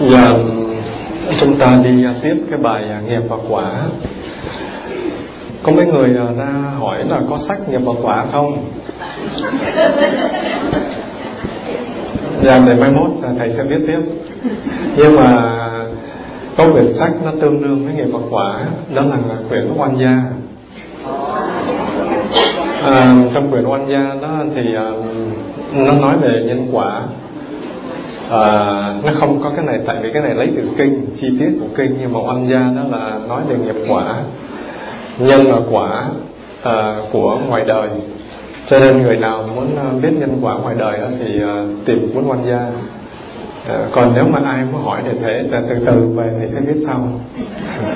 Giờ chúng ta đi à, tiếp cái bài à, nghiệp và quả. Có mấy người à, ra hỏi là có sách nghiệp và quả không? Dạ, để mai mốt thầy sẽ viết tiếp. Nhưng mà có quyển sách nó tương đương với nghiệp và quả, đó là quyển Oan gia. À, trong quyển Oan gia đó thì nó nói về nhân quả à, nó không có cái này tại vì cái này lấy từ kinh chi tiết của kinh nhưng mà oan gia đó là nói về nghiệp quả nhân và quả à, của ngoài đời. Cho nên người nào muốn ờ, biết nhân quả ngoài đời đó thì à, tìm cuốn oan gia. À, còn nếu mà ai muốn hỏi thì thể từ từ về thì sẽ biết sau.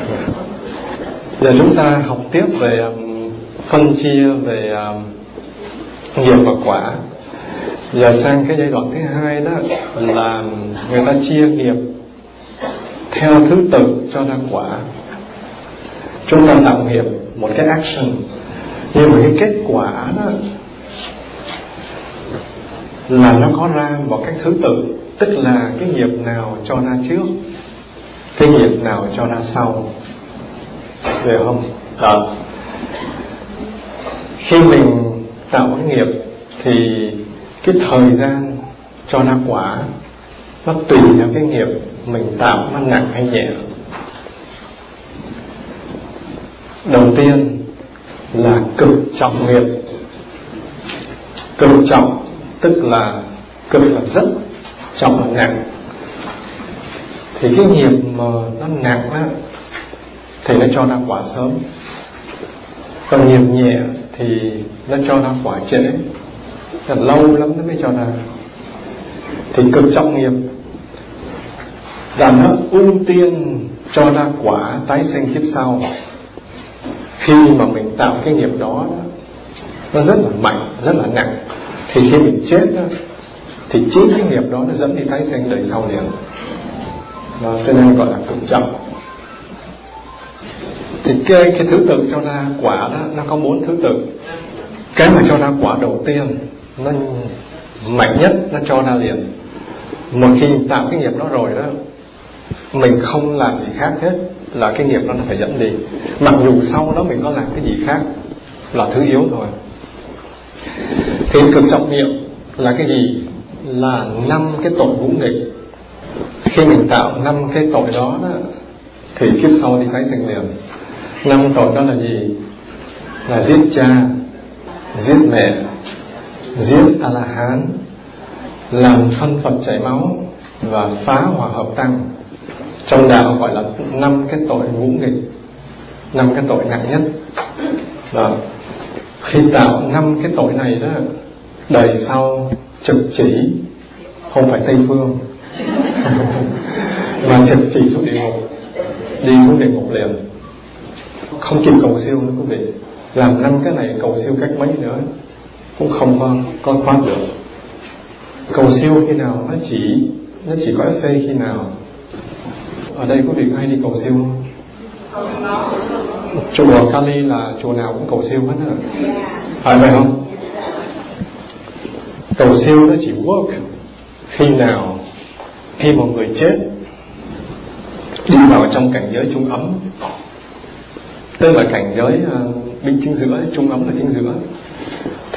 Giờ chúng ta học tiếp về um, phân chia về um, nghiệp và quả. Giờ sang cái giai đoạn thứ hai đó là người ta chia nghiệp theo thứ tự cho ra quả. Chúng ta tạo nghiệp một cái action. Nhưng mà cái kết quả đó là nó có ra một cách thứ tự tức là cái nghiệp nào cho ra trước cái nghiệp nào cho ra sau. Hiểu không? Đó khi mình tạo cái nghiệp thì cái thời gian cho ra quả nó tùy theo cái nghiệp mình tạo, nó nặng hay nhẹ. Đầu tiên là cực trọng nghiệp. Cực trọng tức là cực là rất, trọng là nặng. Thì cái nghiệp mà nó nặng á, thì nó cho ra quả sớm. Còn nghiệp nhẹ thì nó cho ra quả trễ là lâu lắm nó mới cho ra. Thì cực trọng nghiệp. Là nó ưu tiên cho ra quả tái sinh kiếp sau. Khi mà mình tạo cái nghiệp đó nó rất là mạnh rất là nặng. Thì khi mình chết đó, thì chính cái nghiệp đó nó dẫn đi tái sinh đời sau liền. Đó, cho nên gọi là cực trọng. Thì cái, cái thứ tự cho ra quả đó nó có bốn thứ tự. Cái mà cho ra quả đầu tiên nó mạnh nhất nó cho ra liền. Một khi tạo cái nghiệp đó rồi đó mình không làm gì khác hết là cái nghiệp đó nó phải dẫn đi. Mặc dù sau đó mình có làm cái gì khác là thứ yếu thôi. Thì cực trọng nghiệp là cái gì? Là năm cái tội ngũ nghịch. Khi mình tạo năm cái tội đó, đó thì kiếp sau đi tái sinh liền. Năm tội đó là gì? Là giết cha giết mẹ giết a la hán làm thân phật chảy máu và phá hòa hợp tăng. Trong đạo gọi là năm cái tội ngũ nghịch, năm cái tội nặng nhất. Đó. khi tạo năm cái tội này đó, đời sau trực chỉ, không phải tây phương, mà trực chỉ xuống địa ngục, đi xuống địa ngục liền. Không kịp cầu siêu nữa quý vị. Làm năm cái này cầu siêu cách mấy nữa cũng không có, có thoát được. Cầu siêu khi nào nó chỉ nó chỉ có phê khi nào. Ở đây có việc ai đi cầu siêu không? Chùa Kali là chùa nào cũng cầu siêu hết á. Phải vậy không? Cầu siêu nó chỉ work khi nào khi một người chết đi vào trong cảnh giới trung ấm. Tức là cảnh giới uh, bên chính giữa trung ấm là chính giữa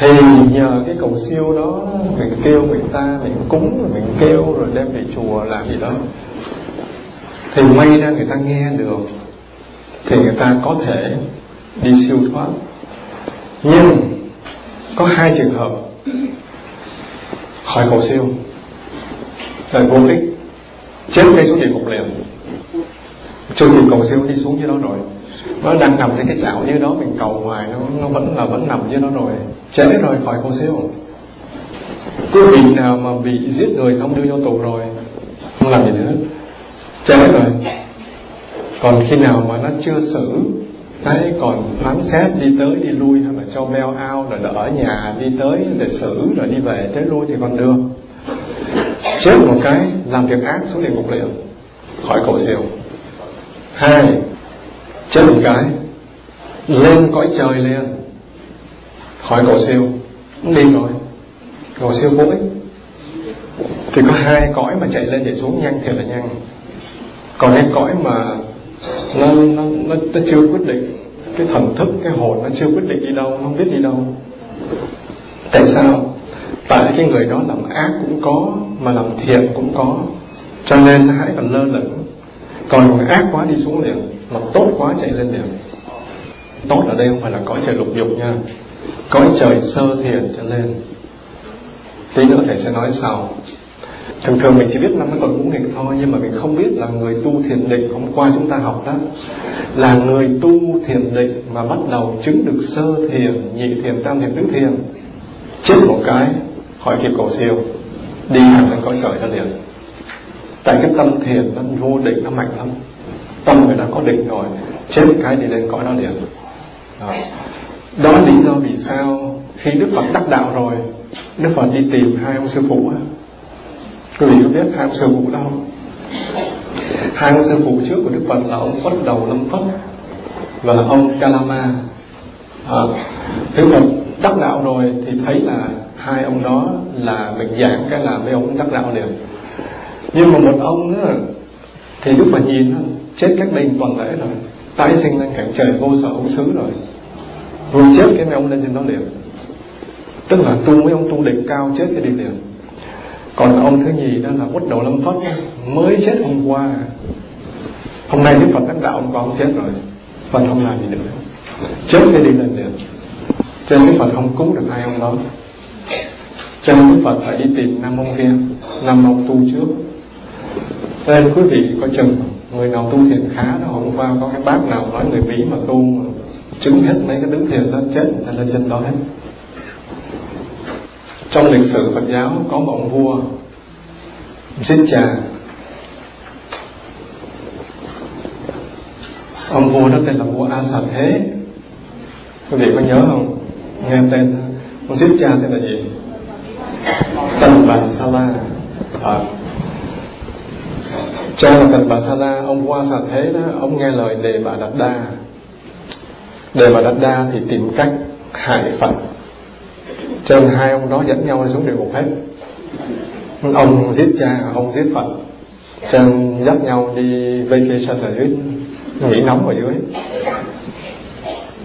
thì nhờ cái cầu siêu đó mình kêu người ta mình cúng rồi mình kêu rồi đem về chùa làm gì đó. Thì may ra người ta nghe được thì người ta có thể đi siêu thoát. Nhưng có hai trường hợp khỏi cầu siêu. Là vô ích chết cây xuống địa ngục liền chưa kịp cầu siêu đi xuống dưới đó rồi nó đang nằm trên cái chảo như đó mình cầu hoài nó nó vẫn là vẫn nằm như đó rồi. Trễ rồi khỏi cầu siêu quý vị nào mà bị giết người xong đưa vô tù rồi không làm gì nữa. Trễ rồi. Còn khi nào mà nó chưa xử đấy còn phán xét đi tới đi lui hay là cho beo ao rồi ở nhà đi tới để xử rồi đi về tới lui thì còn được. Chết một cái làm việc ác xuống địa ngục liền. Khỏi cổ siêu hai chết một cái lên cõi trời liền khỏi cầu siêu đi rồi cầu siêu vô ích. Thì có hai cõi mà chạy lên chạy xuống nhanh thiệt là nhanh. Còn cái cõi mà nó nó nó, nó chưa quyết định cái thần thức cái hồn nó chưa quyết định đi đâu nó không biết đi đâu. Tại sao? Tại cái người đó làm ác cũng có mà làm thiện cũng có. Cho nên hãy còn lơ lửng. Còn ác quá đi xuống liền mà tốt quá chạy lên liền tốt ở đây không phải là cõi trời lục dục nha. Cõi trời sơ thiền trở lên. Tí nữa thầy sẽ nói sau. Thường thường mình chỉ biết năm cái tuần ngũ nghịch thôi, nhưng mà mình không biết là người tu thiền định hôm qua chúng ta học đó, là người tu thiền định mà bắt đầu chứng được sơ thiền, nhị thiền, tam thiền, tứ thiền. Chết một cái, khỏi kịp cầu siêu, đi thẳng lên cõi trời ra liền. Tại cái tâm thiền nó vô định, nó mạnh lắm tâm người đã có định rồi chết một cái đi lên cõi đó liền. Đó. đó là lý do vì sao khi đức phật đắc đạo rồi đức phật đi tìm hai ông sư phụ á. Quý vị có biết hai ông sư phụ đâu hai ông sư phụ trước của đức phật là ông phất đầu lâm phất và là ông kalama. À, đức phật đắc đạo rồi thì thấy là hai ông đó là mình giảng cái là mấy ông đắc đạo liền. Nhưng mà một ông nữa thì đức phật nhìn chết cách đây tuần lễ rồi tái sinh lên cảnh trời vô sở hữu xứ rồi. Vừa chết cái mấy ông lên trên đó liền tức là tu mấy ông tu đỉnh cao chết cái đi liền còn ông thứ nhì đó là quất đầu lâm phất mới chết hôm qua. Hôm nay đức phật đắc đạo ông qua ông chết rồi. Phật không làm gì được. Chết cái đi lên liền cho nên đức phật không cứu được hai ông đó. Cho nên đức phật phải đi tìm năm ông kia. Năm ông tu trước. Nên quý vị có chừng người nào tu thiền khá đó, hôm qua có cái bác nào nói người mỹ mà tu mà chứng hết mấy cái đứng thiền đó, chết, là lên trên đó hết. Trong lịch sử Phật giáo có một ông vua giết trà ông vua đó tên là vua A Sà Thế quý vị có nhớ không? Nghe tên ông giết cha tên là gì? Tân Bà Sa La. À cho là thành Bà Sa La ông qua A Sà Thế đó, ông nghe lời đề bà Đạt Đa. Đề bà Đạt Đa thì tìm cách hại Phật. Cho nên hai ông đó dẫn nhau xuống địa ngục hết. Ông giết cha, ông giết phật. Cho nên dắt nhau đi vacation ở dưới nghỉ nóng ở dưới.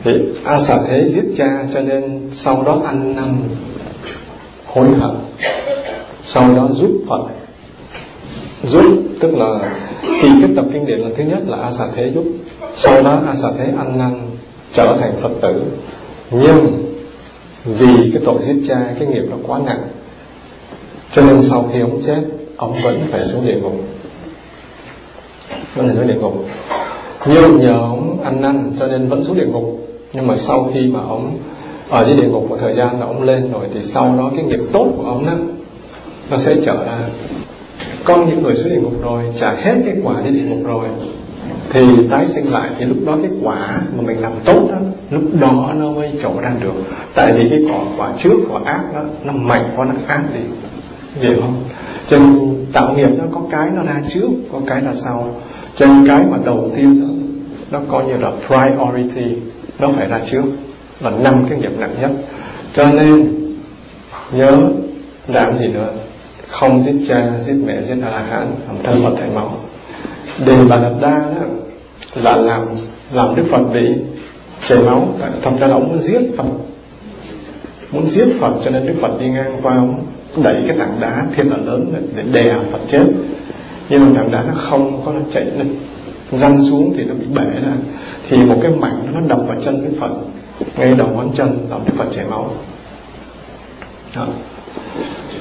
Thì a xà thế giết cha, cho nên sau đó ăn năn hối hận. Sau đó giúp phật giúp, tức là khi kết tập kinh điển lần thứ nhất là a xà thế giúp. Sau đó a xà thế ăn năn, trở thành phật tử. Nhưng vì cái tội giết cha, cái nghiệp nó quá nặng, cho nên sau khi ông chết, ông vẫn phải xuống địa ngục. Vẫn phải xuống địa ngục. Nhưng nhờ ông ăn năn, cho nên vẫn xuống địa ngục. Nhưng mà sau khi mà ông ở dưới địa ngục một thời gian là ông lên rồi, thì sau đó cái nghiệp tốt của ông đó nó sẽ trở ra con những người xuống địa ngục rồi trả hết cái quả đi địa ngục rồi thì tái sinh lại thì lúc đó cái quả mà mình làm tốt đó lúc đó nó mới trổ ra được. Tại vì cái quả quả trước của ác đó nó mạnh quá nó ác đi. Hiểu không? Cho nên tạo nghiệp nó có cái nó ra trước có cái là sau. Cho nên cái mà đầu tiên đó, nó coi như là priority nó phải ra trước. Là năm cái nghiệp nặng nhất. Cho nên nhớ làm gì nữa? Không giết cha, giết mẹ, giết a la hán, làm thân phật thầy máu. Đề bà đạt đa đó là làm làm đức phật bị chảy máu. Thật ra là ông muốn giết phật. Muốn giết phật cho nên đức phật đi ngang qua, ông đẩy cái tảng đá thiên là lớn để đè phật chết. Nhưng mà tảng đá nó không có chảy nó răng xuống thì nó bị bể ra. Thì một cái mảnh nó đập vào chân đức phật. Ngay đầu ngón chân làm đức phật chảy máu. Đó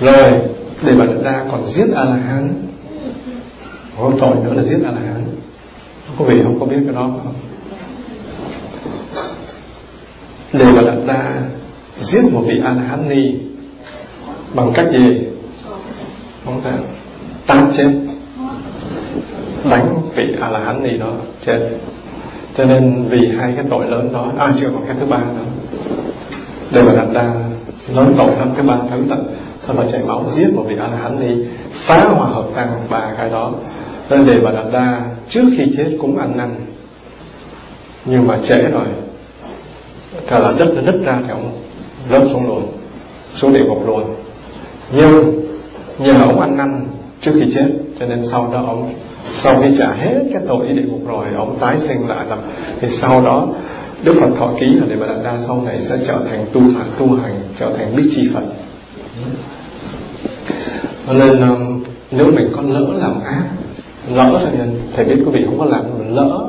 rồi, để bà đạt đa còn giết a la hán có tội nữa là giết a la hán có vị không có biết cái đó không? Để bà đặt ra giết một vị a la hán ni, bằng cách gì? Không ta tan chết. Đánh vị a la hán ni đó chết. Cho nên vì hai cái tội lớn đó à chưa còn cái thứ ba nữa. Để mà đặt ra lớn tội lắm, cái ba thứ là thôi mà chảy máu giết một vị a la hán ni phá hòa hợp tăng ba cái đó. Nên đề bà đạt đa, trước khi chết cũng ăn năn. Nhưng mà trễ rồi. Cả là đất nó nứt ra thì ông rớt xuống luôn xuống địa ngục luôn. Nhưng nhờ ông ăn năn trước khi chết, cho nên sau đó ông, sau khi trả hết cái tội địa ngục rồi, ông tái sinh lại làm thì sau đó, Đức Phật thọ ký là để bà đạt đa sau này sẽ trở thành tu hành tu hành, trở thành bích chi Phật cho nên ờ, nếu mình có lỡ làm ác, lỡ thì thầy biết quý vị không có làm mình lỡ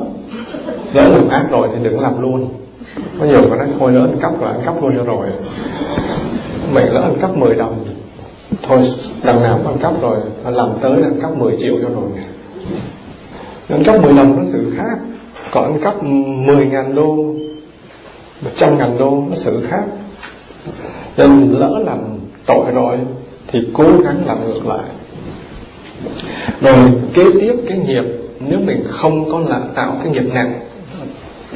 lỡ làm ác rồi thì đừng làm luôn. Có nhiều người nói, thôi lỡ ăn cắp là ăn cắp luôn cho rồi. Mình lỡ ăn cắp 10 đồng. Thôi, đằng nào cũng ăn cắp rồi làm tới ăn cắp 10 triệu cho rồi. Ăn cắp 10 đồng nó sự khác. Còn ăn cắp 10 ngàn đô 100 ngàn đô nó sự khác. Nên lỡ làm tội rồi, thì cố gắng làm ngược lại. Rồi kế tiếp cái nghiệp, nếu mình không có là tạo cái nghiệp nặng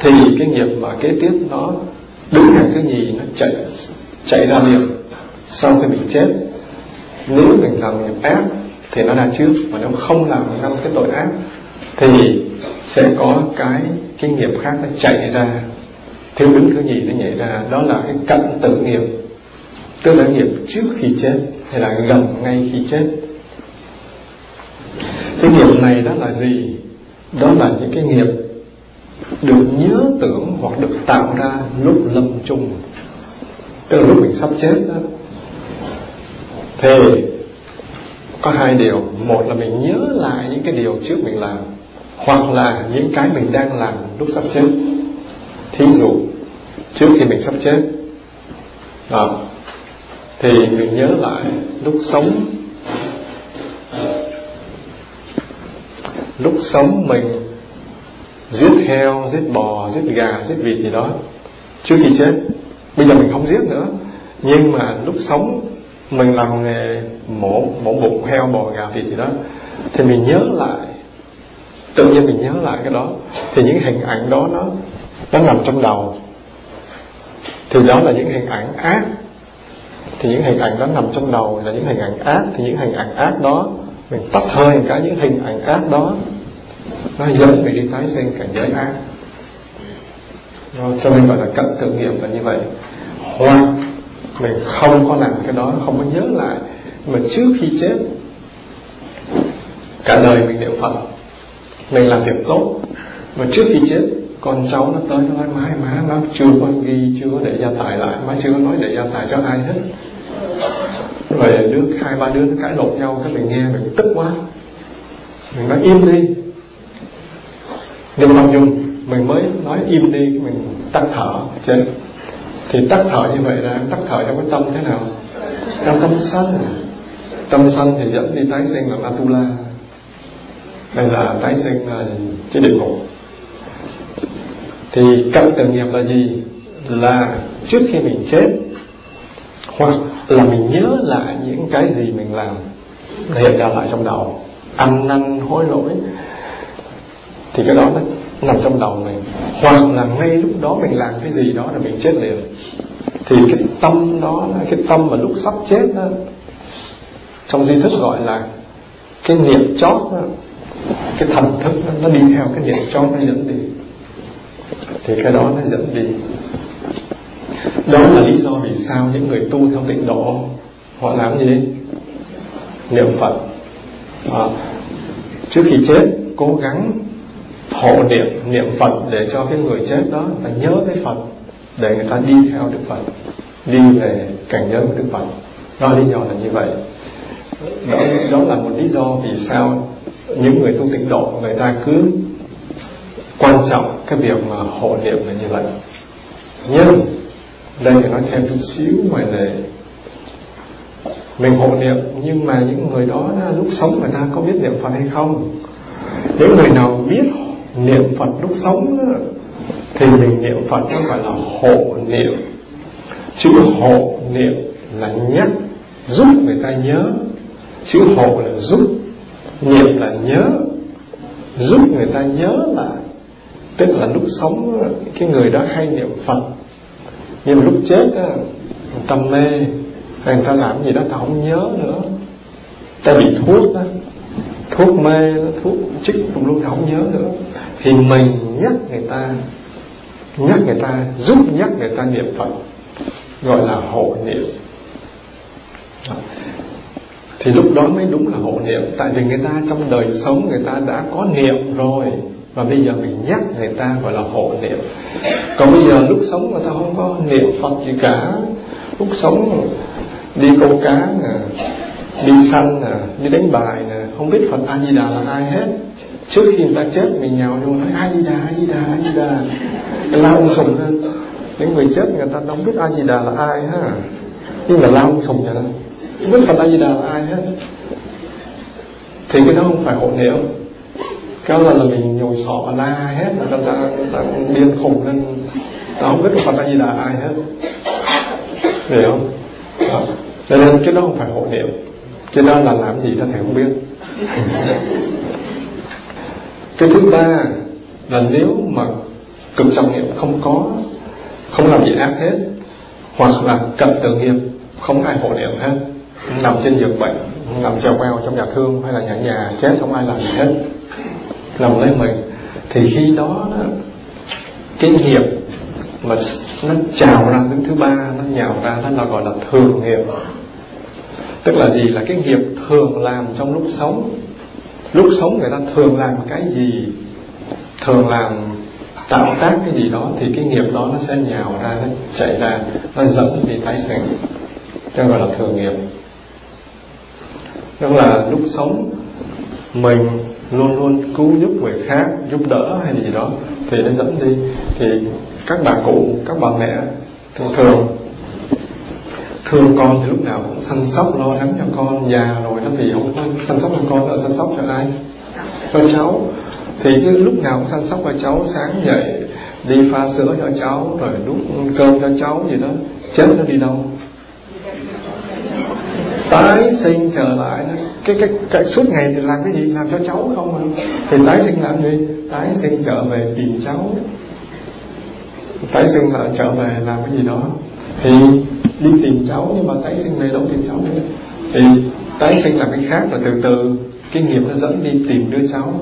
thì cái nghiệp mà kế tiếp nó đứng hàng thứ nhì nó chạy chạy ra liền sau khi mình chết. Nếu mình làm nghiệp ác, thì nó ra trước, mà nếu không làm năm cái tội ác, thì sẽ có cái cái nghiệp khác nó chạy ra. Thiếu đứng thứ nhì nó nhảy ra, đó là cái cận tự nghiệp tức là nghiệp trước khi chết hay là gần ngay khi chết. Cái nghiệp này đó là gì? Đó là những cái nghiệp được nhớ tưởng hoặc được tạo ra lúc lâm chung. Tức là lúc mình sắp chết đó. Thì có hai điều. Một là mình nhớ lại những cái điều trước mình làm hoặc là những cái mình đang làm lúc sắp chết. Thí dụ trước khi mình sắp chết đó, thì mình nhớ lại lúc sống. Lúc sống mình giết heo, giết bò, giết gà, giết vịt gì đó. Trước khi chết. Bây giờ mình không giết nữa. Nhưng mà lúc sống mình làm nghề mổ mổ bụng heo, bò, gà, vịt gì đó. Thì mình nhớ lại. Tự nhiên mình nhớ lại cái đó. Thì những hình ảnh đó nó nó nằm trong đầu. Thì đó là những hình ảnh ác thì những hình ảnh đó nằm trong đầu là những hình ảnh ác. Thì những hình ảnh ác đó, mình tắt hơi cả những hình ảnh ác đó, nó dẫn mình đi tái sinh cảnh giới ác. Cho nên gọi là cận tự nghiệm là như vậy. Hoặc mình không có làm cái đó, không có nhớ lại mà trước khi chết, cả đời mình niệm phật, mình làm việc tốt, mà trước khi chết con cháu nó tới, nó nói, má má nó chưa có ghi, chưa có để gia tài lại, má chưa có nói để gia tài cho ai hết. Rồi đứa, hai, ba đứa nó cãi lộn nhau, cái mình nghe mình tức quá. Mình nói, im đi. Nhưng mà dùng mình mới nói im đi mình tắt thở chết thì tắt thở như vậy là tắt thở trong cái tâm thế nào? Trong tâm sân. Tâm sân thì dẫn đi tái sinh là Atula hay là tái sinh là chế địa ngục thì cận tự nghiệp là gì? Là trước khi mình chết hoặc là mình nhớ lại những cái gì mình làm hiện ra lại trong đầu. Ăn năn hối lỗi. Thì cái đó nó nằm trong đầu mình. Hoặc là ngay lúc đó mình làm cái gì đó là mình chết liền. Thì cái tâm đó cái tâm mà lúc sắp chết đó trong duy thức gọi là cái niệm chót đó, cái thần thức đó, nó đi theo cái niệm chót nó dẫn đi thì cái đó nó dẫn đi. đó là lý do vì sao những người tu theo tịnh độ họ làm gì niệm phật à, trước khi chết cố gắng hộ niệm niệm phật để cho cái người chết đó là nhớ tới phật để người ta đi theo đức phật đi về cảnh giới của đức phật. Đó lý do là như vậy. Đó, đó là một lý do vì sao những người tu tịnh độ người ta cứ quan trọng cái việc mà hộ niệm là như vậy. Nhưng đây thì nói thêm chút xíu ngoài lề. Mình hộ niệm nhưng mà những người đó lúc sống người ta có biết niệm phật hay không? Những người nào biết niệm phật lúc sống đó, thì mình niệm phật nó gọi là hộ niệm. Chữ hộ niệm là nhắc giúp người ta nhớ. Chữ hộ là giúp niệm là nhớ. Giúp người ta nhớ lại tức là lúc sống, cái người đó hay niệm phật. Nhưng mà lúc chết á, người ta mê người ta làm gì đó ta không nhớ nữa. Ta bị thuốc á, thuốc mê, thuốc chích cũng luôn không nhớ nữa. Thì mình nhắc người ta, nhắc người ta, giúp nhắc người ta niệm phật, gọi là hộ niệm. Thì lúc đó mới đúng là hộ niệm. Tại vì người ta trong đời sống, người ta đã có niệm rồi và bây giờ mình nhắc người ta gọi là hộ niệm. Còn bây giờ lúc sống người ta không có niệm phật gì cả. Lúc sống đi câu cá nè, đi săn nè, đi đánh bài nè, không biết phật a di đà là ai hết. Trước khi người ta chết, mình nhào vô nói a di đà a di đà a di đà lao sùng lên. Những người chết, người ta không biết a di đà là ai ha. Nhưng mà lao sùng vậy đó. Không biết phật a di đà là ai hết. Thì cái đó không phải hộ niệm cái là, là mình nhồi sọ la hết là ta, ta, ta điên khùng lên. Ta không biết được phật a di đà ai hết. Hiểu không? Đó. cho nên cái đó không phải hộ niệm. Cái đó là làm gì ta thầy không biết. Cái thứ ba là nếu mà cực trọng nghiệp không có không làm gì ác hết hoặc là cận tự nghiệp không ai hộ niệm hết nằm trên giường bệnh nằm treo queo trong nhà thương hay là nhà nhà chết không ai làm gì hết nằm lấy mình thì khi đó, đó cái nghiệp mà nó trào ra đứng thứ ba nó nhào ra nó là gọi là thường nghiệp. Tức là gì? Là cái nghiệp thường làm trong lúc sống. Lúc sống người ta thường làm cái gì? Thường làm tạo tác cái gì đó thì cái nghiệp đó nó sẽ nhào ra nó chạy ra nó dẫn đi tái sinh. Cho gọi là thường nghiệp. Tức là lúc sống mình luôn luôn cứu giúp người khác, giúp đỡ hay gì đó, thì nó dẫn đi. Thì các bà cụ, các bà mẹ thường thường thương con thì lúc nào cũng săn sóc, lo lắng cho con. Già rồi đó thì không có săn sóc cho con, là săn sóc cho ai? Cho cháu. Thì cứ lúc nào cũng săn sóc cho cháu, sáng dậy đi pha sữa cho cháu, rồi đút cơm cho cháu gì đó. Chết nó đi đâu? Tái sinh trở lại, cái cái cái suốt ngày thì làm cái gì? Làm cho cháu không à thì tái sinh làm gì? Tái sinh trở về tìm cháu. Tái sinh là trở về làm cái gì đó. Thì đi tìm cháu, nhưng mà tái sinh này đâu tìm cháu nữa. Thì tái sinh là cái khác, là từ từ cái nghiệp nó dẫn đi tìm đứa cháu.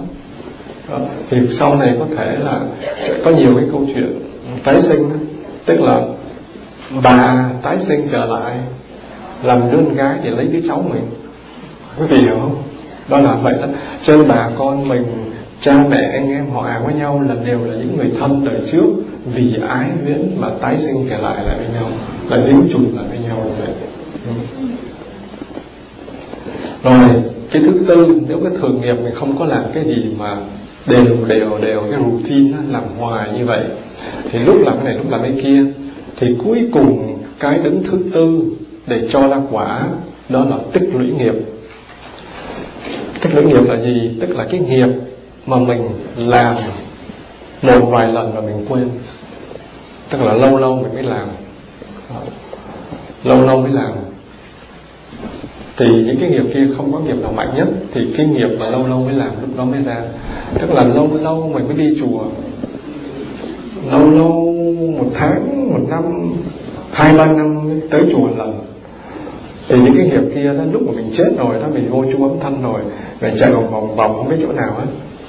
Đó. thì sau này có thể là sẽ có nhiều cái câu chuyện. Tái sinh, tức là bà tái sinh trở lại làm đứa con gái để lấy đứa cháu mình. Quý vị hiểu không? Đó là vậy đó. Cho nên bà con mình, cha mẹ, anh em họ hàng với nhau là đều là những người thân đời trước. Vì ái viễn mà tái sinh trở lại lại với nhau. Là dính chùm lại với nhau như vậy. Rồi, cái thứ tư, nếu cái thường nghiệp mình không có làm cái gì mà đều đều đều cái routine làm hoài như vậy, thì lúc làm cái này, lúc làm cái kia, thì cuối cùng cái đứng thứ tư để cho ra quả đó là tích lũy nghiệp. Tích lũy nghiệp là gì? Tức là cái nghiệp mà mình làm một vài lần rồi mình quên. Tức là lâu lâu mình mới làm. Lâu lâu mới làm. Thì những cái nghiệp kia không có nghiệp nào mạnh nhất, thì cái nghiệp mà lâu lâu mới làm lúc đó mới ra. Tức là lâu lâu mình mới đi chùa. Lâu lâu một tháng, một năm, hai ba năm mới tới chùa lần thì những cái nghiệp kia đó lúc mà mình chết rồi đó mình vô chung ấm thân rồi mình chạy vòng vòng vòng không biết chỗ nào á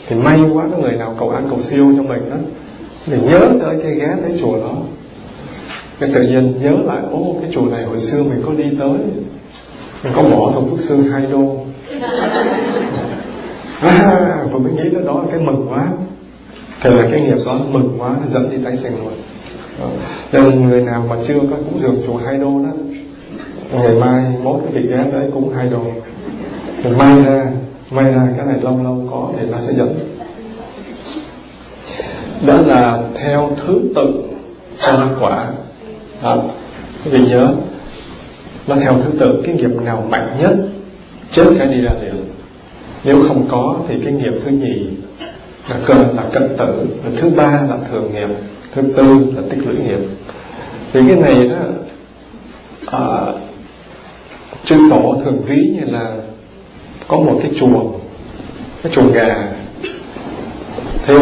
thì may quá có người nào cầu ăn cầu siêu cho mình đó. Mình nhớ tới cái ghé tới chùa đó. Cái tự nhiên nhớ lại ô cái chùa này hồi xưa mình có đi tới. Mình có bỏ thùng phước sư hai đô. À, vừa mới nghĩ tới đó là cái mừng quá. Thì là cái nghiệp đó mừng quá dẫn đi tái sinh luôn. Ờ, nên người nào mà chưa có cúng dường chùa hai đô đó ngày mai mốt cái việc ghé tới cúng hai đô mình may ra may ra cái này lâu lâu có thì nó sẽ dẫn. Đó là theo thứ tự cho quả. Đó. quý vị nhớ nó theo thứ tự cái nghiệp nào mạnh nhất chết cái đi ra liền. Nếu không có thì cái nghiệp thứ nhì là cơn là cận tử và thứ ba là thường nghiệp thứ tư là tích lũy nghiệp. Thì cái này đó à, chư tổ thường ví như là có một cái chuồng cái chuồng gà. Thì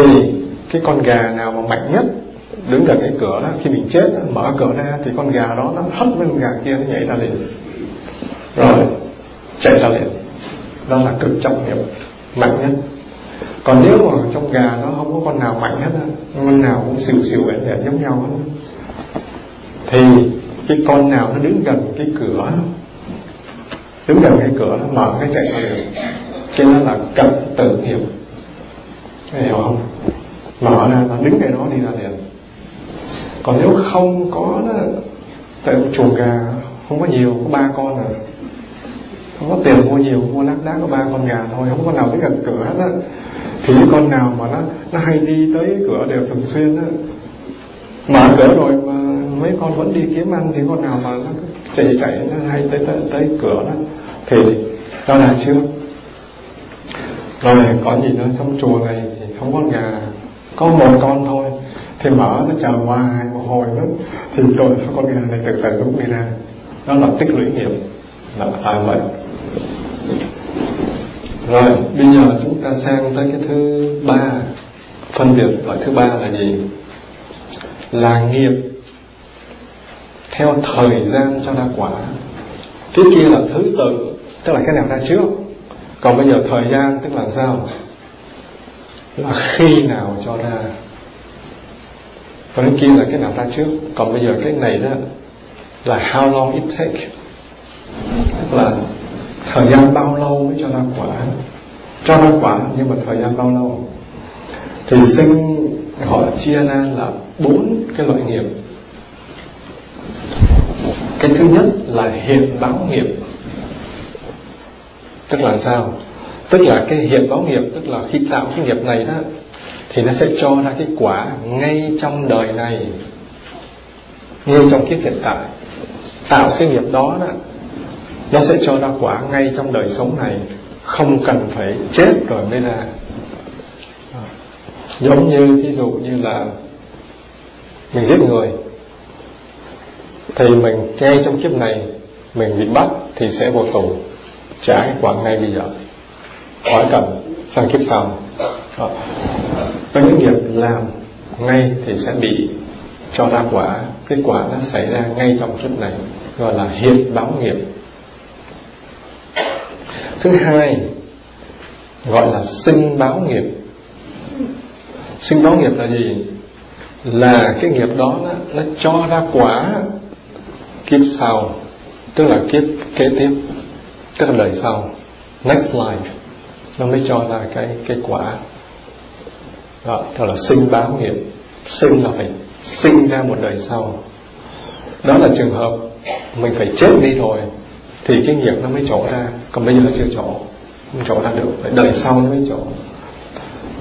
cái con gà nào mà mạnh nhất đứng gần cái cửa đó, khi mình chết mở cửa ra thì con gà đó nó hất với con gà kia, nó nhảy ra liền. Rồi, chạy ra liền. Đó là cực trọng nghiệp mạnh nhất. Còn nếu mà trong gà nó không có con nào mạnh hết con nào cũng xỉu xỉu ẻn ẻn giống nhau hết thì cái con nào nó đứng gần cái cửa đứng gần cái cửa nó mở cái chạy ra liền cái đó là cận tự nghiệp hiểu không? Mở ra là đứng cái đó đi ra liền. Còn nếu không có đó, tại chuồng gà, không có nhiều, có ba con à. Không có tiền mua nhiều, mua lác đác có ba con gà thôi, không có nào biết gần cửa hết á. Thì những con nào mà nó nó hay đi tới cửa đều thường xuyên á. Mở cửa rồi mà mấy con vẫn đi kiếm ăn, thì con nào mà nó chạy chạy nó hay tới tới, tới cửa đó. Thì đó là chưa? Rồi có gì nữa? Trong chùa này thì không có gà có một con thôi. Thì mở nó chờ hoài một hồi nữa thì rồi con gà này từ từ cũng đi ra. Đó là tích lũy nghiệp là tài vậy rồi bây giờ chúng ta sang tới cái thứ ba. Phân biệt loại thứ ba là gì? Là nghiệp theo thời gian cho ra quả. Trước kia là thứ tự, tức là cái nào ra trước. Còn bây giờ thời gian, tức là sao? Là khi nào cho ra. Còn cái kia là cái nào ra trước. Còn bây giờ cái này đó, là how long it take. Là thời gian bao lâu mới cho ra quả. Cho ra quả, nhưng mà thời gian bao lâu? Thì sinh họ chia ra là bốn cái loại nghiệp cái thứ nhất là hiện báo nghiệp. Tức là sao? Tức là cái hiện báo nghiệp, tức là khi tạo cái nghiệp này đó, thì nó sẽ cho ra cái quả ngay trong đời này. Ngay trong kiếp hiện tại. Tạo cái nghiệp đó đó, nó sẽ cho ra quả ngay trong đời sống này. Không cần phải chết rồi mới ra. Giống như ví dụ như là mình giết người thì mình ngay trong kiếp này mình bị bắt thì sẽ vô tù. Trả cái quả ngay bây giờ. Khỏi cần sang kiếp sau. Đó. có những nghiệp làm ngay thì sẽ bị cho ra quả. Kết quả nó xảy ra ngay trong kiếp này gọi là hiện báo nghiệp. Thứ hai gọi là sinh báo nghiệp. Sinh báo nghiệp là gì? Là cái nghiệp đó nó, nó cho ra quả kiếp sau tức là kiếp kế tiếp tức là đời sau. Next life nó mới cho ra cái cái quả. Đó, đó là sinh báo nghiệp sinh là phải sinh ra một đời sau. Đó là trường hợp mình phải chết đi rồi thì cái nghiệp nó mới trổ ra. Còn bây giờ chưa trổ không trổ ra được. Phải đời sau nó mới trổ.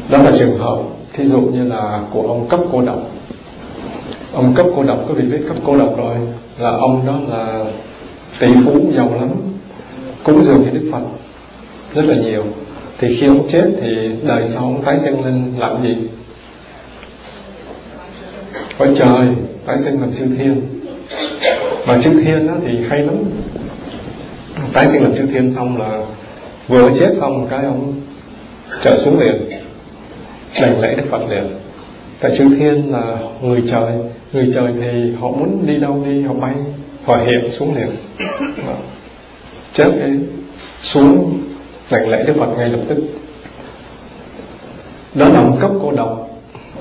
Đó là trường hợp thí dụ như là của ông cấp cô độc ông cấp cô độc có vị biết cấp cô độc rồi, là ông đó là tỷ phú giàu lắm, cúng dường cho đức phật rất là nhiều. Thì khi ông chết thì đời sau ông tái sinh lên làm gì? Cõi trời, tái sinh làm chư thiên. Mà chư thiên đó thì hay lắm. Tái sinh làm chư thiên xong là vừa chết xong cái ông trở xuống liền đành lễ đức phật liền tại chư thiên là người trời. Người trời thì họ muốn đi đâu đi, họ bay, họ hiện xuống liền. Chết cái xuống lành lẽ đức phật ngay lập tức. Đó là một cấp cô độc.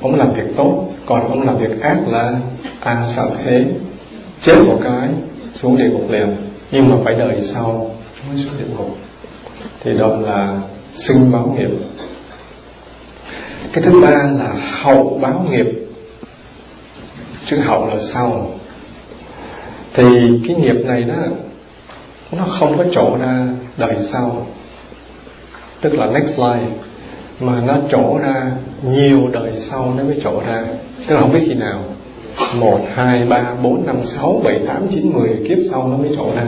Ông làm việc tốt, còn ông làm việc ác là a sợ thế. Chết một cái, xuống địa ngục liền. Nhưng mà phải đời sau mới xuống địa ngục. Thì đó là sinh báo nghiệp cái thứ ba là hậu báo nghiệp. Chữ hậu là sau. Thì cái nghiệp này đó, nó không có chỗ ra đời sau. Tức là next life mà nó trổ ra nhiều đời sau nó mới trổ ra. Tức là không biết khi nào. Một, hai, ba, bốn, năm, sáu, bảy, tám, chín, mười kiếp sau nó mới trổ ra.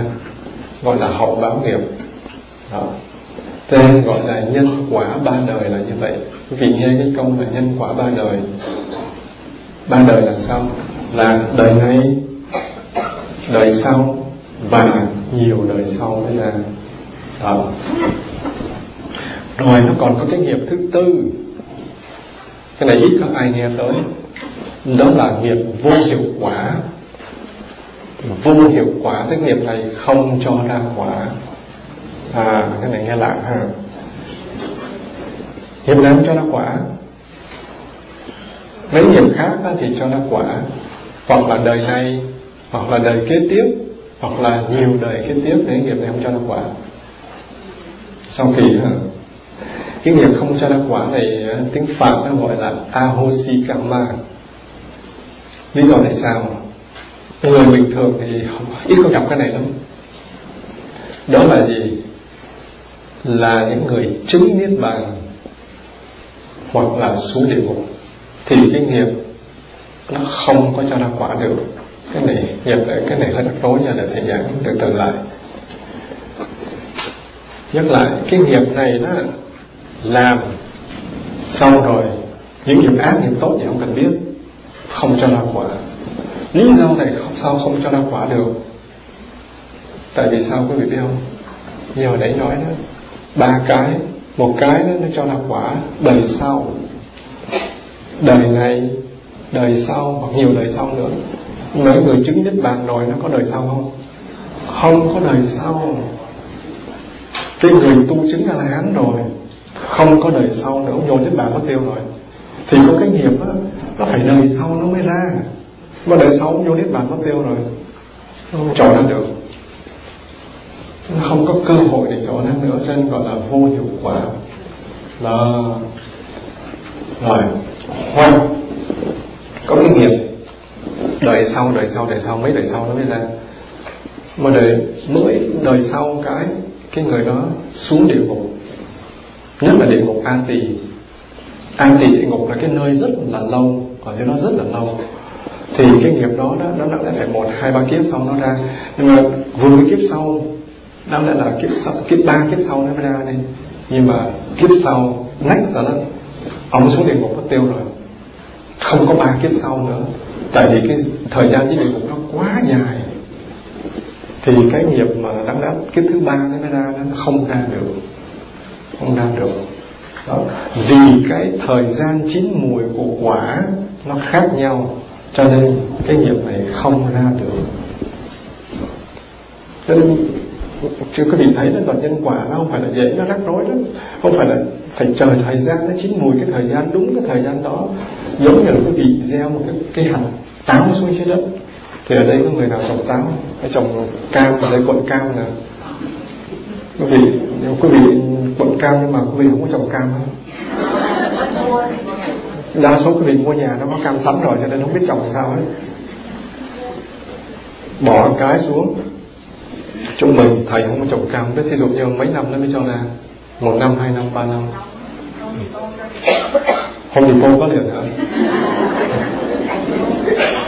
Gọi là hậu báo nghiệp. Đó tên gọi là nhân quả ba đời là như vậy. Quý vị nghe cái câu là nhân quả ba đời. Ba đời là sao? Là đời này, đời sau và nhiều đời sau thế là đó rồi nó còn có cái nghiệp thứ tư. Cái này ít có ai nghe tới. Đó là nghiệp vô hiệu quả. Vô hiệu quả, cái nghiệp này không cho ra quả à cái này nghe lạ ha. Nghiệp này không cho nó quả. Mấy nghiệp khác thì cho nó quả. Hoặc là đời này, hoặc là đời kế tiếp, hoặc là nhiều đời kế tiếp thì nghiệp này không cho nó quả. Sau kỳ cái nghiệp không cho nó quả này tiếng phạn nó gọi là ahosi karma lý do tại sao? Người bình thường thì ít có gặp cái này lắm. Đó là gì? Là những người chứng niết bàn hoặc là xuống địa ngục, thì cái nghiệp nó không có cho ra quả được. Cái này nghiệp lại, cái này hơi rắc rối nha để thầy giảng từ từ lại. Nhắc lại, cái nghiệp này đó làm xong rồi, những nghiệp ác, nghiệp tốt thì không cần biết, không cho ra quả. Lý do này sao không cho ra quả được? Tại vì sao quý vị biết không? Như hồi nãy nói đó ba cái. Một cái đó nó cho ra quả đời sau. Đời này, đời sau, hoặc nhiều đời sau nữa. Mấy người chứng niết bàn rồi nó có đời sau không? Không có đời sau. Cái người tu chứng a la hán rồi. Không có đời sau nữa. Vô niết bàn mất tiêu rồi. Thì có cái nghiệp đó nó phải đời sau nó mới ra. Mà đời sau vô niết bàn mất tiêu rồi. Không trò ra được không có cơ hội để cho nó nữa, cho nên gọi là vô hiệu quả. Là rồi hoang có cái nghiệp. Đời sau đời sau đời sau, mấy đời sau nó mới ra. Mà đời mới đời sau cái cái người đó xuống địa ngục. Nhất là địa ngục an tỳ. An tỳ địa ngục là cái nơi rất là lâu, ở dưới đó rất là lâu. Thì cái nghiệp đó đó nó lại phải một, hai, ba kiếp sau nó ra. Nhưng mà vừa cái kiếp sau đó lại là kiếp sau, kiếp ba, kiếp sau nó mới ra đây. Nhưng mà kiếp sau next là nó ông xuống địa ngục mất tiêu rồi. Không có ba kiếp sau nữa. Tại vì cái thời gian với địa ngục nó quá dài. Thì cái nghiệp mà đáng đắc, kiếp thứ ba nó mới ra, nó không ra được. Không ra được. Đó. vì cái thời gian chín mùi của quả nó khác nhau, cho nên cái nghiệp này không ra được. Cho nên chưa có vị thấy là luật nhân quả, nó không phải là dễ, nó rắc rối lắm. Không phải là phải chờ thời gian, nó chín mùi cái thời gian, đúng cái thời gian đó. Giống như là quý vị gieo một cái cây hạt táo xuống dưới đất. Thì ở đây có người nào trồng táo? Hay trồng cam, ở đây quận cam là quý vị, nếu quý vị quận cam nhưng mà quý vị không có trồng cam không đa số quý vị mua nhà nó có cam sẵn rồi, cho nên không biết trồng sao hết. Bỏ cái xuống trung bình thầy không có trồng cam. Biết thí dụ như mấy năm nó mới cho ra? Một năm, hai năm, ba năm? Không thì cô có liền hả?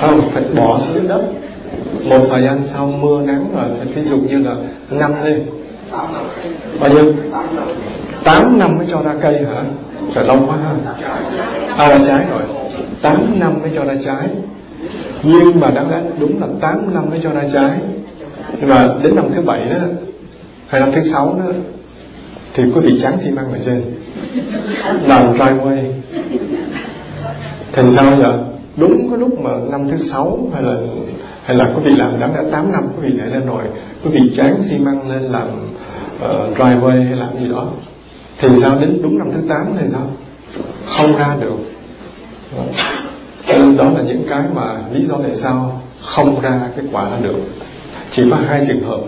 Không, phải bỏ xuống đất. Một thời gian sau mưa nắng rồi phải ví dụ như là năm lên. Bao nhiêu? Tám năm mới cho ra cây hả? Trời, lâu quá ha. À là trái rồi? Tám năm mới cho ra trái. Nhưng mà đáng lẽ đúng là tám năm mới cho ra trái nhưng mà đến năm thứ bảy đó hay năm thứ sáu đó thì quý vị chán xi măng ở trên. Làm driveway thành sao giờ đúng cái lúc mà năm thứ sáu hay là hay là quý vị làm đã 8 năm quý vị để lên rồi quý vị chán xi măng lên làm ờ, uh, driveway hay làm gì đó. Thì sao đến đúng năm thứ 8 thì sao? Không ra được. Ờ, đó là những cái mà lý do tại sao không ra cái quả được chỉ có hai trường hợp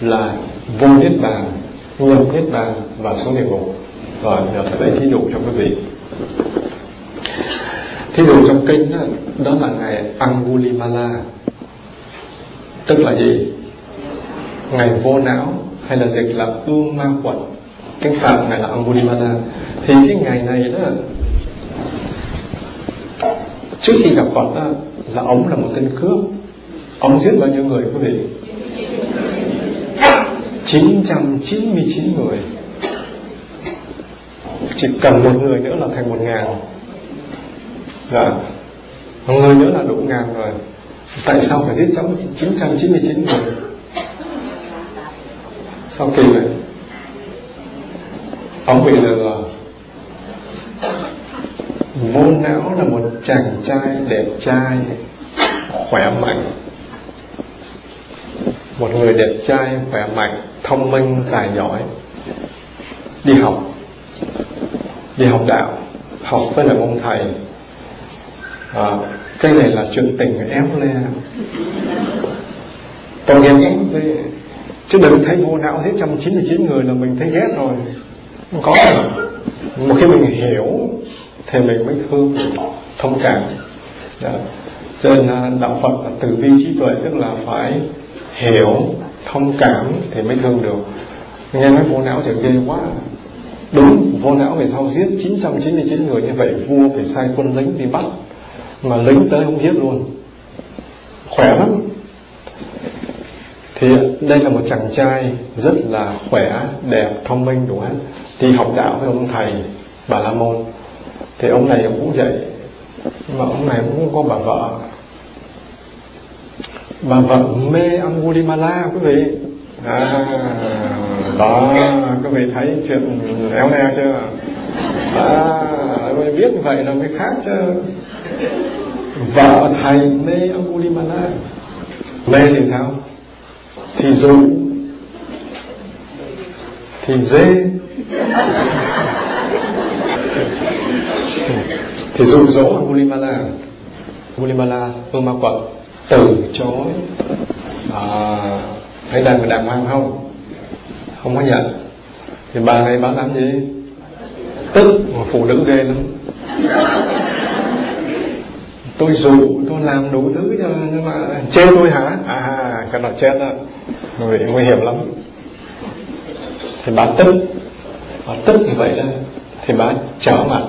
là vô niết bàn nhập niết bàn và xuống địa ngục rồi giờ tôi lấy thí dụ cho quý vị. Thí dụ trong kinh đó, đó là ngày Angulimala. Tức là gì? Ngày vô não hay là dịch là ương ma quật. Cái phạn ngày là Angulimala. Thì cái ngày này đó trước khi gặp Phật đó là ông là một tên cướp ông giết bao nhiêu người quý vị? 999 người. Chỉ cần một người nữa là thành một ngàn. Dạ. Một người nữa là đủ ngàn rồi. Tại sao phải giết chóng 999 người? Sao kỳ vậy? Ông bị lừa vô não là một chàng trai đẹp trai, khỏe mạnh một người đẹp trai khỏe mạnh thông minh tài giỏi. Đi học. Đi học đạo. Học với là ông thầy. À, cái này là chuyện tình éo le tội nghiệp lắm chứ đừng thấy vô não giết 199 người là mình thấy ghét rồi. Không có rồi một khi mình hiểu thì mình mới thương thông cảm. Đó. cho nên à, đạo phật là từ bi trí tuệ tức là phải hiểu, thông cảm thì mới thương được. Nghe nói vô não thì ghê quá. Đúng, vô não về sau giết 999 người như vậy, vua phải sai quân lính đi bắt. Mà lính tới không giết luôn. Khỏe lắm. Thì đây là một chàng trai rất là khỏe, đẹp, thông minh đúng không đi học đạo với ông thầy bà la môn. Thì ông này cũng vậy. Mà ông này cũng có bà vợ bà vợ mê Angulimala quý vị. À, đó quý vị thấy chuyện éo neo chưa? À mới biết như vậy là mới khác chứ. Vợ thầy mê Angulimala mê thì sao? Thì dụ. Thì dê. Thì dụ dỗ Angulimala Angulimala vương ma quận từ chối. À, phải đàng đàng hoàng không? Không có nhận. Thì bà này bà làm gì? Tức mà phụ nữ ghê lắm. Tôi dù tôi làm đủ thứ cho nhưng mà chê tôi hả? À cái nào chết đó. Nguy, nguy hiểm lắm. Thì bà tức. Bà tức như vậy đó. Thì bà trở mặt.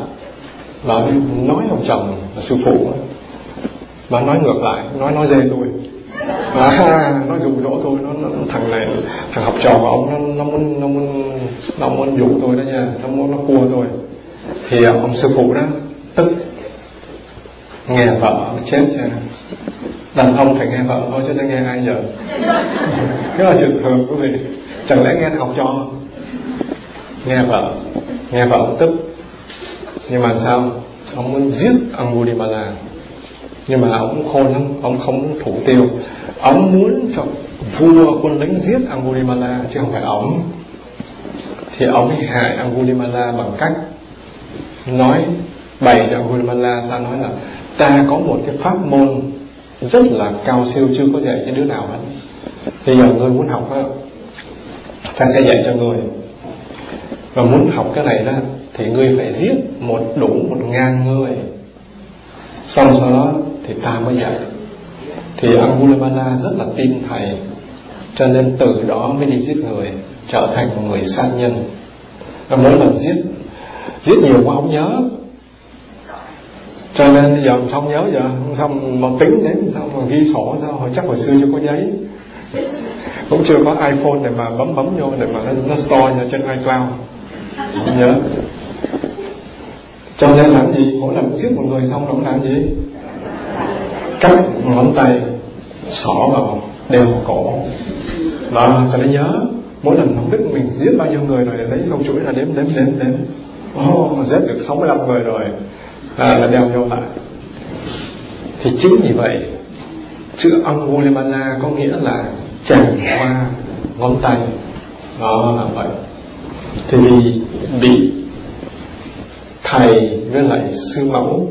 Bà nói ông chồng là sư phụ bà nói ngược lại nói nói dê tôi. À, nó dụ dỗ tôi nó, nó thằng này thằng học trò của ông nó, nó muốn nó muốn nó muốn dụ tôi đó nha nó muốn nó cua tôi. Thì ông sư phụ đó tức nghe vợ chết cho đàn ông phải nghe vợ thôi chứ nó nghe ai giờ? Cái là chuyện thường quý vị. Chẳng lẽ nghe học trò nghe vợ nghe vợ ông tức. Nhưng mà sao? Ông muốn giết ông Gulimala nhưng mà ông khôn lắm ông không thủ tiêu. Ông muốn cho vua quân lính giết Angulimala chứ không phải ông. Thì ông hại Angulimala bằng cách nói bày cho Angulimala ta nói là ta có một cái pháp môn rất là cao siêu chưa có dạy cho đứa nào hết. Bây giờ ngươi muốn học đó, ta sẽ dạy cho ngươi. Và muốn học cái này đó thì ngươi phải giết một đủ một ngàn người xong sau đó thì ta mới dạy. Thì Angulimala rất là tin thầy. Cho nên từ đó mới đi giết người trở thành một người sát nhân. Và mỗi lần giết giết nhiều quá không nhớ. Cho nên giờ không nhớ giờ không xong mà tính đến sao mà ghi sổ sao hồi chắc hồi xưa chưa có giấy. Cũng chưa có iPhone để mà bấm bấm vô để mà nó, nó store cho trên iCloud. Không nhớ cho nên làm gì mỗi lần giết một người xong rồi làm gì? Cắt ngón tay xỏ vào đeo cổ. Và cho nó nhớ mỗi lần không biết mình giết bao nhiêu người rồi lấy sâu chuỗi là đếm đếm đếm đếm. Oh, mà giết được 65 người rồi à, là đeo vô lại. Thì chính vì vậy chữ Angulimala có nghĩa là chàng qua ngón tay. Đó là vậy. Thì bị thầy với lại sư mẫu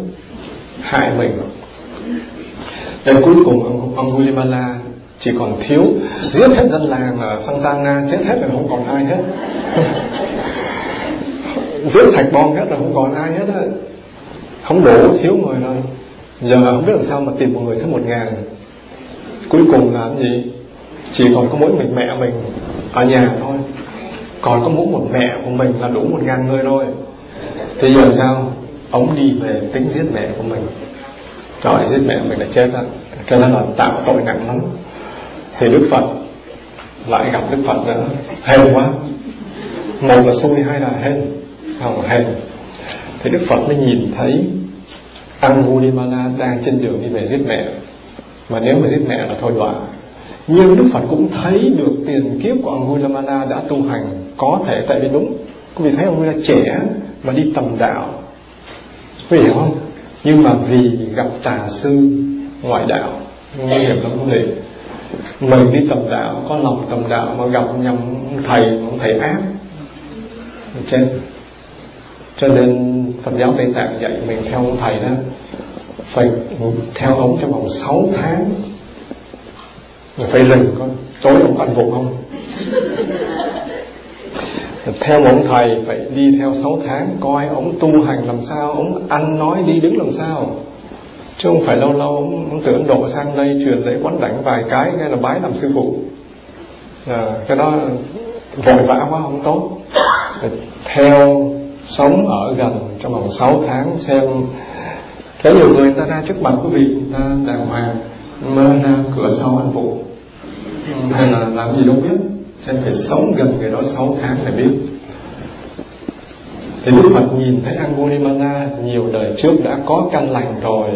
hại mình. Đến cuối cùng ông, ông Gulimala chỉ còn thiếu giết hết dân làng ở Santana chết hết rồi không còn ai hết. Giết sạch bom hết rồi không còn ai hết á. Không đủ thiếu người rồi. Giờ không biết làm sao mà tìm một người thứ một ngàn. Cuối cùng là cái gì? Chỉ còn có mỗi mình mẹ mình ở nhà thôi. Còn có mỗi một mẹ của mình là đủ một ngàn người thôi thì giờ sao ông đi về tính giết mẹ của mình? Trời, giết mẹ mình là chết đó cho nên là tạo tội nặng lắm. Thì đức phật lại gặp đức phật nữa. Hên quá. Một là xui hai là hên không hên thì đức phật mới nhìn thấy Angulimala đang trên đường đi về giết mẹ. Mà nếu mà giết mẹ là thôi đọa. Nhưng Đức Phật cũng thấy được tiền kiếp của Angulimala đã tu hành có thể tại vì đúng. Quý vị thấy ông là trẻ mà đi tầm đạo. Có hiểu không? Nhưng mà vì gặp tà sư, ngoại đạo, nguy hiểm lắm không thể mình đi tầm đạo, có lòng tầm đạo mà gặp nhầm thầy ông thầy ác. Chết cho nên Phật giáo Tây Tạng dạy mình theo ông thầy đó, phải theo ông trong vòng 6 tháng. Phải rình con, tối ông ăn vụng không? Theo một ông thầy phải đi theo 6 tháng coi ông tu hành làm sao ông ăn nói đi đứng làm sao? Chứ không phải lâu lâu ông, ông tưởng độ sang đây truyền lấy quán đảnh vài cái nghe là bái làm sư phụ. À, cái đó vội vã quá không tốt. Theo sống ở gần trong vòng 6 tháng xem có nhiều người ta ra trước mặt quý vị ta đàng hoàng mơ ra à, cửa sau ăn phụ. Hay là làm gì đâu biết nên phải sống gần người đó 6 tháng để biết. Thì Đức Phật nhìn thấy Angulimala nhiều đời trước đã có căn lành rồi,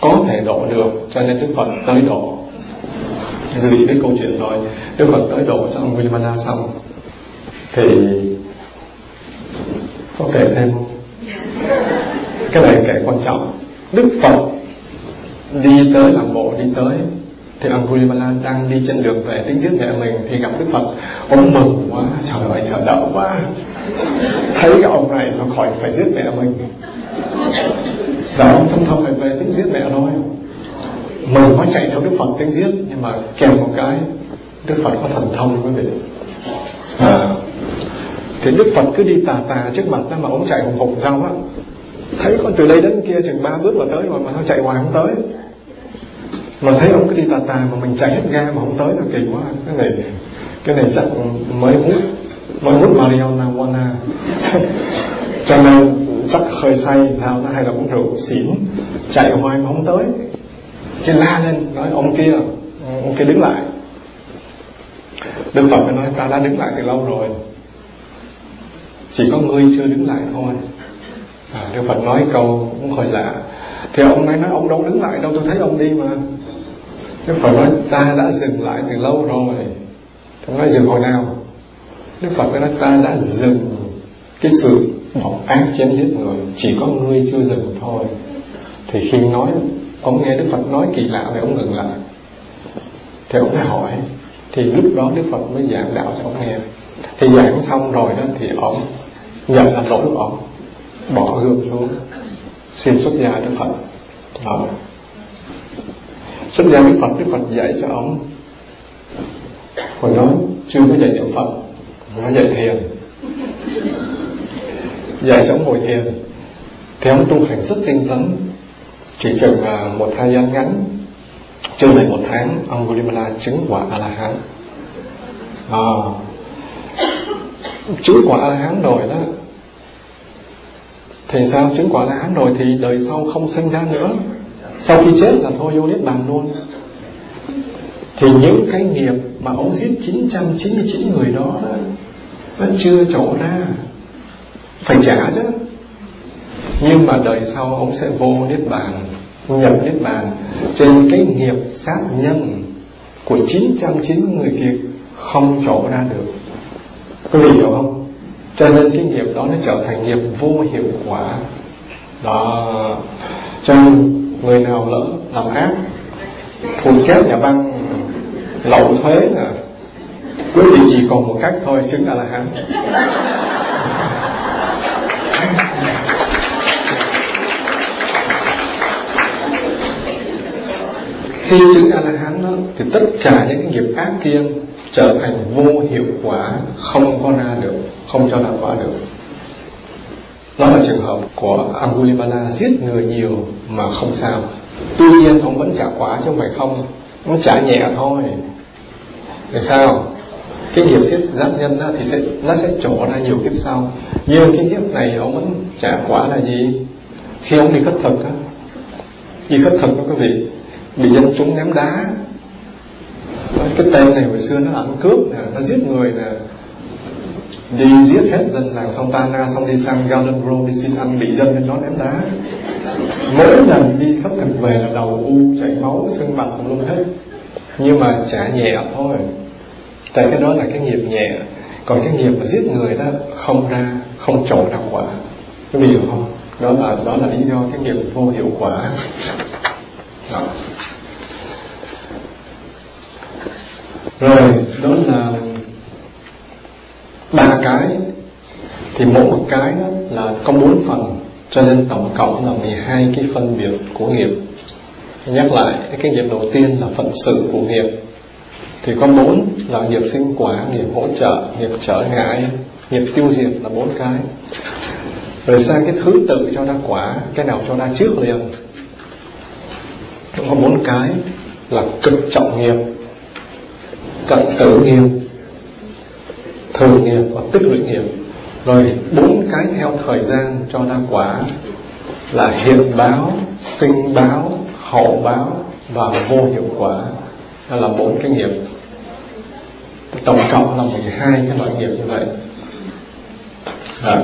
có thể độ được, cho nên Đức Phật tới độ vì cái câu chuyện rồi Đức Phật tới độ cho Angulimala xong. Thì có kể thêm không? cái này kể quan trọng. Đức Phật đi tới làm bộ đi tới thì Angulimala đang đi trên đường về tính giết mẹ mình thì gặp Đức Phật. Ông mừng quá trời ơi trời đậu quá. Thấy cái ông này nó khỏi phải giết mẹ mình. Và ông thông thông phải về tính giết mẹ nói mừng quá chạy theo Đức Phật tính giết nhưng mà kèm một cái Đức Phật có thần thông quý vị. À, thì Đức Phật cứ đi tà tà trước mặt đó mà ông chạy hùng hùng sao á. Thấy con từ đây đến kia chừng ba bước là tới rồi mà nó chạy hoài không tới mà thấy ông cứ đi tà tà mà mình chạy hết ga mà không tới là kỳ quá. Cái này cái này chắc mới hút mới hút marijuana wana cho nên chắc hơi say sao nó hay là uống rượu xỉn chạy hoài mà không tới. Cái la lên nói ông kia ông kia đứng lại. Đức Phật mới nói ta đã đứng lại từ lâu rồi. Chỉ có ngươi chưa đứng lại thôi. À, Đức Phật nói câu cũng hơi lạ. Thì ông ấy nói ông đâu đứng lại đâu tôi thấy ông đi mà. Đức Phật nói, ta đã dừng lại từ lâu rồi. Tôi nói, dừng hồi nào? Đức Phật nói, ta đã dừng cái sự độc ác chém giết người, Chỉ có ngươi chưa dừng thôi. Thì khi nói, Ông nghe Đức Phật nói kỳ lạ thì ông ngừng lại. Thì ông mới hỏi, Thì lúc đó Đức Phật mới giảng đạo cho ông nghe. Thì giảng xong rồi đó Thì ông nhận là lỗi của ông, Bỏ gương xuống, Xin xuất gia Đức Phật. Đó xuất gia với Phật Đức Phật dạy cho ông. Hồi đó chưa có dạy niệm Phật mà dạy thiền. Dạy cho ông ngồi thiền. Thì ông tu hành rất tinh tấn. Chỉ chừng à, một thời gian ngắn chưa đầy một tháng ông Gulimala chứng quả a la hán à, chứng quả a la hán rồi đó. Thì sao chứng quả a la hán rồi thì đời sau không sinh ra nữa sau khi chết là thôi, vô niết bàn luôn. Thì những cái nghiệp mà ông giết 999 người đó vẫn chưa trổ ra. Phải trả chứ. Nhưng mà đời sau ông sẽ vô niết bàn, nhập niết bàn trên cái nghiệp sát nhân của 990 người kia không trổ ra được. Có vị hiểu không? Cho nên cái nghiệp đó nó trở thành nghiệp vô hiệu quả. Đó. Cho nên người nào lỡ làm ác thù chết nhà băng, lậu thuế nè quý vị chỉ còn một cách thôi, chứng a la hán. Khi chứng a la hán đó, thì tất cả những nghiệp ác kia trở thành vô hiệu quả, không có ra được, không cho đạt quả được đó là trường hợp của Angulimala giết người nhiều mà không sao. Tuy nhiên ông vẫn trả quả chứ không phải không. Nó trả nhẹ thôi. Tại sao? Cái nghiệp giết giáp nhân đó, thì sẽ nó sẽ trổ ra nhiều kiếp sau. Nhưng cái kiếp này ông vẫn trả quả là gì? Khi ông đi khất thực á đi khất thực đó quý vị bị dân chúng ném đá. Cái tên này hồi xưa nó ăn cướp nè nó giết người nè đi giết hết dân làng Santana, xong đi sang Garden Grove đi xin ăn bị dân bên đó ném đá. Mỗi lần đi khất thực về là đầu u, chảy máu sưng mặt luôn hết. Nhưng mà trả nhẹ thôi. Tại cái đó là cái nghiệp nhẹ. Còn cái nghiệp mà giết người đó, không ra, không trổ ra quả. Có hiểu không đó là đó là lý do cái nghiệp vô hiệu quả. Đó. rồi, đó là cái, thì mỗi một cái đó là có bốn phần. Cho nên tổng cộng là 12 cái phân biệt của nghiệp. Nhắc lại cái nghiệp đầu tiên là phận sự của nghiệp. Thì có bốn là nghiệp sinh quả, nghiệp hỗ trợ, nghiệp trở ngại, nghiệp tiêu diệt là bốn cái. Rồi sang cái thứ tự cho ra quả, cái nào cho ra trước liền. Cũng có bốn cái là cực trọng nghiệp, cận tử nghiệp thường nghiệp và tích lũy nghiệp. Rồi bốn cái theo thời gian cho ra quả là hiện báo sinh báo hậu báo và vô hiệu quả. Đó là bốn cái nghiệp. Tổng cộng là 12 cái loại nghiệp như vậy. À,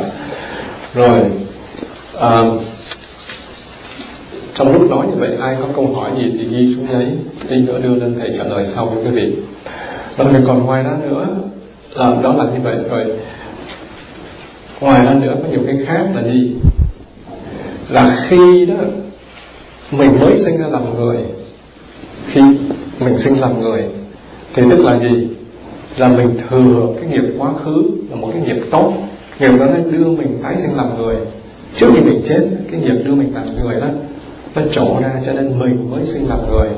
rồi à, trong lúc nói như vậy ai có câu hỏi gì thì ghi xuống giấy tí nữa đưa lên thầy trả lời sau với quý vị. Và còn ngoài ra nữa làm đó là như vậy rồi. Ngoài ra nữa, có nhiều cái khác là gì? Là khi đó, mình mới sinh ra làm người. Khi mình sinh làm người, thì tức là gì? Là mình thừa cái nghiệp quá khứ là một cái nghiệp tốt. Nghiệp đó nó đưa mình tái sinh làm người. Trước khi mình chết, cái nghiệp đưa mình làm người đó, nó trổ ra cho nên mình mới sinh làm người.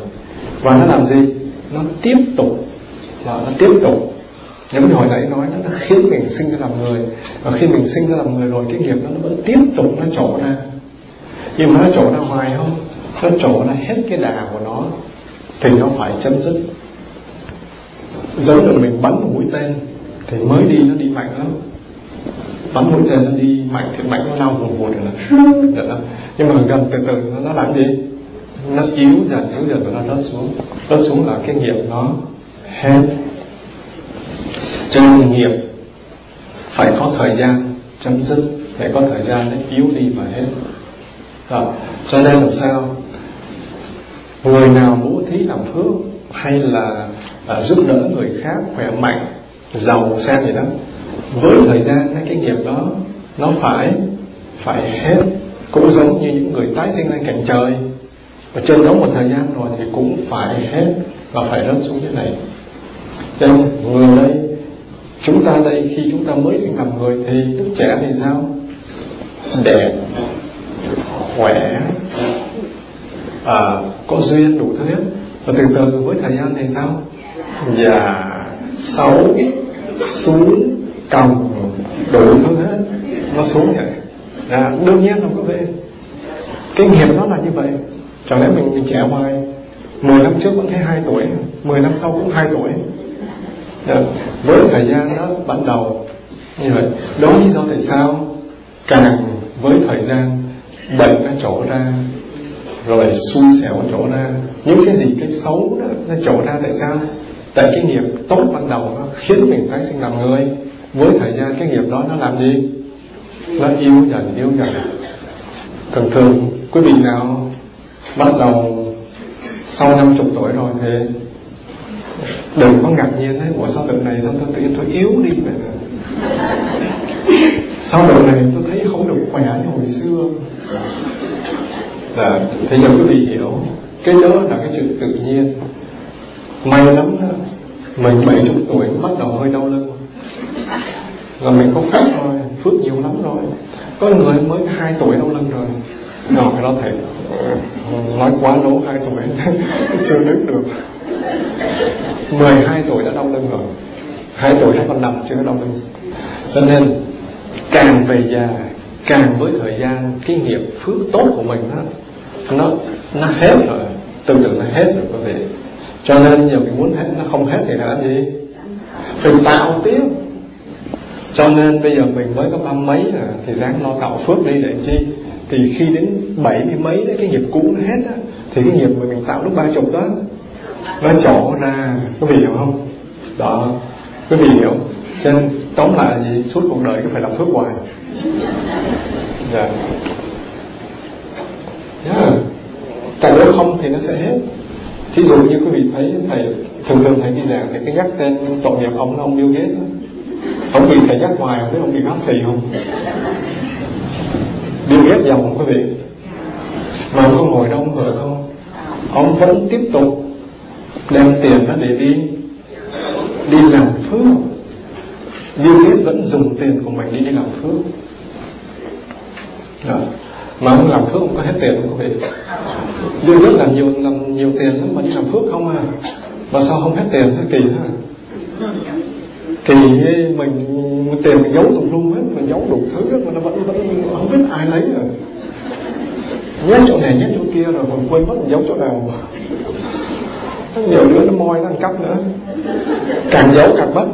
Và nó làm gì? Nó tiếp tục. Là nó tiếp tục giống như hồi nãy nói nó, nó khiến mình sinh ra làm người và khi mình sinh ra làm người rồi cái nghiệp nó vẫn tiếp tục nó trổ ra. Nhưng mà nó trổ ra hoài không? Nó trổ ra hết cái đà của nó thì nó phải chấm dứt. Giống như mình bắn một mũi tên thì mới đi nó đi mạnh lắm. Bắn mũi tên nó đi mạnh thì mạnh nó lao vùng vụt rồi được nhưng mà gần từ từ nó, nó làm gì? Nó yếu dần yếu dần và nó rớt xuống. Rớt xuống là cái nghiệp nó hết chân nghiệp phải có thời gian chấm dứt phải có thời gian để yếu đi và hết. Đó. cho nên làm sao? Người nào bố thí làm phước hay là à, giúp đỡ người khác khỏe mạnh giàu sang gì đó với thời gian cái nghiệp đó nó phải phải hết. Cũng giống như những người tái sinh lên cảnh trời. Và trên đó một thời gian rồi thì cũng phải hết và phải rớt xuống thế này. Cho nên người đây chúng ta đây khi chúng ta mới sinh làm người thì lúc trẻ thì sao? Đẹp khỏe à, có duyên đủ thứ hết. Và từ từ với thời gian thì sao? Già xấu xuống còng đủ thứ hết. Nó xuống vậy. À, đương nhiên không có về cái nghiệp nó là như vậy. Chẳng lẽ mình mình trẻ hoài 10 năm trước vẫn thấy hai tuổi 10 năm sau cũng hai tuổi? Dạ. với thời gian đó ban đầu, như vậy đó lý do tại sao càng với thời gian bệnh nó trổ ra, rồi xui xẻo trổ ra, những cái gì cái xấu đó nó trổ ra tại sao? Tại cái nghiệp tốt ban đầu nó khiến mình tái sinh làm người. Với thời gian cái nghiệp đó nó làm gì? Nó yếu dần yếu dần. Thường thường, quý vị nào bắt đầu sau năm chục tuổi rồi thì đừng có ngạc nhiên đấy. Của sao đợt này sao tôi tự nhiên tôi yếu đi vậy? Sau đợt này tôi thấy không được khỏe như hồi xưa. Là thế giờ quý vị hiểu. Cái đó là cái chuyện tự nhiên. May lắm đó. Mình bảy chục tuổi bắt đầu hơi đau lưng. Là mình có phước rồi, phước nhiều lắm rồi. Có người mới hai tuổi đau lưng rồi. Rồi cái đó thầy nói quá lố hai tuổi chưa đứng được. 12 tuổi đã đau lưng rồi. Hai tuổi nó còn nằm chưa đau lưng. Cho nên càng về già càng với thời gian cái nghiệp phước tốt của mình đó nó nó hết rồi. Từ từ nó hết rồi quý vị cho nên giờ mình muốn hết nó không hết thì làm gì phải tạo tiếp cho nên bây giờ mình mới có ba mấy à, thì ráng lo tạo phước đi để chi? Thì khi đến bảy mươi mấy đấy cái nghiệp cũ nó hết á thì cái nghiệp mà mình tạo lúc ba chục đó nó trổ ra quý vị hiểu không? Đó. Quý vị hiểu. Cho nên, tóm lại là gì? Suốt cuộc đời cứ phải làm phước hoài. Dạ. Yeah. tại nếu không thì nó sẽ hết. Thí dụ như quý vị thấy thầy, thường thường thầy đi giảng thì cái nhắc tên tội nghiệp ông là ông Bill Gates đó. ông bị thầy nhắc hoài, không biết ông bị hắt xì không? Bill Gates dòng không quý vị. Mà ông không ngồi đâu, ông hưởng không? Ông vẫn tiếp tục đem tiền đó để đi. Đi làm phước. Bill Gates vẫn dùng tiền của mình đi đi làm phước. Đó. mà ông làm phước không có hết tiền không quý vị? Bill Gates làm nhiều làm nhiều tiền lắm mà đi làm phước không à? Mà sao không hết tiền thế kỳ thế à? kỳ mình tiền mình giấu tùm lum hết, mình giấu đủ thứ hết mà nó vẫn vẫn không biết ai lấy rồi. Nhét chỗ này, nhét chỗ kia rồi mình quên mất mình giấu chỗ nào nhiều đứa nó moi nó ăn cắp nữa. Càng giấu càng mất.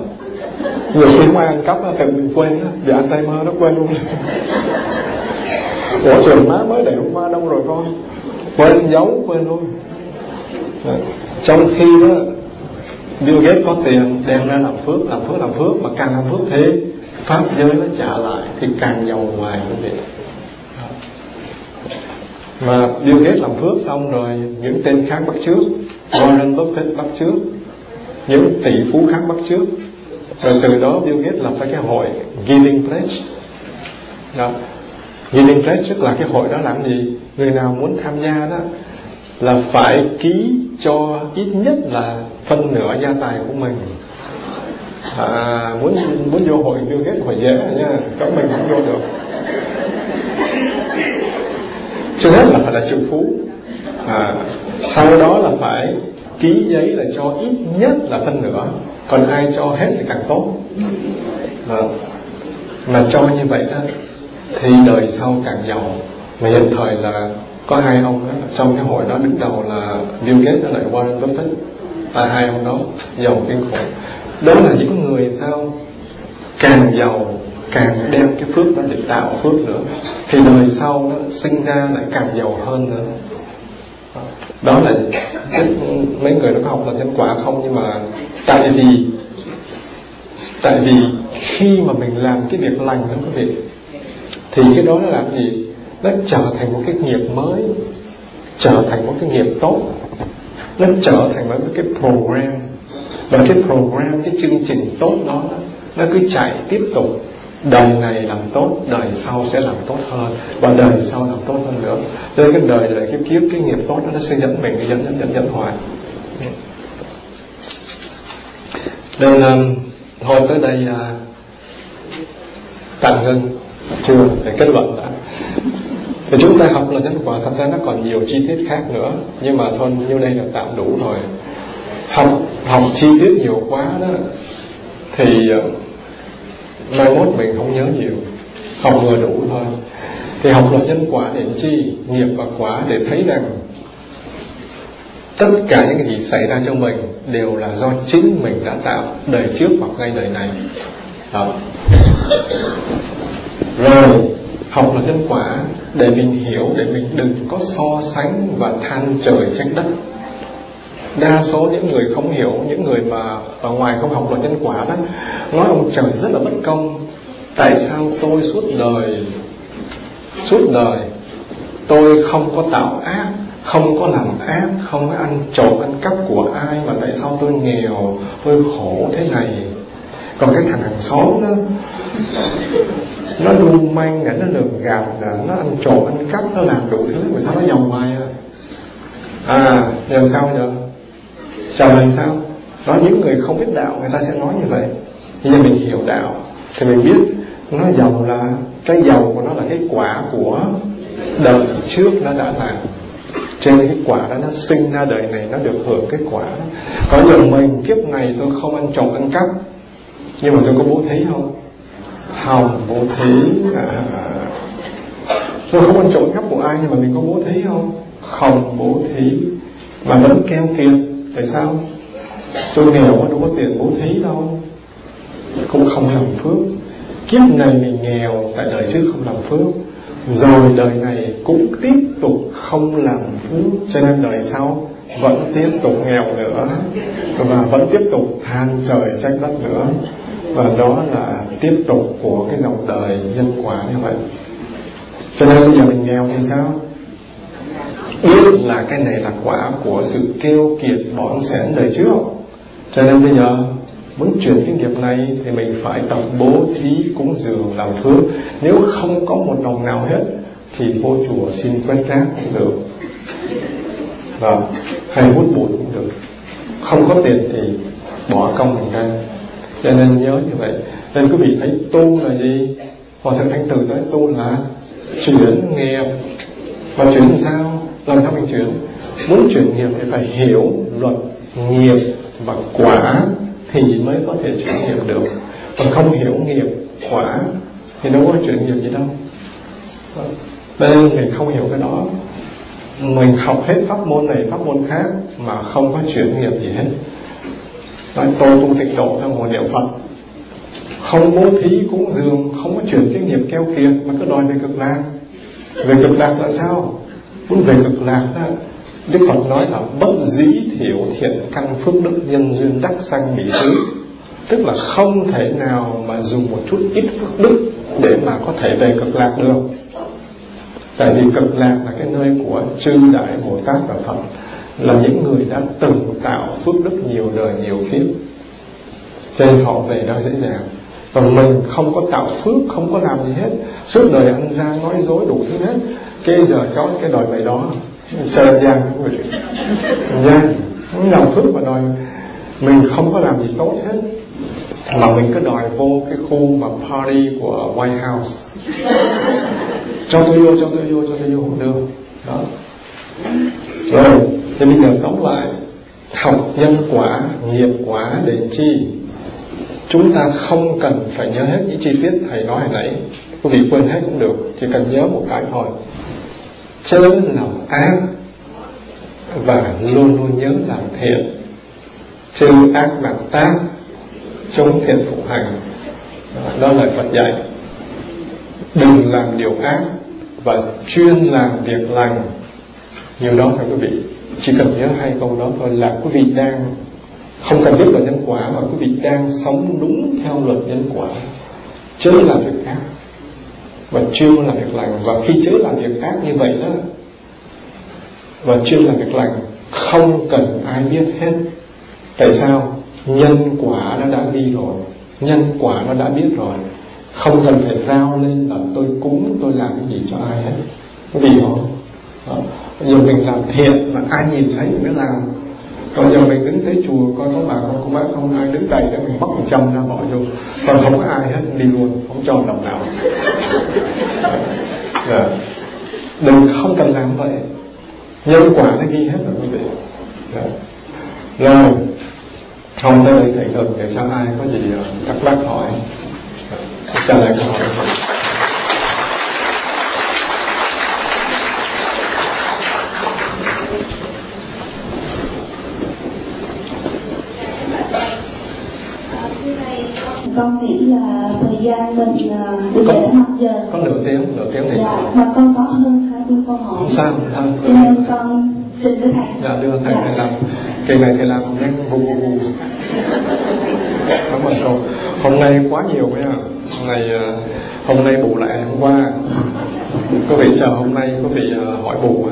Nhiều khi mai ăn cắp thì mình quên giờ Alzheimer nó quên luôn. Ủa, trường má mới để hôm qua đâu rồi con? Quên giấu, quên luôn. Dạ. Trong khi đó, Bill Gates có tiền, đem ra làm phước làm phước làm phước, mà càng làm phước thế, pháp giới nó trả lại, thì càng giàu ngoài quý vị mà Bill Gates làm phước xong rồi, những tên khác bắt trước Warren Buffett bắt trước những tỷ phú khác bắt trước. Rồi từ đó Bill Gates lập ra cái hội Giving Pledge. Đó. Giving Pledge tức là cái hội đó làm gì? Người nào muốn tham gia đó là phải ký cho ít nhất là phân nửa gia tài của mình. À, muốn muốn vô hội Bill Gates hội dễ nha có mình cũng vô được. Trước hết là phải là triệu phú. À, sau đó là phải ký giấy là cho ít nhất là phân nửa còn ai cho hết thì càng tốt. À, mà cho như vậy đó thì đời sau càng giàu. Mà hiện thời là có hai ông đó trong cái hội đó đứng đầu là Bill Gates với lại Warren Buffett. Là hai ông đó giàu kinh khủng. Đó là những người sao càng giàu càng đem cái phước đó để tạo phước nữa thì đời sau đó sinh ra lại càng giàu hơn nữa đó là mấy người nó có học là nhân quả không? Nhưng mà tại vì tại vì khi mà mình làm cái việc lành đó quý vị thì cái đó nó làm gì? Nó trở thành một cái nghiệp mới, trở thành một cái nghiệp tốt. Nó trở thành một cái program. Và cái program, cái chương trình tốt đó, nó cứ chạy tiếp tục đời này làm tốt đời sau sẽ làm tốt hơn và đời sau làm tốt hơn nữa. Cho nên cái đời đời kiếp kiếp cái nghiệp tốt đó, nó sẽ dẫn mình dẫn dẫn dẫn dẫn hoài. Nên um, thôi tới đây uh, tạm ngưng. Chưa để kết luận đã. Thì chúng ta học là nhân quả thật ra nó còn nhiều chi tiết khác nữa. Nhưng mà thôi như đây là tạm đủ rồi. Học học chi tiết nhiều quá đó thì uh, mai mốt mình không nhớ nhiều. Học vừa đủ thôi. Thì học luật nhân quả để chi, nghiệp và quả để thấy rằng tất cả những gì xảy ra cho mình đều là do chính mình đã tạo đời trước hoặc ngay đời này. Đó. rồi, học là nhân quả để mình hiểu, để mình đừng có so sánh và than trời trách đất đa số những người không hiểu, những người mà ở ngoài không học luật nhân quả đó, nói ông trời rất là bất công. Tại sao tôi suốt đời suốt đời tôi không có tạo ác, không có làm ác, không có ăn trộm, ăn cắp của ai mà tại sao tôi nghèo, tôi khổ thế này? Còn cái thằng hàng xóm đó, nó lưu manh à, nó lường gạt à, nó ăn trộm, ăn cắp, nó làm đủ thứ mà sao nó giàu hoài à? À làm sao giờ? Trả lời sao? Đó những người không biết đạo người ta sẽ nói như vậy. Nhưng mà mình hiểu đạo thì mình biết nó giàu là cái giàu của nó là cái quả của đời trước nó đã làm trên cái quả đó nó sinh ra đời này nó được hưởng cái quả đó. có nhiều mình kiếp này tôi không ăn trộm ăn cắp nhưng mà tôi có bố thí không? Hồng bố thí à, tôi không ăn trộm cắp của ai nhưng mà mình có bố thí không? Không bố thí mà vẫn keo kiệt tại sao? Tôi nghèo quá, đâu có tiền bố thí đâu. Cũng không làm phước. Kiếp này mình nghèo, tại đời trước không làm phước. Rồi đời này cũng tiếp tục không làm phước, cho nên đời sau vẫn tiếp tục nghèo nữa, và vẫn tiếp tục than trời trách đất nữa. Và đó là tiếp tục của cái dòng đời nhân quả như vậy. Cho nên bây giờ mình nghèo thì sao? Biết là cái này là quả của sự kêu kiệt bỏng sẻn đời trước. Cho nên bây giờ, muốn chuyển cái nghiệp này thì mình phải tập bố thí cúng dường làm phước. Nếu không có một đồng nào hết, thì vô chùa xin quét rác cũng được. Và hay hút bụi cũng được. Không có tiền thì bỏ công mình ra. Cho nên nhớ như vậy. Nên quý vị thấy tu là gì? Hòa thượng thanh từ nói tu là chuyển nghiệp. Và chuyển sao? Làm theo mình chuyển muốn chuyển nghiệp thì phải hiểu luật nghiệp và quả thì mới có thể chuyển nghiệp được. Còn không hiểu nghiệp, quả thì đâu có chuyển nghiệp gì đâu. Đây mình không hiểu cái đó, mình học hết pháp môn này, pháp môn khác mà không có chuyển nghiệp gì hết. Nói, tôi tu tịnh độ theo một niệm phật, không bố thí cúng dường, không có chuyển cái nghiệp keo kiệt mà cứ đòi về cực lạc. Về cực lạc là sao? Muốn về cực lạc đó Đức Phật nói là bất dĩ thiểu thiện căn phước đức nhân duyên đắc sanh mỹ xứ Tức là không thể nào mà dùng một chút ít phước đức để mà có thể về cực lạc được. Tại vì cực lạc là cái nơi của chư đại Bồ Tát và Phật, Là những người đã từng tạo phước đức nhiều đời nhiều kiếp. Cho nên họ về đó dễ dàng. Còn mình không có tạo phước, không có làm gì hết. Suốt đời ăn gian nói dối đủ thứ hết cái giờ cháu cái đòi vậy đó. Chơi gian người gian không làm phước mà đòi, mình không có làm gì tốt hết. Mà mình cứ đòi vô cái khu mà party của White House. Cho tôi vô, cho tôi vô, cho tôi vô không được đó. Rồi, thì bây giờ tóm lại, học nhân quả, nghiệp quả để chi? Chúng ta không cần phải nhớ hết những chi tiết thầy nói hồi nãy. Quý vị quên hết cũng được, chỉ cần nhớ một cái thôi chớ lòng ác và luôn luôn nhớ làm thiện chớ ác bằng tác chống thiện phụ hành. Đó là Phật dạy. Đừng làm điều ác và chuyên làm việc lành. Nhiều đó thưa quý vị, chỉ cần nhớ hai câu đó thôi là quý vị đang không cần biết vào nhân quả mà quý vị đang sống đúng theo luật nhân quả. Chớ làm việc ác và chưa làm việc lành. Và khi chữ làm việc ác như vậy đó, và chưa làm việc lành, không cần ai biết hết. Tại sao? Nhân quả nó đã ghi rồi. Nhân quả nó đã biết rồi. Không cần phải rao lên là tôi cúng, tôi làm cái gì cho ai hết. Vì không đó. giờ mình làm thiện mà ai nhìn thấy mới làm còn giờ mình đứng tới chùa coi có bà con cô bác không ai đứng đầy để mình bắt một trăm ra bỏ vô. Còn không có ai hết đi luôn không cho đồng nào. Yeah. đừng không cần làm vậy. Nhân quả nó ghi hết rồi quý vị. Yeah. rồi. Không tới đây thầy thường để cho ai có gì ờ, thắc mắc hỏi. Trả lời câu hỏi con nghĩ là thời gian mình bây giờ đã mặt giờ. có nửa tiếng nửa tiếng thì dạ, mà con có hơn hai mươi câu hỏi không sao không cho nên con xin với thầy. Dạ đưa thầy Dạ. thầy làm. Kỳ này thầy làm nhanh vù vù vù cảm ơn cô hôm nay quá nhiều nha. Hôm nay ờ, hôm nay bù lại hôm qua. Có vị chờ hôm nay có vị ờ, hỏi bù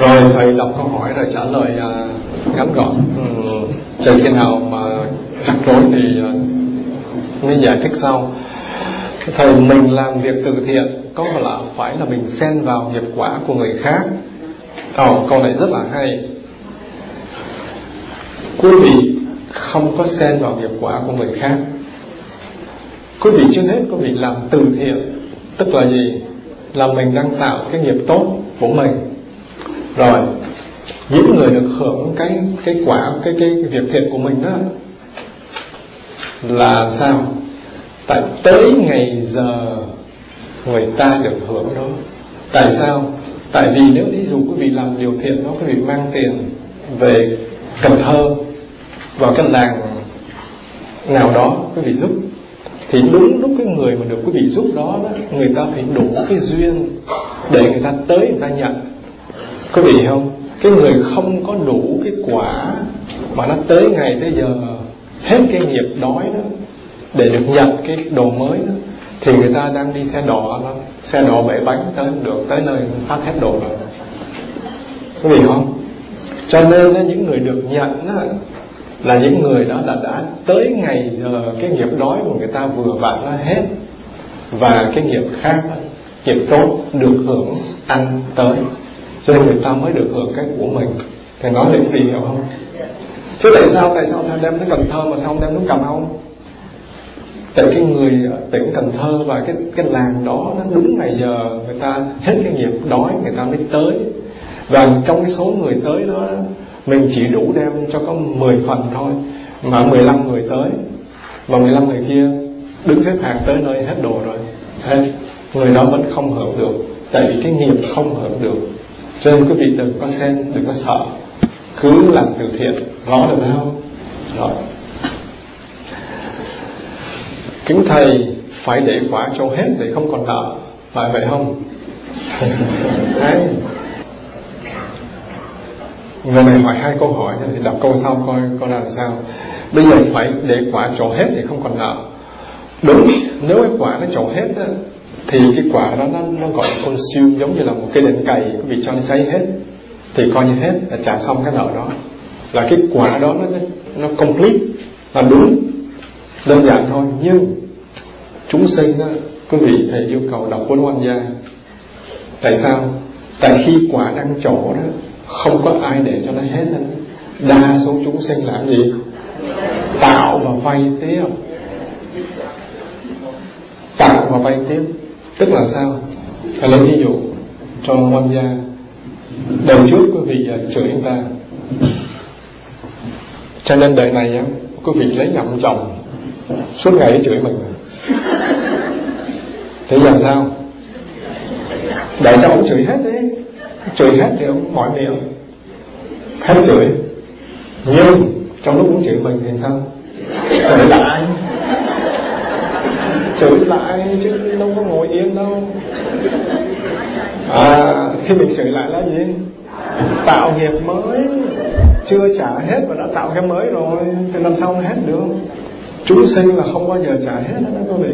rồi thầy đọc câu hỏi rồi trả lời ờ, ngắn gọn. Ừ, chờ khi nào mà rối thì nên giải thích sau. Thầy mình làm việc từ thiện có phải là phải là mình xen vào nghiệp quả của người khác? Ồ, câu này rất là hay. Quý vị không có xen vào nghiệp quả của người khác. Quý vị trước hết quý vị làm từ thiện tức là gì? Là mình đang tạo cái nghiệp tốt của mình. Rồi những người được hưởng cái cái quả cái, cái việc thiện của mình đó là sao? Tại tới ngày giờ người ta được hưởng đó. Tại sao? Tại vì nếu thí dụ quý vị làm điều thiện đó quý vị mang tiền về Cần Thơ vào căn làng nào đó quý vị giúp thì đúng lúc cái người mà được quý vị giúp đó, đó người ta phải đủ cái duyên để người ta tới người ta nhận. Quý vị không? Cái người không có đủ cái quả mà nó tới ngày tới giờ hết cái nghiệp đói đó để được nhận cái đồ mới đó thì người ta đang đi xe đò đó, xe đò bể bánh tới được tới nơi phát hết đồ rồi. Có gì không? Cho nên đó, những người được nhận đó, là những người đó là đã tới ngày giờ cái nghiệp đói của người ta vừa vặn nó hết. Và cái nghiệp khác đó, nghiệp tốt được hưởng ăn tới. Cho nên người ta mới được hưởng cái của mình. Thì nói để gì hiểu không? Chứ tại sao tại sao ta đem đến Cần Thơ mà sao không đem đến Cà Mau? Tại cái người ở tỉnh Cần Thơ và cái cái làng đó, nó đúng ngày giờ người ta hết cái nghiệp đói, người ta mới tới. Và trong cái số người tới đó, mình chỉ đủ đem cho có 10 phần thôi, mà 15 người tới. Và 15 người kia đứng xếp hàng tới nơi hết đồ rồi. Hết người đó vẫn không hưởng được, tại vì cái nghiệp không hưởng được. Cho nên quý vị đừng có xem, đừng có sợ cứ làm từ thiện. Rõ được không? Rõ. Kính thầy phải để quả cho hết để không còn nợ. Phải vậy không? Đấy. Người này hỏi hai câu hỏi thì đọc câu sau coi coi làm sao? Bây giờ phải để quả trổ hết thì không còn nợ. Đúng nếu cái quả nó trổ hết á, thì cái quả đó nó nó gọi là con siêu giống như là một cái đèn cày bị cho nó cháy hết thì coi như hết là trả xong cái nợ đó. Là cái quả đó nó nó complete, là đúng, đơn giản thôi. Nhưng chúng sinh đó quý vị, thầy yêu cầu đọc cuốn oan gia. Tại sao? Tại khi quả đang trổ đó, không có ai để cho nó hết hết đa số chúng sinh làm gì? Tạo và vay tiếp. Tạo và vay tiếp. Tức là sao? Thầy lấy ví dụ cho oan gia đời trước quý vị à, chửi anh ta. Cho nên đời này á quý vị lấy nhầm chồng, suốt ngày chửi mình. Thế giờ sao? Đời cho ông chửi hết đi chửi hết thì ông mỏi miệng hết chửi. Nhưng trong lúc ông chửi mình thì sao? Chửi lại. Chửi lại chứ đâu có ngồi yên đâu à khi mình chửi lại là gì? Tạo nghiệp mới. Chưa trả hết và đã tạo cái mới rồi thì làm sao hết được? Chúng sinh là không bao giờ trả hết đó quý vị.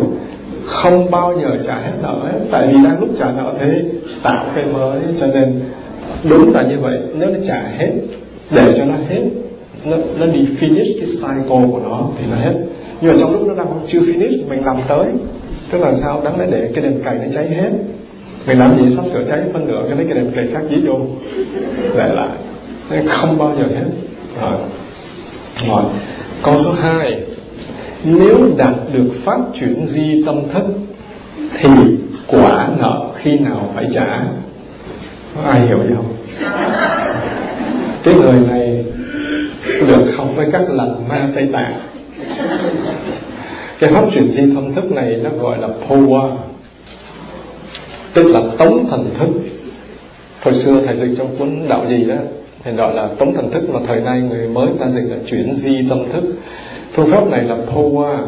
Không bao giờ trả hết nợ hết. Tại vì đang lúc trả nợ thế tạo cái mới cho nên đúng là như vậy. Nếu nó trả hết để cho nó hết. Nó, nó đi finish cái cycle của nó thì nó hết. Nhưng mà trong lúc nó đang chưa finish mình làm tới. Tức là sao? Đáng lẽ để cái đèn cày nó cháy hết mình làm gì sắp sửa cháy phân nửa cái lấy cái đèn cày khác dí vô? Lại lại. Nên không bao giờ hết. Rồi. Rồi. Câu số 2 nếu đạt được pháp chuyển di tâm thức thì quả nợ khi nào phải trả? Có ai hiểu gì không? Cái người này được học với các lần ma tây tạng. Cái pháp chuyển di tâm thức này nó gọi là power tức là tống thần thức. Thời xưa thầy dịch trong cuốn đạo gì đó, thầy gọi là tống thần thức, mà thời nay người mới ta dịch là chuyển di tâm thức. Phương pháp này là powa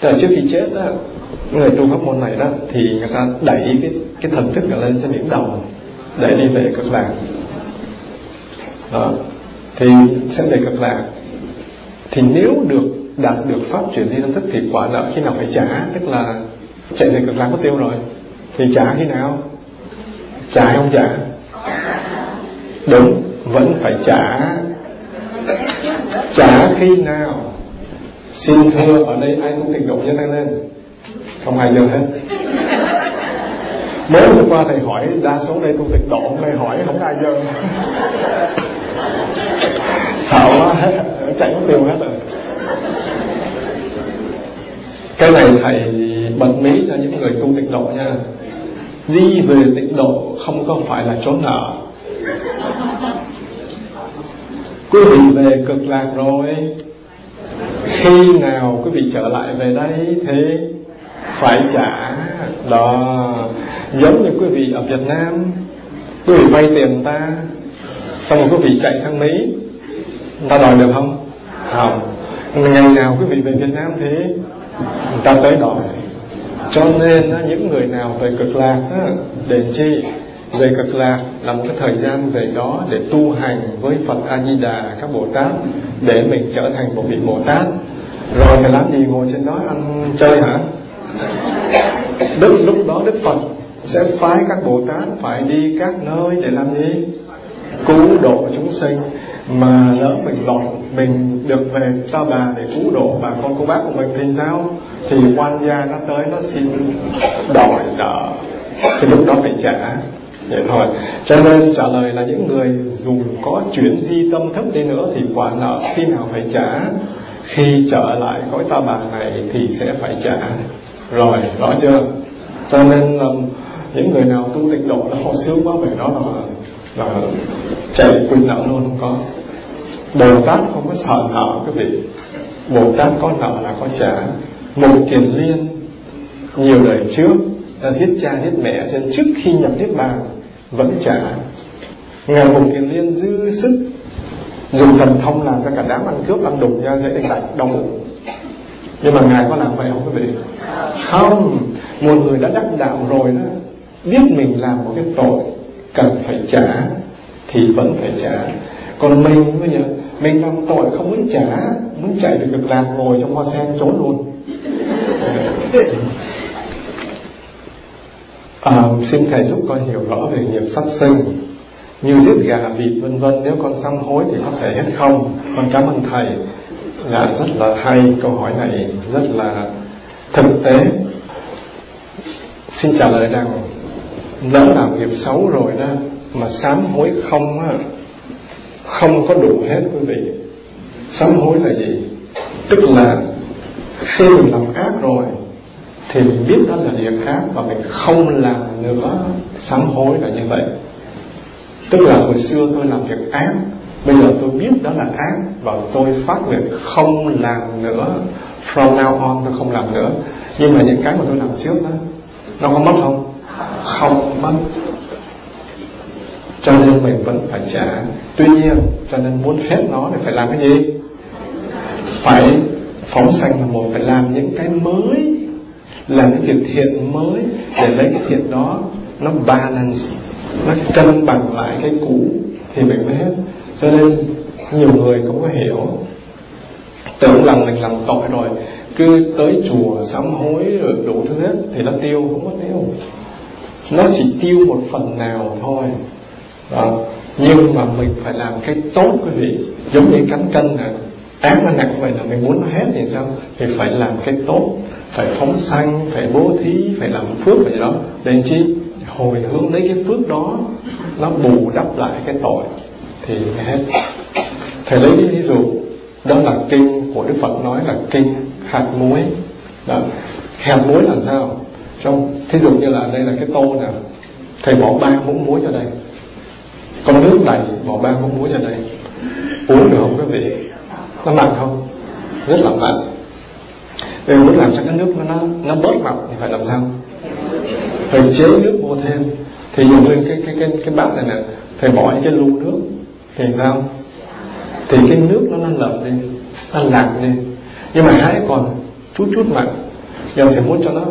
tại trước khi chết đó, người tu pháp môn này đó, thì người ta đẩy cái cái thần thức lên trên đỉnh đầu để đi về cực lạc. Đó. Thì sẽ về cực lạc. Thì nếu được, đạt được pháp chuyển di tâm thức thì quả nợ khi nào phải trả? Tức là chạy về cực lạc có tiêu rồi thì trả khi nào? Trả hay không trả? Đúng, vẫn phải trả. Trả khi nào? Xin thưa, ở đây ai cũng tình độ giơ tay lên. Không ai giờ hết. Mới hôm qua thầy hỏi, đa số đây tu tịch độ thầy hỏi không ai giơ. Sợ quá hết chạy mất tiêu hết rồi. Cái này thầy bật mí cho những người tu tịnh độ nha đi về tịnh độ không có phải là trốn nợ quý vị về cực lạc rồi. Khi nào quý vị trở lại về đây thì phải trả. Đó, giống như quý vị ở Việt Nam. Quý vị vay tiền ta, xong rồi quý vị chạy sang Mỹ. Ta đòi được không? Không. Ngày nào quý vị về Việt Nam thì người ta tới đòi cho nên những người nào về cực lạc để chi? Về cực lạc là một cái thời gian về đó để tu hành với Phật A Di Đà các Bồ Tát, để mình trở thành một vị Bồ Tát. Rồi thì làm gì ngồi trên đó ăn chơi hả? Đức lúc đó Đức Phật sẽ phái các Bồ Tát phải đi các nơi để làm gì? Cứu độ chúng sinh mà lỡ mình lọt mình được về sa bà để cứu độ bà con cô bác của mình thì sao thì quan gia nó tới nó xin đòi nợ. Thì lúc đó phải trả. Vậy thôi. Cho nên trả lời là những người dù có chuyển di tâm thức đi nữa thì quả nợ khi nào phải trả? Khi trở lại cõi ta bà này thì sẽ phải trả. Rồi rõ chưa? Cho nên um, những người nào tu tịnh độ nó không sướng quá về đó là là chạy quyền nợ luôn không có. Bồ Tát không có sợ nợ quý vị. Bồ Tát có nợ là có trả. Một kiền liên Nhiều đời trước Đã giết cha giết mẹ Cho nên trước khi nhập Niết Bàn Vẫn trả. Ngài Một kiền liên dư sức, Dùng thần thông làm cho cả đám ăn cướp ăn đục ra dễ đánh đồng đông. Nhưng mà Ngài có làm vậy không quý vị? Không. Một người đã đắc đạo rồi đó, Biết mình làm một cái tội Cần phải trả Thì vẫn phải trả. Còn mình bây giờ mình làm tội không muốn trả muốn chạy được được làm ngồi trong hoa sen trốn luôn. À, xin thầy giúp con hiểu rõ về nghiệp sát sinh như giết gà vịt vân vân. Nếu con sám hối thì có thể hết không? Con cảm ơn thầy. Là rất là hay. Câu hỏi này rất là thực tế. Xin trả lời rằng nếu làm nghiệp xấu rồi đó mà sám hối không á không có đủ hết quý vị sám hối là gì? Tức là khi mình làm ác rồi, thì mình biết đó là việc khác và mình không làm nữa. Sám hối là như vậy. Tức là hồi xưa tôi làm việc ác, bây giờ tôi biết đó là ác và tôi phát nguyện không làm nữa. From now on tôi không làm nữa. Nhưng mà những cái mà tôi làm trước đó, nó có mất không? Không mất cho nên mình vẫn phải trả. Tuy nhiên, cho nên muốn hết nó thì phải làm cái gì? Phải phóng sanh là một, phải làm những cái mới, làm những việc thiện mới để lấy cái thiện đó nó balance, nó cân bằng lại cái cũ thì mình mới hết. Cho nên nhiều người cũng có hiểu, tưởng rằng mình làm tội rồi, cứ tới chùa sám hối rồi đủ thứ hết thì nó tiêu, không có tiêu. Nó chỉ tiêu một phần nào thôi à, nhưng mà mình phải làm cái tốt quý vị giống như cánh cân nè án nó nặng vậy là mình muốn nó hết thì sao? Thì phải làm cái tốt phải phóng sanh phải bố thí phải làm phước vậy đó. Để chi? Hồi hướng lấy cái phước đó nó bù đắp lại cái tội thì hết. Thầy lấy cái ví dụ đó là kinh của đức phật nói là kinh hạt muối. Đó. hạt muối làm sao? Trong thí dụ như là đây là cái tô nè thầy bỏ ba muỗng muối vào đây con nước này bỏ ba con muối vào đây. Uống được không quý vị? Nó mặn không? Rất là mặn Bây muốn làm cho cái nước nó nó bớt mặn thì phải làm sao? Phải chế nước vô thêm. Thì dùng lên cái cái cái cái bát này nè thầy bỏ cái lu nước. Thì sao? Thì cái nước nó nó lợn đi, nó lạc đi. Nhưng mà hãy còn chút chút mặn. Giờ thầy muốn cho nó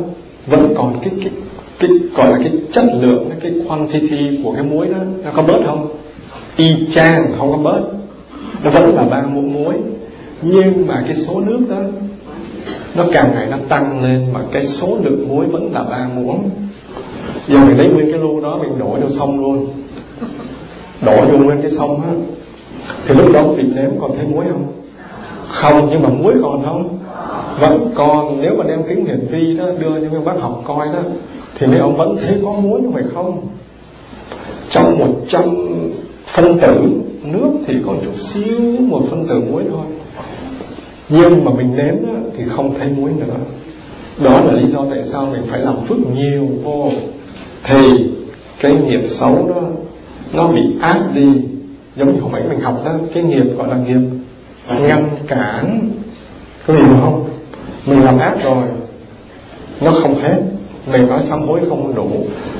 vẫn còn cái cái cái, gọi là cái chất lượng, cái quantity của cái muối đó, nó có bớt không? Y chang không có bớt. Nó vẫn là ba muỗng muối. Nhưng mà cái số nước đó, nó càng ngày nó tăng lên mà cái số lượng muối vẫn là ba muỗng. Giờ mình lấy nguyên cái lu đó, mình đổ vô sông luôn. Đổ vô nguyên cái sông á. Thì lúc đó mình nếm còn thấy muối không? Không, nhưng mà muối còn không? Vẫn còn nếu mà đem kính hiển vi đó đưa những cái bác học coi đó thì mấy ông vẫn thấy có muối như vậy không? Trong một trăm phân tử nước thì có chút xíu một phân tử muối thôi. Nhưng mà mình nếm đó, thì không thấy muối nữa. Đó là lý do tại sao mình phải làm phước nhiều vô. Thì cái nghiệp xấu đó nó bị áp đi. Giống như hồi nãy mình học đó cái nghiệp gọi là nghiệp ngăn cản. Có hiểu không? Mình làm ác rồi. Nó không hết. Mình nói sám hối không đủ.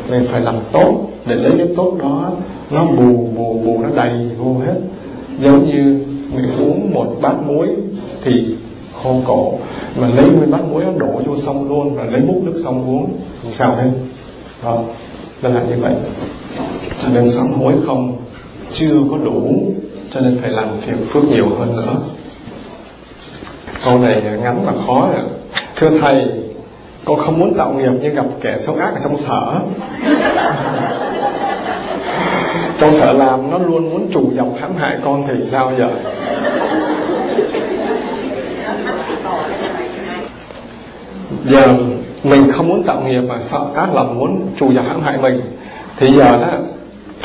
Mình phải làm tốt. Để lấy cái tốt đó, nó bù bù bù, nó đầy vô hết. Giống như mình uống một bát muối thì khô cổ. Mà lấy nguyên bát muối nó đổ vô sông luôn và lấy múc nước sông uống. Không sao hết? Đó. Là là như vậy. Cho nên sám hối không chưa có đủ, cho nên phải làm thêm phước nhiều hơn nữa câu này ngắn mà khó rồi thưa thầy, con không muốn tạo nghiệp nhưng gặp kẻ xấu ác ở trong sở. Trong sở làm nó luôn muốn chủ dọc hãm hại con thì sao giờ giờ mình không muốn tạo nghiệp mà sợ ác lòng muốn chủ dọc hãm hại mình. Thì giờ đó,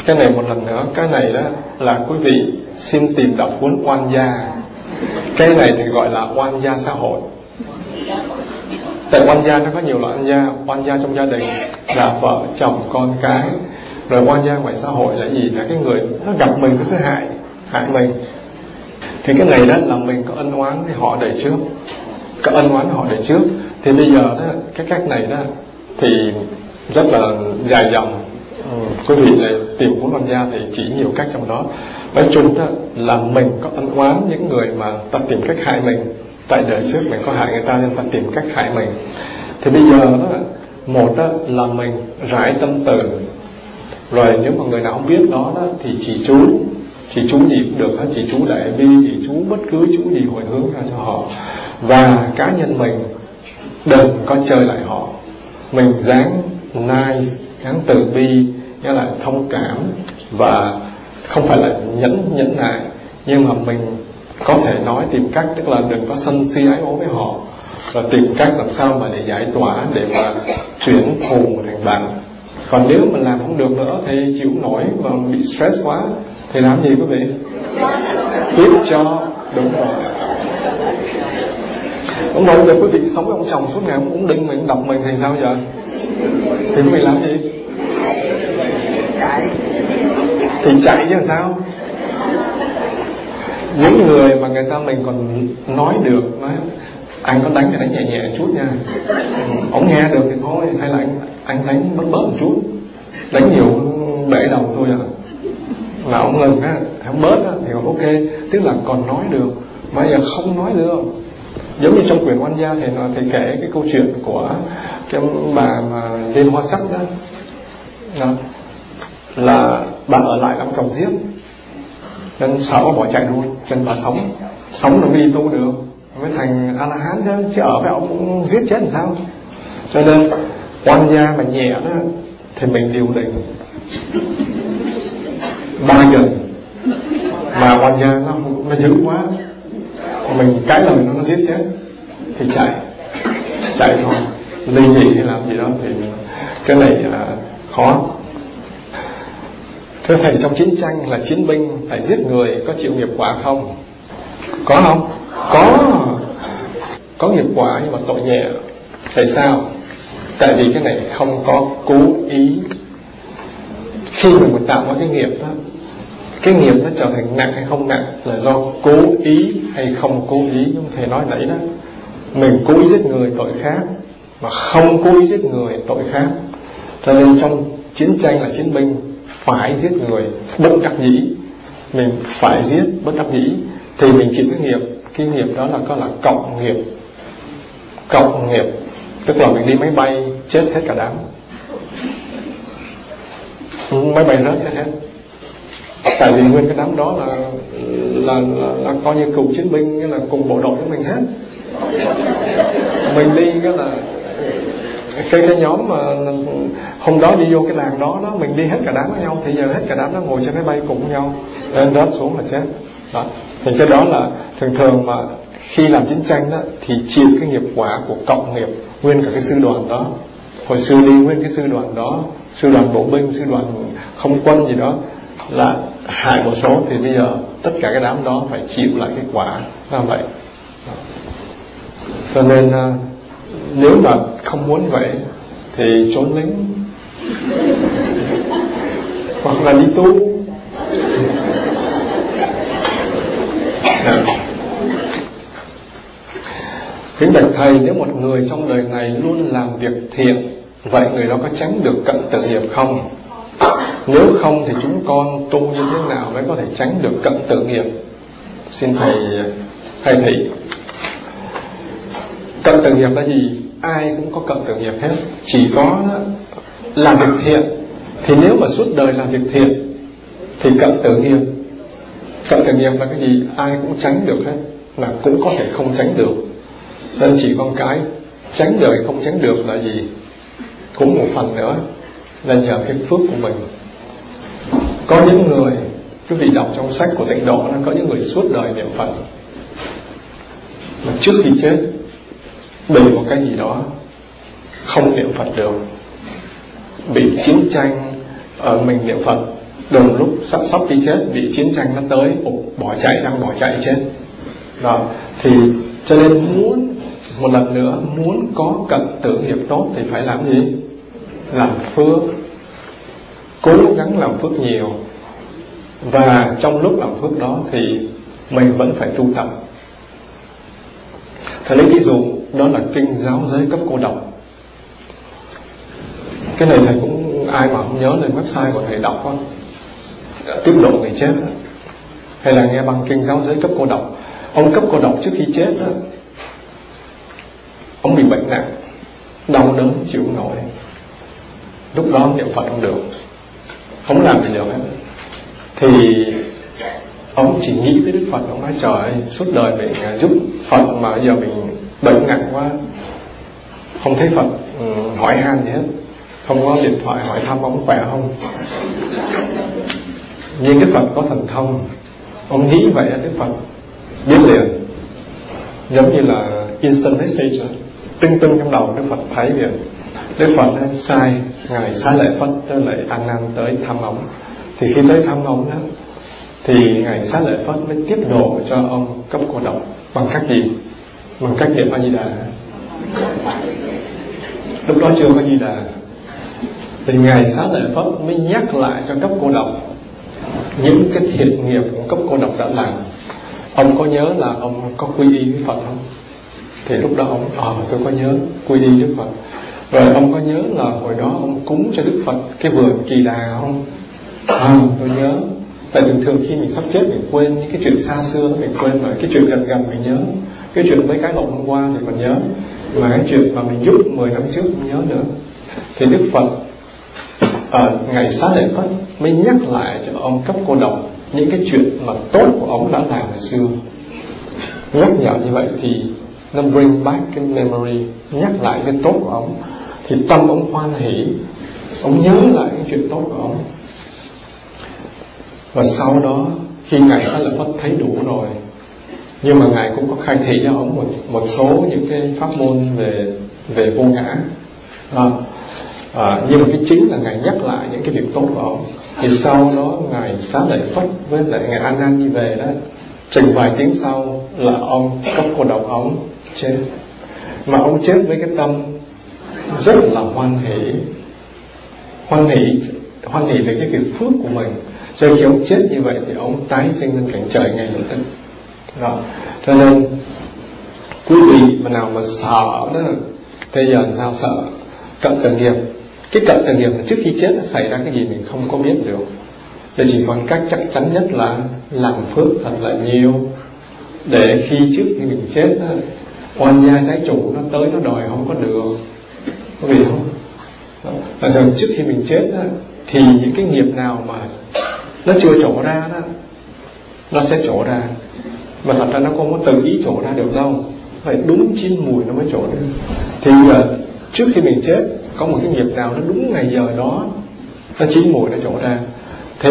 cái này một lần nữa, cái này đó là quý vị xin tìm đọc cuốn oan gia cái này thì gọi là oan gia xã hội. Tại oan gia nó có nhiều loại oan gia. Oan gia trong gia đình là vợ chồng con cái. Rồi oan gia ngoài xã hội là gì? Là cái người nó gặp mình cứ hại hại mình. Thì cái này đó là mình có ân oán với họ đời trước. Có ân oán họ đời trước. Thì bây giờ đó cái cách này đó thì rất là dài dòng. Ừ, quý vị là tìm cuốn oan gia thì chỉ nhiều cách trong đó nói chung đó là mình có ân oán những người mà ta tìm cách hại mình. Tại đời trước mình có hại người ta nên ta tìm cách hại mình. Thì bây giờ đó một đó là mình rải tâm từ. Rồi nếu mà người nào không biết đó, đó thì chỉ chú chỉ chú gì cũng được chỉ chú đại bi chỉ chú bất cứ chú gì hồi hướng ra cho họ. Và cá nhân mình đừng có chơi lại họ. Mình dáng nice dáng từ bi nghĩa là thông cảm và không phải là nhẫn nhẫn nại, nhưng mà mình có thể nói tìm cách, tức là đừng có sân si ái ố với họ. Và tìm cách làm sao mà để giải tỏa, để mà chuyển thù thành bạn còn nếu mà làm không được nữa thì chịu nổi, và bị stress quá, thì làm gì quý vị? Tiếp cho, đúng rồi. Ông nói giờ quý vị sống với ông chồng suốt ngày cũng đinh mình đập mình thì sao giờ? Thì quý vị làm gì? Thì chạy chứ sao? Những người mà người ta mình còn nói được nói anh có đánh thì đánh nhẹ nhẹ chút nha. Ông nghe được thì thôi hay là anh anh đánh bớt bớt một chút. Đánh nhiều bể đầu thôi à. Là ông ngừng á ông bớt á thì còn ok. Tức là còn nói được mà giờ không nói được. Giống như trong quyển oan gia thì nó thì kể cái câu chuyện của cái bà mà liên hoa sắc đó, đó là bà ở lại làm chồng giết nên sợ bỏ chạy luôn chân bà sống. Sống nó mới đi tu được. Mới thành a la hán chứ chứ ở với ông cũng giết chết làm sao? Cho nên oan gia mà nhẹ đó, thì mình điều đình ba giờ. Mà oan gia nó nó dữ quá. Mình cái lời nó nó giết chết, thì chạy. Chạy thôi. Ly gì hay làm gì đó thì cái này là khó thưa thầy trong chiến tranh là chiến binh phải giết người có chịu nghiệp quả không? Có không? Có. Có nghiệp quả nhưng mà tội nhẹ. Tại sao? Tại vì cái này không có cố ý. Khi mình mình tạo ra cái nghiệp đó, cái nghiệp nó trở thành nặng hay không nặng là do cố ý hay không cố ý. Nhưng thầy nói nãy đó, mình cố ý giết người tội khác mà không cố ý giết người tội khác. Cho nên trong chiến tranh là chiến binh phải giết người bất đắc dĩ. Mình phải giết bất đắc dĩ thì mình chịu cái nghiệp. Cái nghiệp đó là có là cộng nghiệp. Cộng nghiệp tức là mình đi máy bay chết hết cả đám. Ừ, máy bay rớt chết hết. Tại vì nguyên cái đám đó là là, là, là coi như cựu chiến binh nghĩa là cùng bộ đội với mình hết. Mình đi cái là cái cái nhóm mà hôm đó đi vô cái làng đó đó, mình đi hết cả đám với nhau, thì giờ hết cả đám nó ngồi trên máy bay cùng nhau, lên rớt xuống là chết. Đó. Thì cái đó là thường thường mà khi làm chiến tranh đó, thì chịu cái nghiệp quả của cộng nghiệp nguyên cả cái sư đoàn đó. Hồi xưa đi nguyên cái sư đoàn đó, sư đoàn bộ binh, sư đoàn không quân gì đó, là hại một số, thì bây giờ tất cả cái đám đó phải chịu lại cái quả. Là vậy. Cho nên à, nếu mà không muốn vậy thì trốn lính hoặc là đi tu. Kính bạch Thầy, nếu một người trong đời này luôn làm việc thiện, vậy người đó có tránh được cận tử nghiệp không? Nếu không thì chúng con tu như thế nào mới có thể tránh được cận tử nghiệp? Xin Thầy thay thị. Cận tử nghiệp là gì? Ai cũng có cận tử nghiệp hết. Chỉ có làm việc thiện. Thì nếu mà suốt đời làm việc thiện, thì cận tử nghiệp. Cận tử nghiệp là cái gì? Ai cũng tránh được hết. Là cũng có thể không tránh được. Nên chỉ con cái tránh đời không tránh được là gì? Cũng một phần nữa, là nhờ cái phước của mình có những người, quý vị đọc trong sách của tịnh độ nó có những người suốt đời niệm phật mà trước khi chết bị một cái gì đó không niệm phật được, bị chiến tranh ở mình niệm phật đồng lúc sắp sắp đi chết, bị chiến tranh nó tới bỏ chạy, đang bỏ chạy chết đó, thì cho nên muốn một lần nữa, muốn có cận tử nghiệp tốt thì phải làm gì? Làm phước, cố gắng làm phước nhiều. Và trong lúc làm phước đó thì mình vẫn phải tu tập thầy lấy ví dụ, đó là kinh giáo giới cấp cô độc. Cái này thầy cũng, ai mà không nhớ lên website của thầy đọc không tiếp độ người chết hay là nghe băng kinh giáo giới cấp cô độc. Ông cấp cô độc trước khi chết đó, ông bị bệnh nặng, đau đớn chịu nổi. Lúc đó niệm phật không được. Không làm gì được hết. Thì ông chỉ nghĩ tới đức phật, ông nói, trời ơi, suốt đời mình à, giúp phật mà giờ mình bệnh nặng quá. Không thấy phật ừ, hỏi han gì hết. Không có điện thoại hỏi thăm ông khỏe không. Nhưng đức phật có thần thông. Ông nghĩ vậy đức phật biết liền. Giống như là instant message tưng tưng trong đầu đức phật thấy liền. Đức phật đã sai, ngài sai lại Phật tới lại an Nam tới thăm ông. Thì khi tới thăm ông đó thì ngài xá lợi phất mới tiếp độ cho ông cấp cô độc bằng cách gì? Bằng cách niệm a di đà lúc đó chưa có di đà thì ngài xá lợi phất mới nhắc lại cho cấp cô độc những cái thiện nghiệp của cấp cô độc đã làm. Ông có nhớ là ông có quy y với phật không? Thì lúc đó ông ờ à, tôi có nhớ quy y đức phật. Rồi ông có nhớ là hồi đó ông cúng cho đức phật cái vườn kỳ đà không? À, tôi nhớ tại thường thường khi mình sắp chết mình quên những cái chuyện xa xưa mình quên mà cái chuyện gần gần mình nhớ. Cái chuyện mấy cái lộn hôm qua thì mình nhớ, mà cái chuyện mà mình giúp 10 năm trước không nhớ nữa. Thì đức phật ờ, ở ngày xá lợi phất mới nhắc lại cho ông cấp cô độc những cái chuyện mà tốt của ông đã làm ngày xưa. Nhắc nhở như vậy thì nó bring back cái memory, nhắc lại cái tốt của ông. Thì tâm ông hoan hỷ, ông nhớ lại cái chuyện tốt của ông và sau đó khi ngài đã là phất thấy đủ rồi nhưng mà ngài cũng có khai thị cho ông một một số những cái pháp môn về về vô ngã. À, à, nhưng mà cái chính là ngài nhắc lại những cái việc tốt của ông. Thì sau đó ngài xá lợi phất với lại ngài an an đi về đó chừng vài tiếng sau là ông cấp cô độc ông chết. Mà ông chết với cái tâm rất là hoan hỷ. Hoan hỷ hoan hỷ về cái việc phước của mình cho khi ông chết như vậy thì ông tái sinh lên cảnh trời ngay lập tức. Đó. cho nên quý vị mà nào mà sợ đó thế giờ làm sao sợ? Cận tử nghiệp. Cái cận tử nghiệp là trước khi chết nó xảy ra cái gì mình không có biết được. Thì chỉ còn cách chắc chắn nhất là làm phước thật là nhiều. Để khi trước khi mình chết đó, oan gia trái chủ nó tới nó đòi không có được. Có vì không? Và trước khi mình chết đó, thì những cái nghiệp nào mà nó chưa trổ ra đó nó sẽ trổ ra. Mà thật ra nó không có tự ý trổ ra được đâu. Phải đúng chín mùi nó mới trổ được thì uh, trước khi mình chết có một cái nghiệp nào nó đúng ngày giờ đó nó chín mùi nó trổ ra. Thì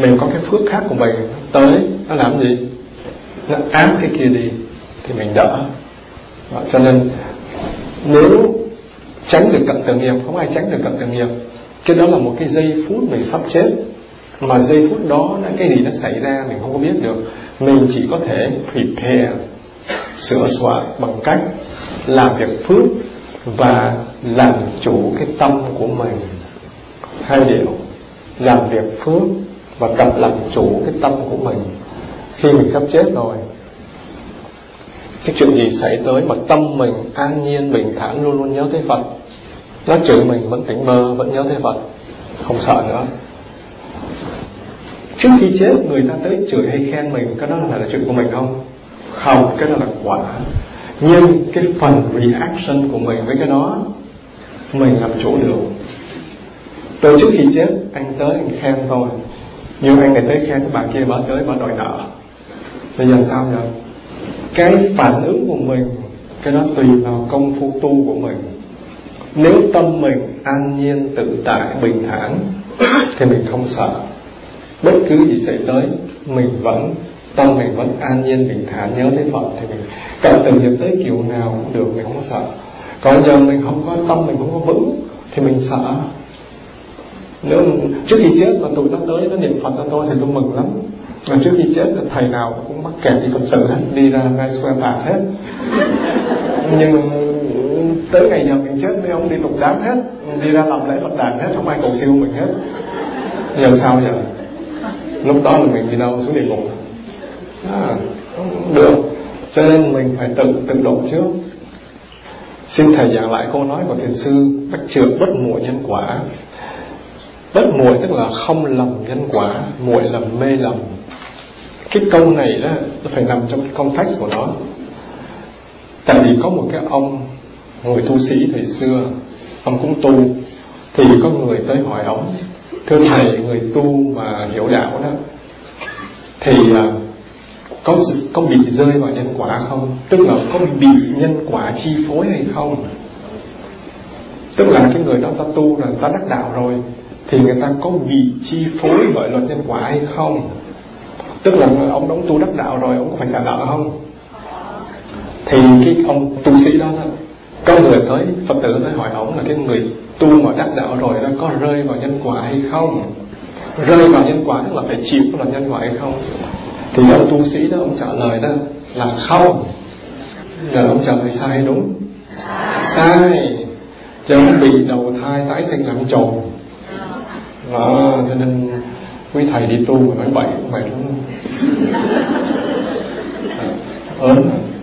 mình có cái phước khác của mình tới nó làm gì? Nó ám cái kia đi thì mình đỡ. Đó, cho nên nếu tránh được cận tử nghiệp không ai tránh được cận tử nghiệp cái đó là một cái giây phút mình sắp chết. Mà giây phút đó là cái gì nó xảy ra mình không có biết được. Mình chỉ có thể prepare, sửa soạn bằng cách làm việc phước và làm chủ cái tâm của mình. Hai điều, làm việc phước và tập làm chủ cái tâm của mình. Khi mình sắp chết rồi, cái chuyện gì xảy tới mà tâm mình an nhiên, bình thản luôn luôn nhớ tới Phật? Nó chửi mình vẫn tỉnh bơ vẫn nhớ thấy Phật không sợ nữa. Trước khi chết, người ta tới chửi hay khen mình, cái đó là là chuyện của mình không không, cái đó là quả. Nhưng cái phần reaction của mình với cái đó, mình làm chủ được. Từ trước khi chết, anh tới anh khen thôi. Nhưng anh này tới khen bà kia, bà tới, bà đòi nợ. Bây giờ sao nhỉ? Cái phản ứng của mình, cái đó tùy vào công phu tu của mình nếu tâm mình an nhiên, tự tại, bình thản, thì mình không sợ. Bất cứ gì xảy tới, mình vẫn, tâm mình vẫn an nhiên, bình thản, nhớ tới phật, thì mình cần từ nghiệp tới kiểu nào cũng được, mình không sợ. Còn giờ mình không có tâm, mình không có vững, thì mình sợ. Nếu trước khi chết mà tụi nó tới, nó niệm phật cho tôi thì tôi mừng lắm. Mà trước khi chết là thầy nào cũng mắc kẹt đi phật sự hết, đi ra ngay xoay bạc hết. Nhưng tới ngày giờ mình chết mấy ông đi tục đám hết đi ra làm lễ phật đàn hết không ai cầu siêu mình hết. Giờ sao giờ? Lúc đó là mình đi đâu? Xuống địa ngục. À, không được. Cho nên mình phải tự tự độ trước. Xin thầy giảng lại câu nói của thiền sư bách trượng bất muội nhân quả. Bất muội tức là không lầm nhân quả muội là mê lầm. Cái câu này đó nó phải nằm trong cái context của nó. Tại vì có một cái ông người tu sĩ thời xưa ông cũng tu. Thì có người tới hỏi ông thưa thầy người tu mà hiểu đạo đó thì à, có có bị rơi vào nhân quả không? Tức là có bị nhân quả chi phối hay không? Tức là cái người đó ta tu là ta đắc đạo rồi thì người ta có bị chi phối bởi luật nhân quả hay không? Tức là ông đóng tu đắc đạo rồi ông có phải trả nợ không? Thì cái ông tu sĩ đó, đó có người tới, phật tử tới hỏi ổng là cái người tu mà đắc đạo rồi đó, có rơi vào nhân quả hay không? Rơi vào nhân quả tức là phải chịu là nhân quả hay không? Thì ông tu sĩ đó, ông trả lời đó là không. Rồi ông trả lời sai đúng. Sai. Chứ ông bị đầu thai tái sinh làm chồng đó, cho nên quý thầy đi tu mà nói bậy cũng vậy lắm. Ờ, ớn à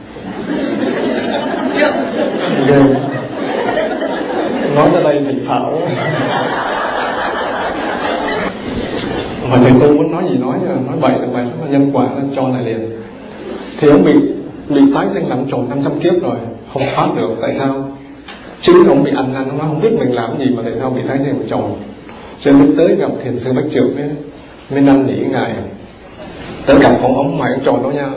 ghê nói ra đây thì xạo. Mà thầy tu muốn nói gì nói nói bậy là bậy. Nhân quả, nó cho lại liền. Thì ông bị bị tái sinh làm trồn 500 kiếp rồi. Không thoát được, tại sao? Chứ ông bị ăn năn nó không biết mình làm gì mà tại sao bị tái sinh làm trồn cho nên tới gặp thiền sư bách trưởng ấy, mới năn nỉ ngài. Tới gặp ông ông mày ông tròn đó nha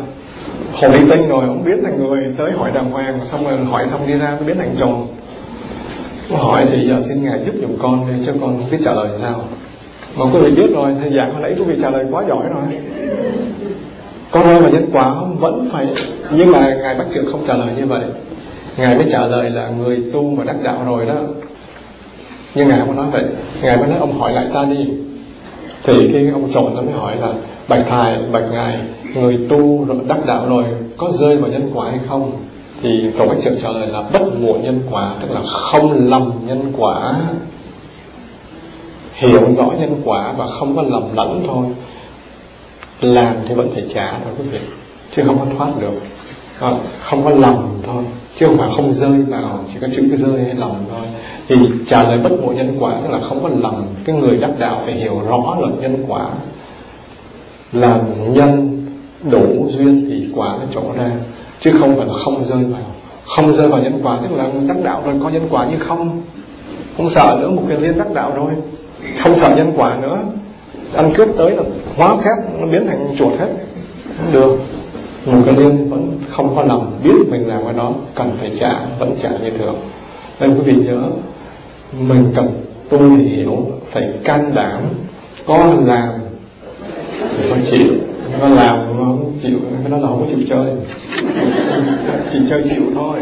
hồ ly tinh rồi không biết thành người tới hỏi đàng hoàng, xong rồi hỏi xong đi ra mới biết thành tròn hỏi thì giờ xin ngài giúp dùm con đi, cho con biết trả lời sao. Mà quý vị biết rồi thầy giảng hồi nãy quý vị trả lời quá giỏi rồi. Con ơi mà nhân quả không, vẫn phải nhưng mà ngài bắt trưởng không trả lời như vậy. Ngài mới trả lời là người tu mà đắc đạo rồi đó. Nhưng ngài không nói vậy. Ngài mới nói, ông hỏi lại ta đi thì cái ông trộn nó mới hỏi là bạch thầy bạch ngài người tu rồi đắc đạo rồi có rơi vào nhân quả hay không? Thì tổ bách trưởng trả lời là bất ngộ nhân quả tức là không lầm nhân quả. Hiểu rõ nhân quả và không có lầm lẫn thôi. Làm thì vẫn phải trả thôi quý vị chứ không có thoát được còn không có lầm thôi. Chứ không phải không rơi vào, chỉ có chữ cái rơi hay lầm thôi. Thì trả lời bất ngộ nhân quả tức là không có lầm cái người đắc đạo phải hiểu rõ luật nhân quả. Làm nhân đủ duyên thì quả nó trổ ra. Chứ không phải là không rơi vào. Không rơi vào nhân quả tức là đắc đạo rồi có nhân quả như không. Không sợ nữa, một cái liên đắc đạo rồi không sợ nhân quả nữa. Ăn cướp tới là hóa phép nó biến thành chuột hết. Không được. Một cái liên vẫn không có lòng biết mình làm cái đó, cần phải trả, vẫn trả như thường. Nên quý vị nhớ, mình cần tôi hiểu, phải can đảm có làm thì có chịu. Có làm nó không chịu, cái đó là không có chịu chơi. Chỉ chơi chịu thôi.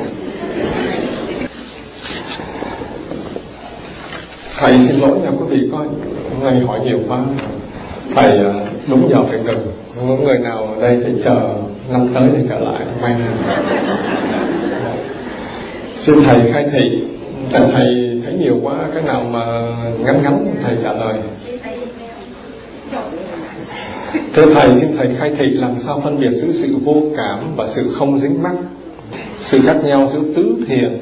Thầy xin lỗi nha quý vị có ngày hỏi nhiều quá thầy ờ, đúng giờ phải ngừng. Có người nào ở đây phải chờ năm tới thì trở lại. May nào xin thầy khai thị. Tại thầy thấy nhiều quá, cái nào mà ngắn ngắn, thầy trả lời. Thưa thầy, xin thầy khai thị làm sao phân biệt giữa sự vô cảm và sự không dính mắc? Sự khác nhau giữa tứ thiền,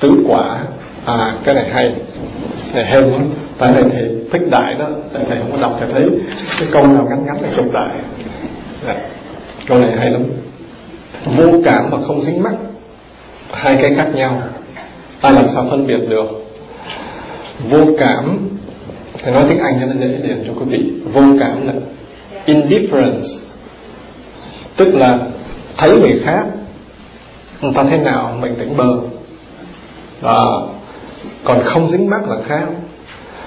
tứ quả. À cái này hay này hay lắm. Tại này thầy thích đại đó tại thầy không có đọc thầy thấy. Cái câu nào ngắn ngắn là chụp đại. À, câu này hay lắm. Vô cảm mà không dính mắc hai cái khác nhau. Ta làm sao phân biệt được? Vô cảm thầy nói tiếng anh cho nó dễ liền cho quý vị. Vô cảm là indifference. Tức là thấy người khác người ta thế nào mình tỉnh bơ. Đó còn không dính mắc là khác.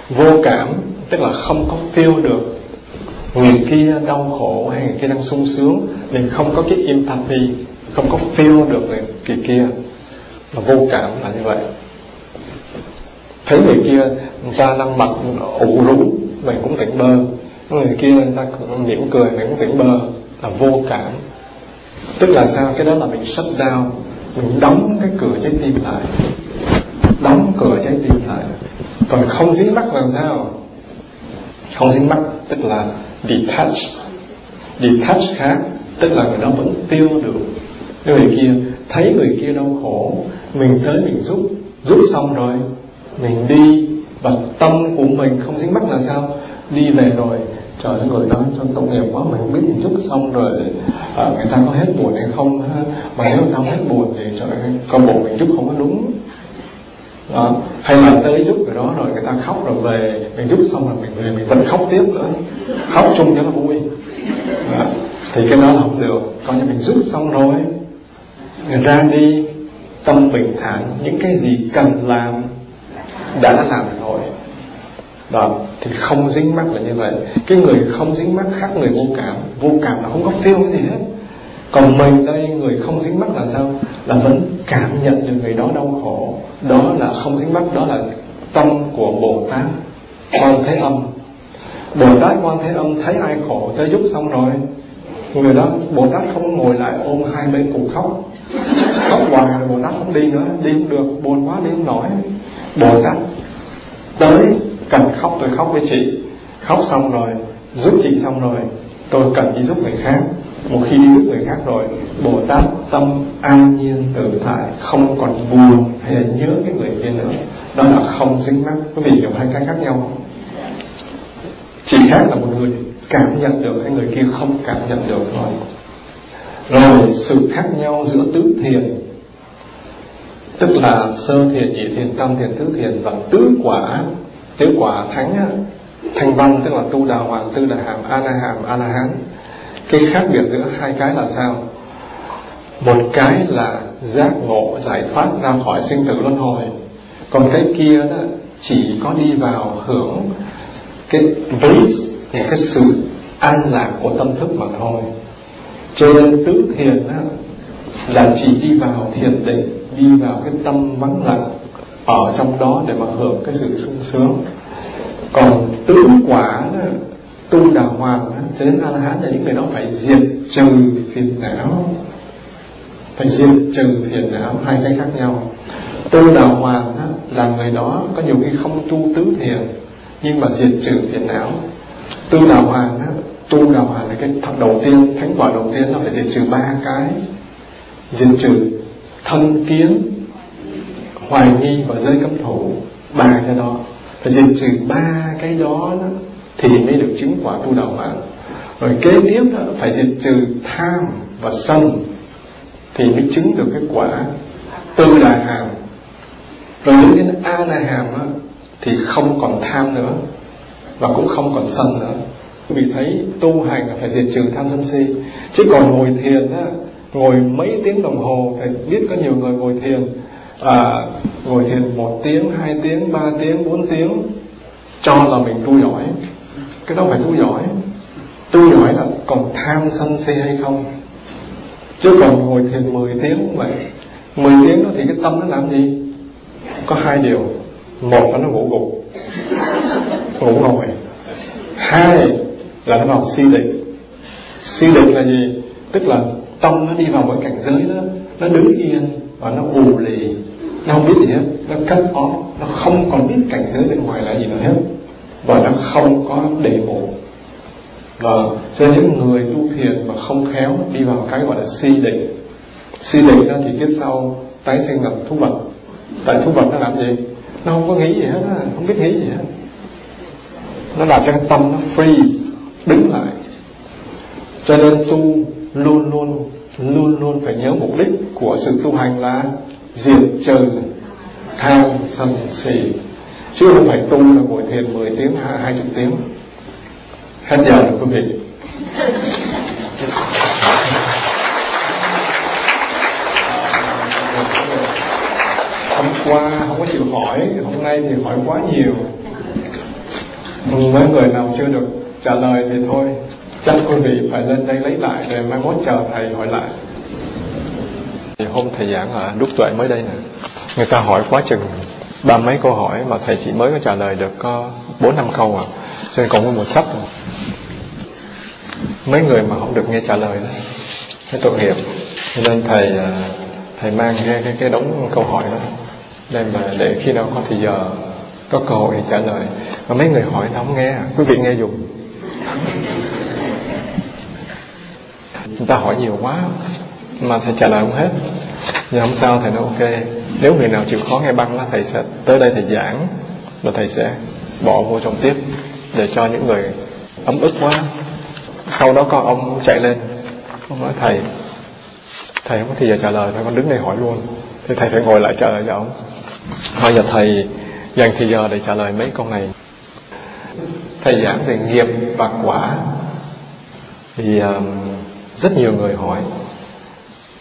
Vô cảm, tức là không có feel được người kia đau khổ hay người kia đang sung sướng mình không có cái empathy, không có feel được người kia là vô cảm là như vậy. Thấy người kia, người ta đang mặt ủ rũ, mình cũng tỉnh bơ. Người kia, người ta cũng mỉm cười, mình cũng tỉnh bơ. Là vô cảm. Tức là sao? Cái đó là mình shut down, mình đóng cái cửa trái tim lại đóng cửa trái tim lại còn không dính mắc làm sao? Không dính mắc tức là detach. Detach khác tức là người đó vẫn tiêu được. Người kia thấy người kia đau khổ mình tới mình giúp. Giúp xong rồi mình đi. Và tâm của mình không dính mắc là sao? Đi về rồi trời ơi người nói cho tội nghiệp quá mình không biết mình giúp xong rồi. À, người ta có hết buồn hay không? Mà nếu người ta không hết buồn thì trời ơi con bộ mình giúp không có đúng đó. hay là tới giúp người đó rồi người ta khóc rồi về mình giúp xong rồi mình về mình vẫn khóc tiếp nữa. Khóc chung cho nó vui. Đó. thì cái đó là không được. Coi như mình giúp xong rồi. Người ra đi, tâm bình thản, những cái gì cần làm đã làm rồi. Đó, thì không dính mắc là như vậy. Cái người không dính mắc khác, người vô cảm vô cảm là không có phiêu cái gì hết. Còn mình đây, người không dính mắc là sao? Là vẫn cảm nhận được người đó đau khổ đó là không dính mắc, đó là tâm của bồ tát, quan thế âm. Bồ tát, quan thế âm thấy ai khổ tới giúp xong rồi, người đó, bồ tát không ngồi lại ôm hai bên cùng khóc. Khóc hoài rồi bồ tát không đi nữa, đi không được, buồn quá, đi không nổi. Bồ tát tới, cần khóc, tôi khóc với chị. Khóc xong rồi, giúp chị xong rồi, tôi cần đi giúp người khác một khi đi giúp người khác rồi, bồ tát tâm an nhiên tự tại không còn buồn hay là nhớ cái người kia nữa. Đó là không dính mắc, có vị hiểu hai cái khác nhau. Không chỉ khác là một người cảm nhận được, hay người kia không cảm nhận được thôi. Rồi sự khác nhau giữa tứ thiền, tức là sơ thiền, nhị thiền, tam thiền, tứ thiền và tứ quả. Tứ quả thánh thành thanh văn, tức là tu đà hoàng tư đà hàm, a la hàm, a la hán cái khác biệt giữa hai cái là sao? Một cái là giác ngộ giải thoát ra khỏi sinh tử luân hồi. Còn cái kia đó chỉ có đi vào hưởng cái bliss những cái sự an lạc của tâm thức mà thôi. Cho nên tứ thiền đó, là chỉ đi vào thiền định đi vào cái tâm vắng lặng ở trong đó để mà hưởng cái sự sung sướng. Còn tứ quả đó, tu đào hoàng cho đến a la hán là những người đó phải diệt trừ phiền não. Phải diệt trừ phiền não hai cái khác nhau. Tu đào hoàng là người đó có nhiều khi không tu tứ thiền nhưng mà diệt trừ phiền não. Tu đào hoàng tu đào hoàng là cái thập đầu tiên thánh quả đầu tiên nó phải diệt trừ ba cái. Diệt trừ thân kiến hoài nghi và giới cấm thủ ba cái đó. Phải diệt trừ ba cái đó, đó thì mới được chứng quả tu đạo mạng. Rồi kế tiếp đó phải diệt trừ tham và sân thì mới chứng được cái quả. Tư đà hàm. Rồi đến đến a la hàm đó, thì không còn tham nữa và cũng không còn sân nữa. Vì thấy tu hành là phải diệt trừ tham sân si. Chứ còn ngồi thiền á ngồi mấy tiếng đồng hồ thầy biết có nhiều người ngồi thiền à, ngồi thiền một tiếng hai tiếng ba tiếng bốn tiếng cho là mình tu giỏi cái đó phải tu giỏi. Tu giỏi là còn tham sân si hay không? Chứ còn ngồi thiền 10 tiếng vậy 10 tiếng đó thì cái tâm nó làm gì? Có hai điều. Một là nó ngủ gục. Ngủ ngồi hai là nó vào si định. Si định là gì? Tức là tâm nó đi vào một cảnh giới đó, nó đứng yên và nó ù lì. Nó không biết gì hết. Nó cắt off. Nó không còn biết cảnh giới bên ngoài là gì nữa hết và nó không có đề bộ và cho những người tu thiền mà không khéo đi vào cái gọi là si định si định ra thì kiếp sau tái sinh làm thú vật. Tại thú vật nó làm gì? Nó không có nghĩ gì hết á, không biết nghĩ gì hết. Nó làm cho cái tâm nó freeze, đứng lại. Cho nên tu luôn luôn luôn luôn phải nhớ mục đích của sự tu hành là diệt trừ tham sân si chứ không phải tu là ngồi thiền 10 tiếng, hai hai chục tiếng. Hết giờ rồi, quý vị. Hôm qua không có chịu hỏi, hôm nay thì hỏi quá nhiều. Mấy người nào chưa được trả lời thì thôi. Chắc quý vị phải lên đây lấy lại rồi mai mốt chờ thầy hỏi lại. Thì hôm thầy giảng ở đúc tuệ mới đây nè. Người ta hỏi quá chừng ba mấy câu hỏi mà thầy chỉ mới có trả lời được có bốn năm câu à. Cho nên còn có một sách à. mấy người mà không được nghe trả lời đó cái tội nghiệp. Cho nên thầy à, thầy mang cái cái, cái đống câu hỏi đó. Đem mà để khi nào có thì giờ có cơ hội thì trả lời. Mà mấy người hỏi nó không nghe à? quý vị nghe dùng. Người ta hỏi nhiều quá mà thầy trả lời không hết. Nhưng không sao thầy nói ok nếu người nào chịu khó nghe băng thầy sẽ tới đây thầy giảng và thầy sẽ bỏ vô trong tiếp để cho những người ấm ức quá. Sau đó có ông chạy lên. Ông nói thầy thầy không có thì giờ trả lời thầy con đứng đây hỏi luôn. Thì thầy phải ngồi lại trả lời cho ông. Bây giờ thầy dành thì giờ để trả lời mấy câu này. Thầy giảng về nghiệp và quả. Thì um, rất nhiều người hỏi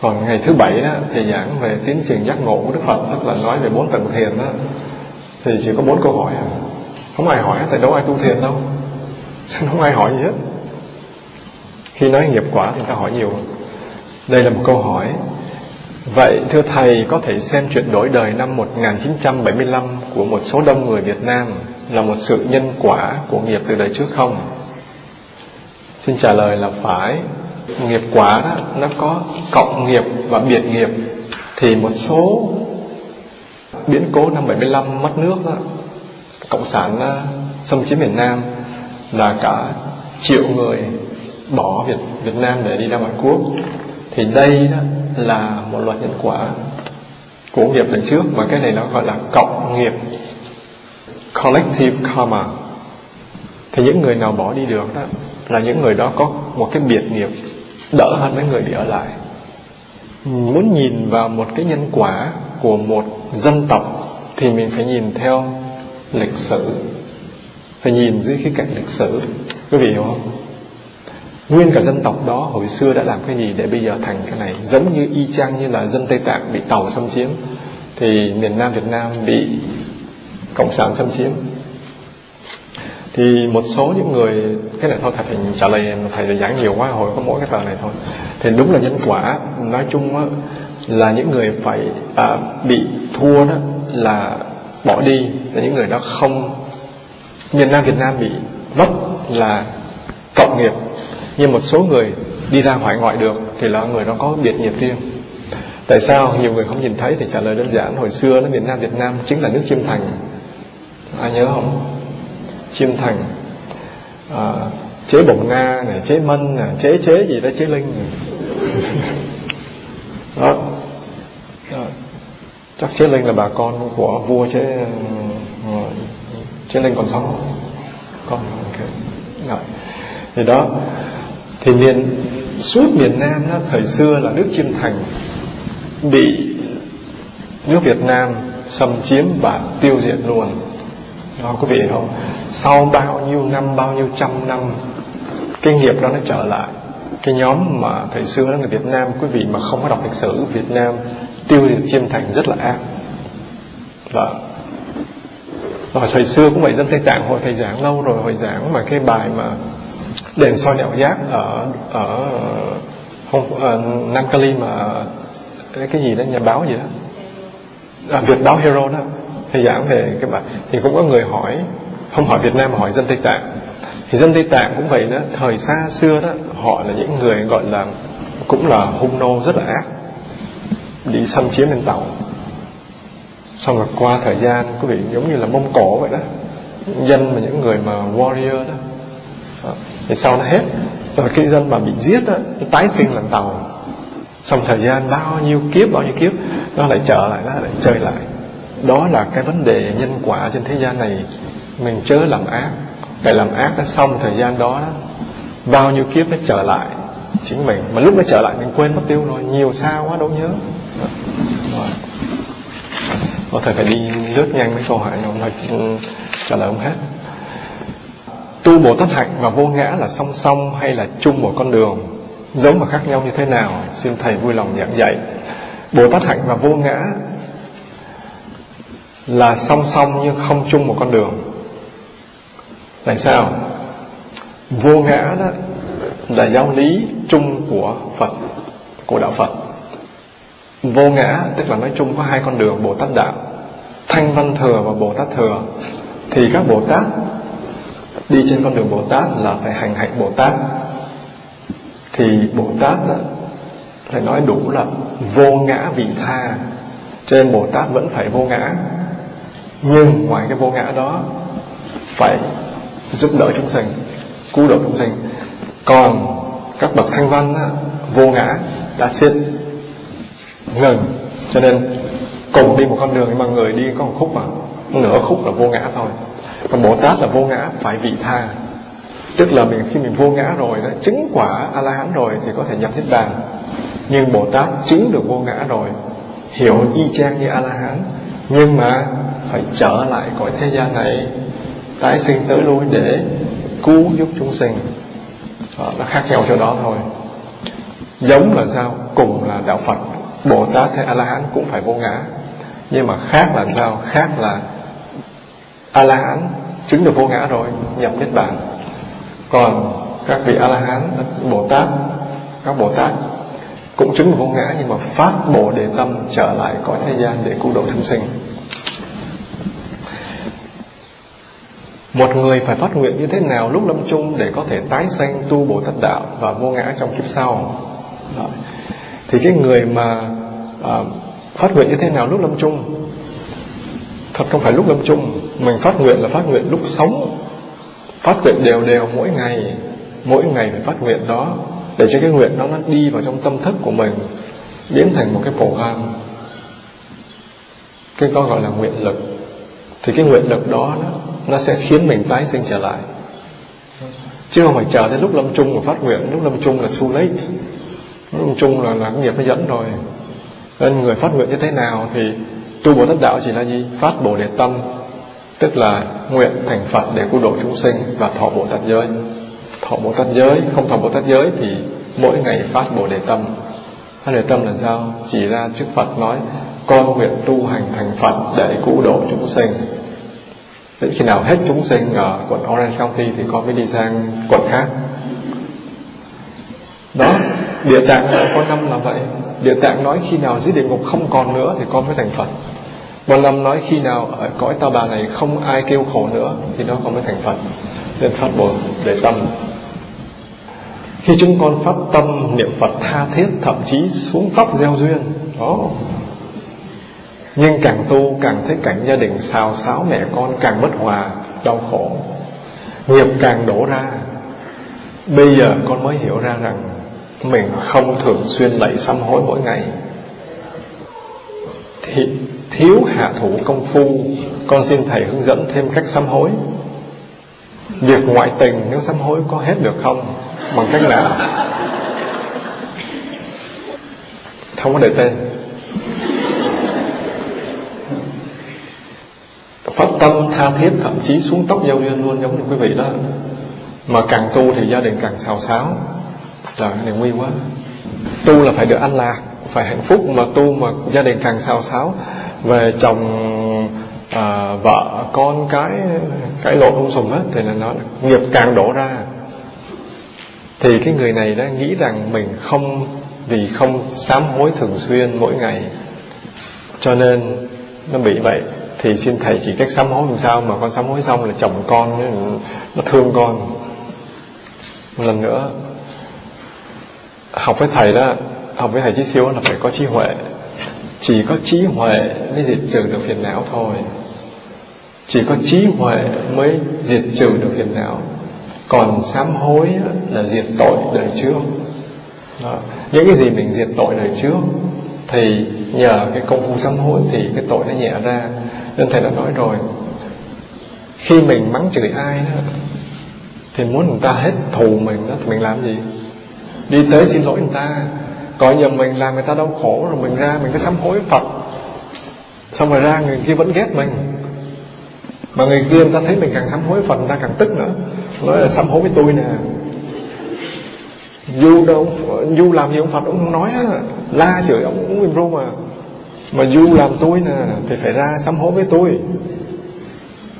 còn ngày thứ bảy đó thầy giảng về tiến trình giác ngộ của đức phật, tức là nói về bốn tầng thiền đó. Thì chỉ có bốn câu hỏi à. không ai hỏi thầy đâu ai tu thiền đâu. Không ai hỏi gì hết. Khi nói nghiệp quả thì người ta hỏi nhiều. Đây là một câu hỏi. Vậy, thưa Thầy, có thể xem chuyện đổi đời năm 1975 của một số đông người Việt Nam là một sự nhân quả của nghiệp từ đời trước không? Xin trả lời là phải. Nghiệp quả đó nó có cộng nghiệp và biệt nghiệp thì một số biến cố năm 75 mất nước đó, cộng sản ờ, xâm chiếm miền Nam là cả triệu người bỏ Việt Việt Nam để đi ra ngoại quốc. Thì đây đó là một loạt nhân quả của nghiệp lần trước mà cái này nó gọi là cộng nghiệp collective karma. Thì những người nào bỏ đi được đó là những người đó có một cái biệt nghiệp đỡ hơn mấy người bị ở lại. Muốn nhìn vào một cái nhân quả của một dân tộc thì mình phải nhìn theo lịch sử, phải nhìn dưới khía cạnh lịch sử. Quý vị hiểu không? Nguyên cả dân tộc đó hồi xưa đã làm cái gì để bây giờ thành cái này? Giống như y chang như là dân tây tạng bị tàu xâm chiếm, thì miền nam việt nam bị cộng sản xâm chiếm thì một số những người cái này thôi thầy thầy trả lời thầy giảng nhiều quá hồi có mỗi cái tờ này thôi. Thì đúng là nhân quả nói chung á, là những người phải à, bị thua đó là bỏ đi là những người đó không miền nam việt nam bị mất là cộng nghiệp. Nhưng một số người đi ra hải ngoại được thì là người đó có biệt nghiệp riêng. Tại sao nhiều người không nhìn thấy thì trả lời đơn giản hồi xưa nó miền nam việt nam chính là nước chiêm thành. Ai nhớ không? Chiêm thành. À, chế bồng nga này chế mân này chế chế gì đó chế linh này. đó. đó. Chắc chế linh là bà con của vua chế ừ, chế linh còn sống. Con okay. rồi thì đó. Thì miền suốt miền Nam đó, thời xưa là nước chiêm thành bị nước Việt Nam xâm chiếm và tiêu diệt luôn. Đó quý vị không? Sau bao nhiêu năm bao nhiêu trăm năm cái nghiệp đó nó trở lại. Cái nhóm mà thời xưa đó người Việt Nam quý vị mà không có đọc lịch sử Việt Nam tiêu diệt chiêm thành rất là ác. Và rồi thời xưa cũng vậy dân Tây Tạng hồi thầy giảng lâu rồi hồi giảng mà cái bài mà đền soi nẻo giác ở ở không ở ờ, Nam Cali mà cái, gì đó nhà báo gì đó. À, Việt báo Hero đó thầy giảng về cái bài. Thì cũng có người hỏi không hỏi Việt Nam mà hỏi dân Tây Tạng. Thì dân Tây Tạng cũng vậy đó thời xa xưa đó họ là những người gọi là cũng là hung nô rất là ác. Đi xâm chiếm lên tàu. Xong rồi qua thời gian quý vị giống như là mông cổ vậy đó. Dân mà những người mà warrior đó. Thì sau nó hết. Rồi cái dân mà bị giết đó, nó tái sinh lần tàu. Xong thời gian bao nhiêu kiếp bao nhiêu kiếp nó lại trở lại nó lại chơi lại. Đó là cái vấn đề nhân quả trên thế gian này mình chớ làm ác. Phải làm ác nó xong thời gian đó, đó. Bao nhiêu kiếp nó trở lại chính mình. Mà lúc nó trở lại mình quên mất tiêu rồi. Nhiều sao quá đâu nhớ. Có thể phải đi lướt nhanh mấy câu hỏi rồi trả lời không hết. Tu bồ tát hạnh và vô ngã là song song hay là chung một con đường? Giống và khác nhau như thế nào? Xin thầy vui lòng giảng dạy. Bồ tát hạnh và vô ngã là song song nhưng không chung một con đường tại sao? Vô ngã đó là giáo lý chung của phật của đạo phật. Vô ngã tức là nói chung có hai con đường bồ tát đạo. Thanh văn thừa và bồ tát thừa. Thì các bồ tát đi trên con đường Bồ Tát là phải hành hạnh Bồ Tát. Thì Bồ Tát đó, phải nói đủ là vô ngã vị tha. Trên Bồ Tát vẫn phải vô ngã. Nhưng ngoài cái vô ngã đó phải giúp đỡ chúng sinh cứu độ chúng sinh còn các bậc thanh văn á, vô ngã đã chết ngừng cho nên cùng đi một con đường nhưng mà người đi có một khúc mà nửa khúc là vô ngã thôi. Còn bồ tát là vô ngã phải vị tha. Tức là mình khi mình vô ngã rồi đó chứng quả a la hán rồi thì có thể nhập niết bàn. Nhưng bồ tát chứng được vô ngã rồi hiểu y chang như a la hán nhưng mà phải trở lại cõi thế gian này tái sinh tới lui để cứu giúp chúng sinh. Đó, nó khác nhau chỗ đó thôi. Giống là sao cùng là đạo phật. Bồ tát hay a la hán cũng phải vô ngã. Nhưng mà khác là sao khác là a la hán chứng được vô ngã rồi nhập niết bàn. Còn các vị a la hán bồ tát các bồ tát cũng chứng được vô ngã nhưng mà phát bồ đề tâm trở lại cõi thế gian để cứu độ chúng sinh. Một người phải phát nguyện như thế nào lúc lâm chung để có thể tái sanh tu bồ tát đạo và vô ngã trong kiếp sau? Đó. thì cái người mà à, phát nguyện như thế nào lúc lâm chung? Thật không phải lúc lâm chung mình phát nguyện là phát nguyện lúc sống. Phát nguyện đều đều mỗi ngày mỗi ngày phải phát nguyện đó để cho cái nguyện đó nó đi vào trong tâm thức của mình biến thành một cái program cái đó gọi là nguyện lực thì cái nguyện lực đó nó, sẽ khiến mình tái sinh trở lại. Chứ không phải chờ đến lúc lâm chung mà phát nguyện. Lúc lâm chung là too late. Lúc lâm chung là là nghiệp nó dẫn rồi. Nên người phát nguyện như thế nào thì tu bồ tát đạo chỉ là gì? Phát bồ đề tâm. Tức là nguyện thành phật để cứu độ chúng sinh và thọ bồ tát giới. Thọ bồ tát giới không thọ bồ tát giới thì mỗi ngày phát bồ đề tâm phát đề tâm là sao chỉ ra trước phật, nói con nguyện tu hành thành phật để cứu độ chúng sinh đến khi nào hết chúng sinh ở quận Orange County thì con mới đi sang quận khác đó, địa tạng có năm là vậy địa tạng nói khi nào dưới địa ngục không còn nữa thì con mới thành phật Quan Lâm nói khi nào ở cõi ta bà này không ai kêu khổ nữa thì nó con mới thành Phật. Nên phát bồ để tâm. Khi chúng con phát tâm niệm Phật tha thiết thậm chí xuống tóc gieo duyên. Đó. Nhưng càng tu càng thấy cảnh gia đình xào xáo mẹ con càng bất hòa, đau khổ. Nghiệp càng đổ ra. Bây giờ con mới hiểu ra rằng mình không thường xuyên lạy sám hối mỗi ngày thì thiếu hạ thủ công phu con xin thầy hướng dẫn thêm cách sám hối việc ngoại tình nếu sám hối có hết được không bằng cách nào không có đề tên. Phát tâm tha thiết thậm chí xuống tóc giao duyên luôn giống như quý vị đó. Mà càng tu thì gia đình càng xào xáo. Trời này nguy quá. Tu là phải được an lạc phải hạnh phúc mà tu mà gia đình càng xào xáo. Về chồng à, vợ con cái cái lộn không sùng hết thì là nó nghiệp càng đổ ra thì cái người này đã nghĩ rằng mình không, vì không sám hối thường xuyên mỗi ngày. Cho nên nó bị vậy. Thì xin thầy chỉ cách sám hối làm sao mà con sám hối xong là chồng con, nó thương con. Một lần nữa, học với thầy đó, học với thầy chí siêu là phải có trí huệ. Chỉ có trí huệ mới diệt trừ được phiền não thôi. Chỉ có trí huệ mới diệt trừ được phiền não còn sám hối là diệt tội đời trước. Đó. những cái gì mình diệt tội đời trước thì nhờ cái công phu sám hối thì cái tội nó nhẹ ra. Nên thầy đã nói rồi khi mình mắng chửi ai đó, thì muốn người ta hết thù mình đó thì mình làm gì? Đi tới xin lỗi người ta. Coi giờ mình làm người ta đau khổ rồi mình ra mình cứ sám hối Phật. Xong rồi ra người kia vẫn ghét mình. Mà người kia người ta thấy mình càng sám hối Phật người ta càng tức nữa nói là sám hối với tôi nè. Du đâu Du làm gì ông Phật, ông không nói á, La chửi ông cũng im mà. Mà Du làm tôi nè, Thì phải ra sám hối với tôi.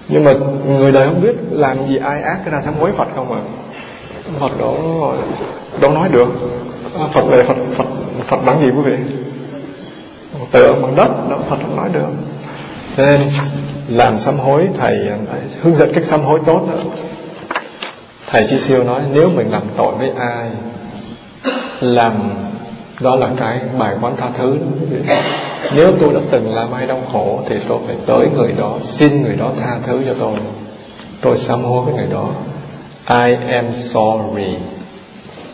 Nhưng mà người đời không biết Làm gì ai ác cái ra sám hối Phật không à. Phật đó, Đâu nói được. À, Phật về Phật Phật Phật bằng gì quý vị? Tự bằng đất đó Phật không nói được. Nên làm sám hối, thầy hướng dẫn cách sám hối tốt đó thầy Chí siêu nói, nếu mình làm tội với ai, làm đó là cái bài quán tha thứ. Nếu tôi đã từng làm ai đau khổ thì tôi phải tới người đó, xin người đó tha thứ cho tôi. Tôi sám hối với người đó. I am sorry.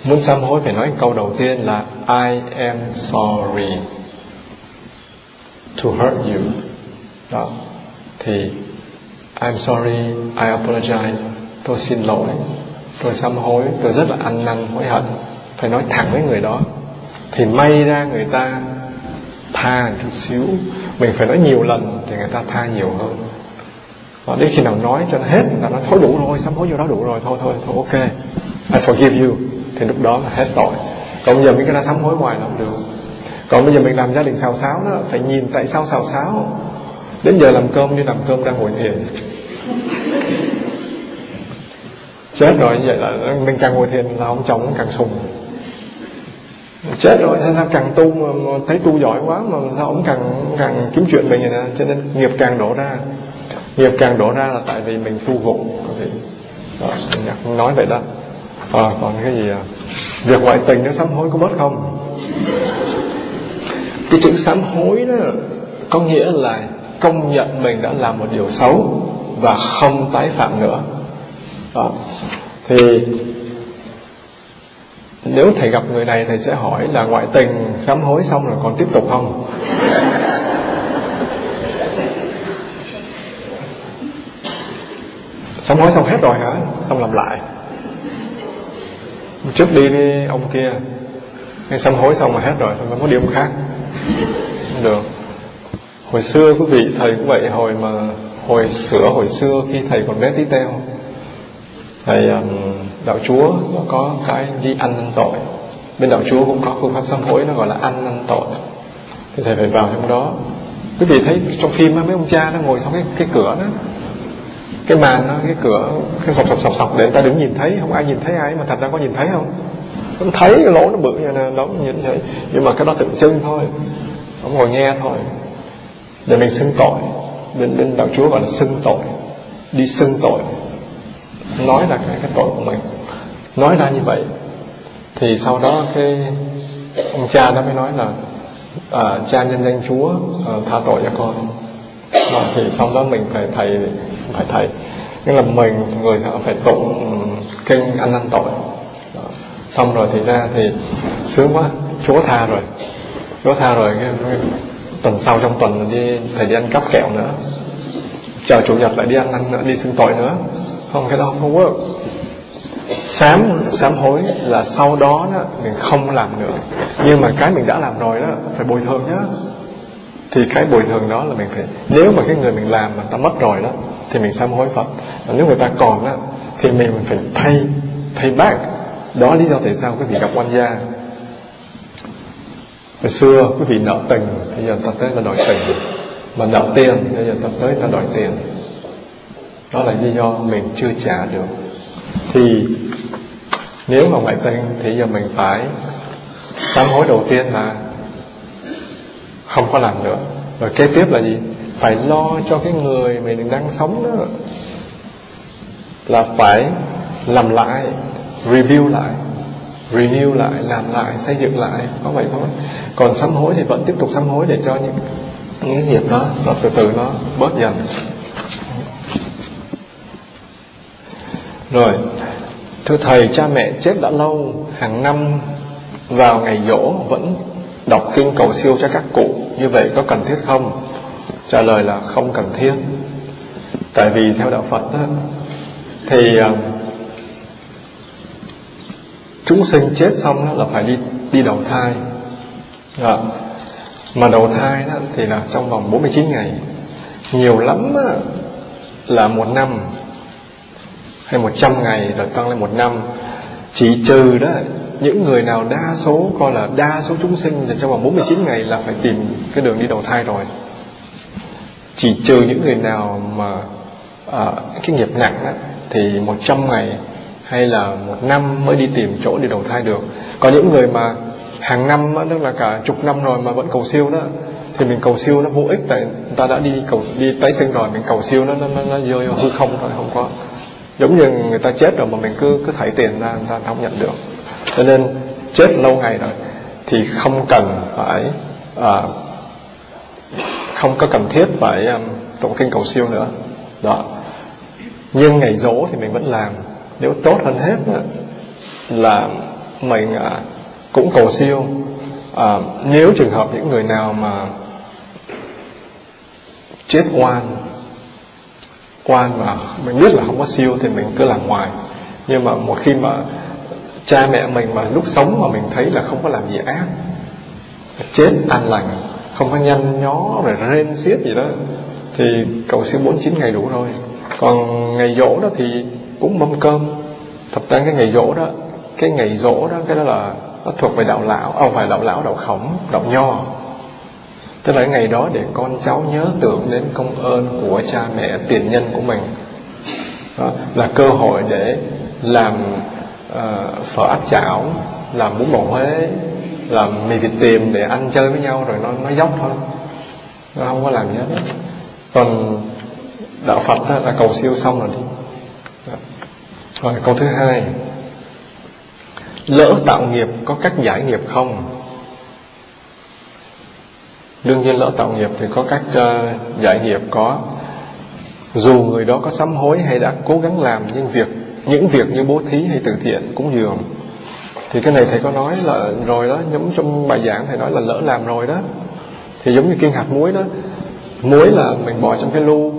Muốn sám hối phải nói câu đầu tiên là, I am sorry to hurt you. Đó. Thì, I'm sorry, I apologize, tôi xin lỗi tôi sám hối, tôi rất là ăn năn, hối hận. Phải nói thẳng với người đó. Thì may ra người ta tha một chút xíu. Mình phải nói nhiều lần thì người ta tha nhiều hơn. Và đến khi nào nói cho nó hết, người ta nói, thôi đủ rồi, sám hối vô đó đủ rồi. Thôi thôi thôi, ok. I forgive you. Thì lúc đó là hết tội. Còn bây giờ mình cứ ra sám hối hoài làm được. Còn bây giờ mình làm gia đình xào xáo đó, phải nhìn tại sao xào xáo? Đến giờ làm cơm như làm cơm đang ngồi thiền chết rồi như vậy là mình càng ngồi thiền là ông chồng càng sùng. Chết rồi sao càng tu mà, mà thấy tu giỏi quá mà sao ông càng càng kiếm chuyện mình vậy nè? Cho nên nghiệp càng đổ ra. Nghiệp càng đổ ra là tại vì mình tu vụ có thể. Đó, dạ, nói vậy đó. À, còn cái gì à? việc ngoại tình nó sám hối có bớt không? Cái chữ sám hối đó có nghĩa là công nhận mình đã làm một điều xấu và không tái phạm nữa đó. thì nếu thầy gặp người này, thầy sẽ hỏi là ngoại tình sám hối xong rồi còn tiếp tục không? Sám hối xong hết rồi hả? Xong làm lại. Trước đi đi ông kia. Nghe sám hối xong mà hết rồi, không có đi ông khác. Không được. Hồi xưa quý vị, thầy cũng vậy, hồi mà hồi sửa hồi xưa khi thầy còn bé tí teo thầy um, đạo chúa nó có cái đi ăn năn tội. Bên đạo chúa cũng có phương pháp sám hối nó gọi là ăn năn tội. Thì thầy phải vào trong đó. Quý vị thấy trong phim mấy ông cha nó ngồi sau cái cái cửa đó. Cái màn nó cái cửa cái sọc sọc sọc sọc để người ta đứng nhìn thấy. Không ai nhìn thấy ai mà thật ra có nhìn thấy không? Không thấy cái lỗ nó bự như này nó nhìn thấy. Nhưng mà cái đó tượng trưng thôi. Ông ngồi nghe thôi. Để mình xưng tội. Bên bên đạo chúa gọi là xưng tội. Đi xưng tội nói là cái, cái tội của mình. Nói ra như vậy thì sau đó cái ông cha đó mới nói là à, cha nhân danh chúa à, tha tội cho con. Rồi thì sau đó mình phải thầy phải thầy. Nhưng là mình người sẽ phải tụng ừ, kinh ăn năn tội. Đó. xong rồi thì ra thì sướng quá chúa tha rồi. Chúa tha rồi cái, cái tuần sau trong tuần đi thầy đi ăn cắp kẹo nữa. Chờ chủ nhật lại đi ăn năn nữa đi xưng tội nữa không, cái đó không work. Sám sám hối là sau đó đó, mình không làm nữa. Nhưng mà cái mình đã làm rồi đó, phải bồi thường nhá. Thì cái bồi thường đó là mình phải, nếu mà cái người mình làm mà ta mất rồi đó, thì mình sám hối phật. Và nếu người ta còn đó thì mình phải thay thay back. Đó lý do tại sao quý vị gặp quan gia. Hồi xưa quý vị nợ tình, bây giờ ta tới là đòi tình. Mà nợ tiền, bây giờ ta tới ta đòi tiền đó là lý do mình chưa trả được. Thì nếu mà ngoại tình thì giờ mình phải sám hối đầu tiên là không có làm nữa. Rồi kế tiếp là gì? Phải lo cho cái người mình đang sống đó là phải làm lại review lại, renew lại, làm lại, xây dựng lại. Có vậy thôi. Còn sám hối thì vẫn tiếp tục sám hối để cho những những nghiệp đó nó từ từ nó bớt dần. Rồi thưa thầy cha mẹ chết đã lâu hàng năm vào ngày dỗ vẫn đọc kinh cầu siêu cho các cụ. Như vậy có cần thiết không? Trả lời là không cần thiết. Tại vì theo đạo phật đó, thì à, chúng sinh chết xong đó là phải đi đi đầu thai. Đó. mà đầu thai đó thì là trong vòng 49 ngày. Nhiều lắm là một năm hay một trăm ngày rồi tăng lên một năm. Chỉ trừ đó những người nào đa số coi là đa số chúng sinh trong vòng 49 ngày là phải tìm cái đường đi đầu thai rồi. Chỉ trừ những người nào mà à, cái nghiệp nặng đó, thì 100 ngày hay là một năm mới đi tìm chỗ đi đầu thai được. Còn những người mà hàng năm đó, tức là cả chục năm rồi mà vẫn cầu siêu đó thì mình cầu siêu nó vô ích tại người ta đã đi cầu đi tái sinh rồi mình cầu siêu nó nó nó, nó vô hư không rồi không có giống như người ta chết rồi mà mình cứ cứ thảy tiền ra người ta không nhận được. Cho nên chết lâu ngày rồi thì không cần phải à, không có cần thiết phải um, tụng kinh cầu siêu nữa. Đó. Nhưng ngày dỗ thì mình vẫn làm. Nếu tốt hơn hết là mình à, cũng cầu siêu. À, nếu trường hợp những người nào mà chết oan quan mà mình biết là không có siêu thì mình cứ làm ngoài. Nhưng mà một khi mà cha mẹ mình mà lúc sống mà mình thấy là không có làm gì ác chết an lành, không có nhăn nhó rồi rên xiết gì đó, thì cầu siêu 49 ngày đủ rồi còn ngày dỗ đó thì cũng mâm cơm. Thật ra cái ngày dỗ đó, cái ngày dỗ đó, cái đó là nó thuộc về đạo lão à, không phải đạo lão, đạo khổng, đạo nho tức là ngày đó để con cháu nhớ tưởng đến công ơn của cha mẹ tiền nhân của mình. Đó, là cơ hội để làm uh, phở áp chảo làm bún bò huế làm mì vịt tiềm để ăn chơi với nhau rồi nó nó dốc thôi. Nó không có làm gì hết. Còn đạo phật đó là cầu siêu xong rồi đi rồi câu thứ hai. Lỡ tạo nghiệp có cách giải nghiệp không? Đương nhiên lỡ tạo nghiệp thì có cách uh, ờ, giải nghiệp có. Dù người đó có sám hối hay đã cố gắng làm những việc những việc như bố thí hay từ thiện cũng dường thì cái này thầy có nói là rồi đó giống trong bài giảng thầy nói là lỡ làm rồi đó. Thì giống như kiêng hạt muối đó muối là mình bỏ trong cái lu.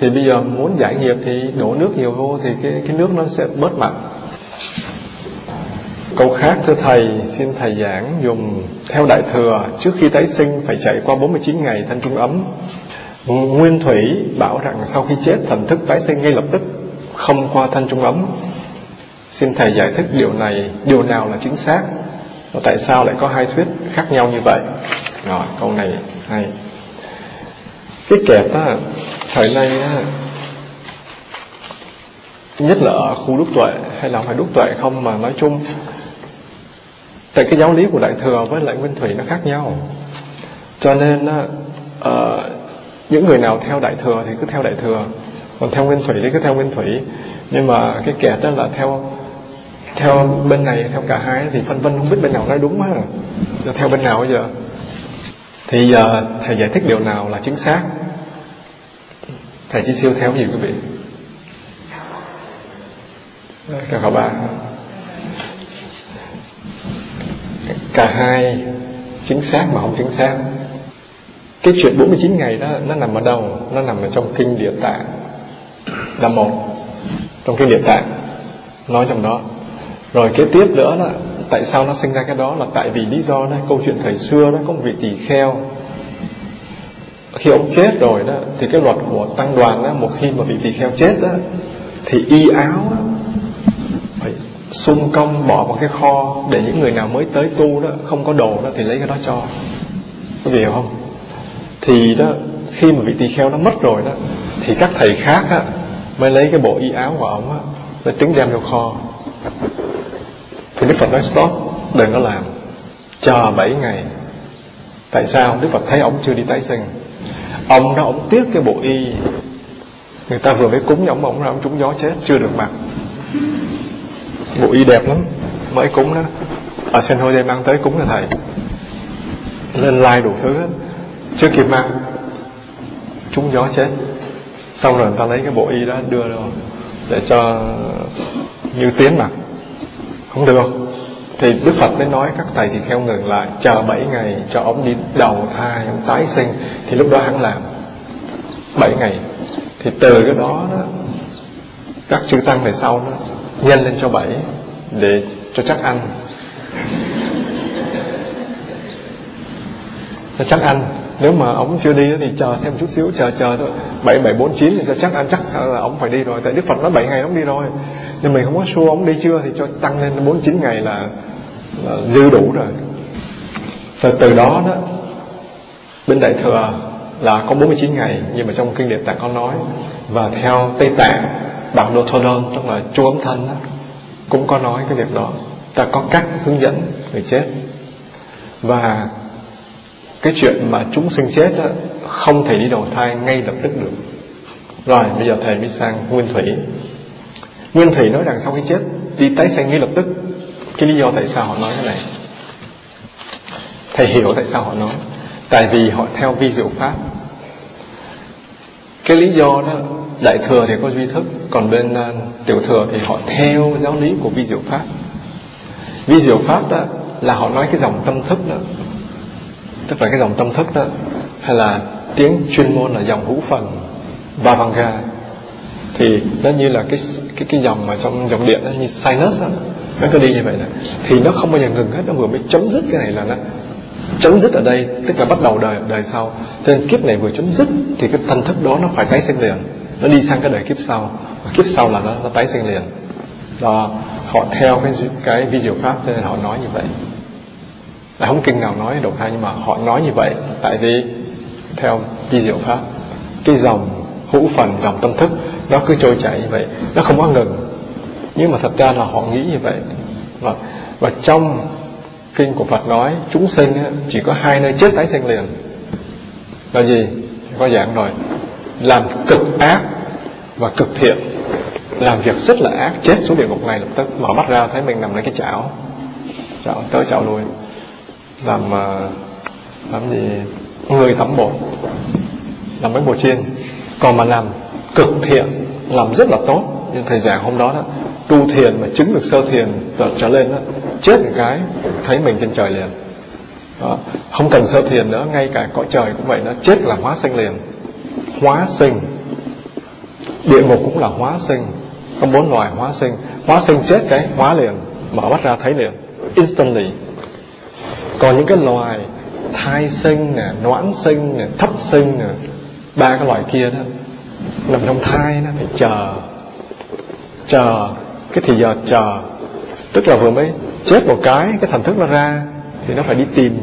Thì bây giờ muốn giải nghiệp thì đổ nước nhiều vô thì cái cái nước nó sẽ bớt mặn. Câu khác thưa Thầy, xin Thầy giảng dùng theo Đại Thừa trước khi tái sinh phải chạy qua 49 ngày thanh trung ấm. Nguyên Thủy bảo rằng sau khi chết thần thức tái sinh ngay lập tức, không qua thanh trung ấm. Xin Thầy giải thích điều này, điều nào là chính xác và tại sao lại có hai thuyết khác nhau như vậy. Rồi, câu này hay. Cái kẹp á, thời nay á, nhất là ở khu đúc tuệ hay là phải đúc tuệ không mà nói chung tại cái giáo lý của đại thừa với lại nguyên thủy nó khác nhau. Cho nên uh, những người nào theo đại thừa thì cứ theo đại thừa còn theo nguyên thủy thì cứ theo nguyên thủy. Nhưng mà cái kẻ đó là theo theo bên này theo cả hai thì phân vân không biết bên nào nói đúng á. Theo bên nào bây giờ? Thì giờ thầy giải thích điều nào là chính xác? Thầy chỉ siêu theo gì quý vị? Cả khảo ba cả hai chính xác mà không chính xác. Cái chuyện 49 ngày đó nó nằm ở đâu? Nó nằm ở trong kinh địa tạng. Là một trong kinh địa tạng. Nói trong đó. Rồi kế tiếp nữa là tại sao nó sinh ra cái đó? Là tại vì lý do đó câu chuyện thời xưa đó có một vị tỳ kheo. Khi ông chết rồi đó thì cái luật của tăng đoàn đó một khi mà vị tỳ kheo chết đó thì y áo đó, xung công bỏ vào cái kho để những người nào mới tới tu đó không có đồ đó thì lấy cái đó cho. Có hiểu không? Thì đó khi mà vị tỳ kheo nó mất rồi đó thì các thầy khác á, mới lấy cái bộ y áo của ông á để tính đem vào kho. Thì đức phật nói stop đừng có làm. Chờ bảy ngày. Tại sao? Đức phật thấy ông chưa đi tái sinh. Ông đó ông tiếc cái bộ y. Người ta vừa mới cúng ông ông ra ông trúng gió chết chưa được mặc bộ y đẹp lắm. Mới cúng đó. Ở San Jose mang tới cúng là thầy. Lên lai đủ thứ hết. Chưa kịp mang trúng gió chết. Xong rồi người ta lấy cái bộ y đó đưa rồi để cho như tiến mặc không được thì Đức Phật mới nói các thầy thì theo ngừng lại chờ 7 ngày cho ông đi đầu thai ông tái sinh thì lúc đó hắn làm. 7 ngày. Thì từ cái đó, đó các chư tăng về sau đó nhanh lên cho bảy để cho chắc ăn. Cho chắc ăn. Nếu mà ông chưa đi thì chờ thêm chút xíu chờ chờ thôi. Bảy bảy bốn chín thì cho chắc ăn chắc là ông phải đi rồi. Tại đức phật nói bảy ngày ông đi rồi. Nhưng mình không có xua ông đi chưa thì cho tăng lên bốn chín ngày là, là dư đủ rồi. Và từ đó đó bên đại thừa là có 49 ngày nhưng mà trong kinh điển tạng có nói và theo tây tạng đạo đồ thô đơn tức là chú ấm thân đó, cũng có nói cái việc đó. Ta có cách hướng dẫn người chết. Và cái chuyện mà chúng sinh chết đó, không thể đi đầu thai ngay lập tức được. Rồi bây giờ thầy mới sang nguyên thủy. Nguyên thủy nói rằng sau khi chết đi tái sanh ngay lập tức. Cái lý do tại sao họ nói cái này? Thầy hiểu tại sao họ nói. Tại vì họ theo vi diệu pháp. Cái lý do đó đại thừa thì có duy thức còn bên uh, tiểu thừa thì họ theo giáo lý của vi diệu pháp. Vi diệu pháp đó là họ nói cái dòng tâm thức đó. Tức là cái dòng tâm thức đó hay là tiếng chuyên môn là dòng hữu phần Bhavanga thì nó như là cái cái cái dòng mà trong dòng điện đó, như sinus đó, nó cứ đi như vậy này thì nó không bao giờ ngừng hết nó vừa mới chấm dứt cái này là nó chấm dứt ở đây tức là bắt đầu đời đời sau. Cho nên kiếp này vừa chấm dứt thì cái thân thức đó nó phải tái sinh liền. Nó đi sang cái đời kiếp sau. Và kiếp sau là nó, nó tái sinh liền. Đó họ theo cái cái vi diệu pháp cho nên họ nói như vậy. Là không kinh nào nói độc hai nhưng mà họ nói như vậy tại vì theo vi diệu pháp cái dòng hữu phần dòng tâm thức nó cứ trôi chảy như vậy. Nó không có ngừng. Nhưng mà thật ra là họ nghĩ như vậy. Và, và trong kinh của Phật nói, chúng sinh chỉ có hai nơi chết tái sinh liền. Là gì? Có giảng rồi. Làm cực ác và cực thiện. Làm việc rất là ác, chết xuống địa ngục này lập tức. Mở mắt ra thấy mình nằm lên cái chảo. Chảo, tới chảo lui. Làm ờ, làm gì? Người tắm bột làm mấy bột chiên. Còn mà làm cực thiện, làm rất là tốt. Như thầy giảng hôm đó đó tu thiền mà chứng được sơ thiền trở, trở lên đó chết một cái thấy mình trên trời liền. Đó. không cần sơ thiền nữa ngay cả cõi trời cũng vậy nó chết là hóa sinh liền. Hóa sinh. Địa ngục cũng là hóa sinh. Có bốn loài hóa sinh. Hóa sinh chết cái hóa liền mở mắt ra thấy liền instantly. Còn những cái loài thai sinh nè noãn sinh nè thấp sinh nè ba cái loài kia đó nằm trong thai nó phải chờ. Chờ cái thì giờ chờ tức là vừa mới chết một cái cái thần thức nó ra thì nó phải đi tìm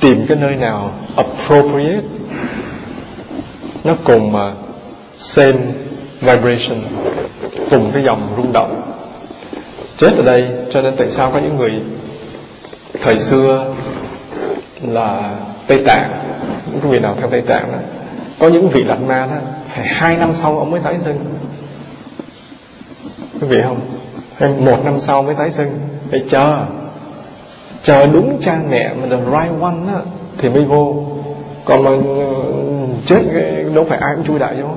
tìm cái nơi nào appropriate. Nó cùng uh, same vibration cùng cái dòng rung động. Chết ở đây cho nên tại sao có những người thời xưa là tây tạng những người nào theo tây tạng đó có những vị lạt ma đó phải hai năm sau ông mới tái sinh quý vị không? Hay một năm sau mới tái sinh. Phải chờ. Chờ đúng cha mẹ mà the right one á, thì mới vô. Còn mà ừ, chết đâu phải ai cũng chui đại vô.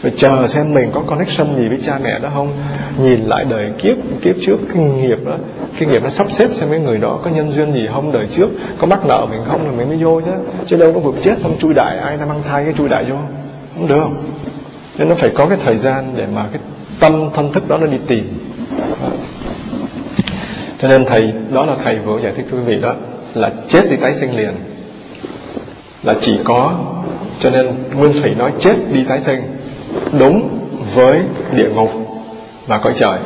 Phải chờ xem mình có connection gì với cha mẹ đó không? Nhìn lại đời kiếp kiếp trước, kinh nghiệp đó. Kinh nghiệp nó sắp xếp xem cái người đó có nhân duyên gì không, đời trước có mắc nợ mình không là mình mới vô chứ chứ đâu có vừa chết xong chui đại, ai đang mang thai cái chui đại vô. Không được nên nó phải có cái thời gian để mà cái tâm, thân thức đó nó đi tìm. Cho nên thầy, đó là thầy vừa giải thích cho quý vị đó, là chết đi tái sinh liền. Là chỉ có, cho nên nguyên thủy nói chết đi tái sinh, đúng với địa ngục và cõi trời.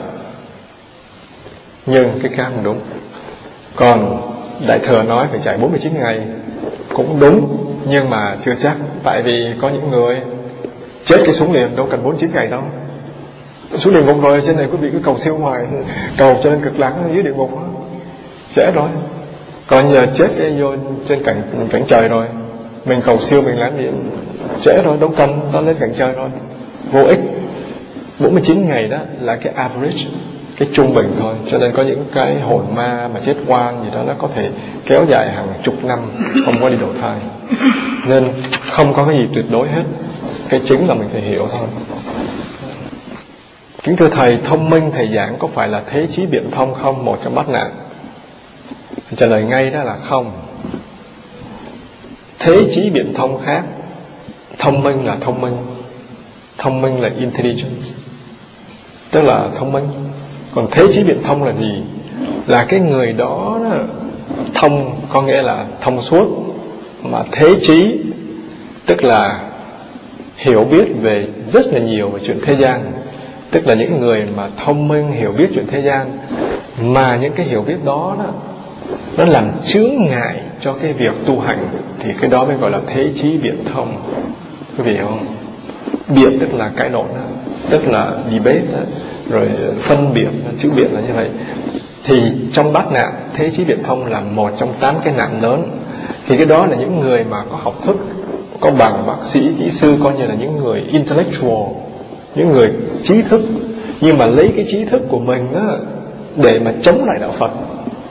Nhưng cái khác không đúng. Còn đại thừa nói phải chạy 49 ngày cũng đúng, nhưng mà chưa chắc. Tại vì có những người chết cái xuống liền, đâu cần 49 ngày đâu. Xuống địa ngục rồi, trên này quý vị cứ cầu siêu ngoài cầu cho nên cực lạc dưới địa ngục trễ rồi. Còn giờ chết cái vô trên cảnh cảnh trời rồi. Mình cầu siêu, mình làm gì? Trễ rồi, đâu cần, nó lên cảnh trời rồi. Vô ích. 49 ngày đó là cái average, cái trung bình thôi. Cho nên có những cái hồn ma mà chết quan gì đó, nó có thể kéo dài hàng chục năm không có đi đầu thai. Nên không có cái gì tuyệt đối hết cái chính là mình phải hiểu thôi. Kính thưa thầy, thông minh thầy giảng có phải là thế trí biện thông không? Một trong bát nạn. Trả lời ngay đó là không. Thế trí biện thông khác. Thông minh là thông minh. Thông minh là intelligence. Tức là thông minh. Còn thế trí biện thông là gì? Là cái người đó thông có nghĩa là thông suốt. Mà thế trí tức là hiểu biết về rất là nhiều về chuyện thế gian. Tức là những người mà thông minh hiểu biết chuyện thế gian mà những cái hiểu biết đó, đó nó làm chướng ngại cho cái việc tu hành thì cái đó mới gọi là thế trí biện thông. Quý vị hiểu không? Biện tức là cãi lộn tức là debate đó, rồi phân biệt chữ biện là như vậy. Thì trong bát nạn thế trí biện thông là một trong tám cái nạn lớn. Thì cái đó là những người mà có học thức có bằng bác sĩ kỹ sư coi như là những người intellectual những người trí thức. Nhưng mà lấy cái trí thức của mình á, để mà chống lại đạo Phật.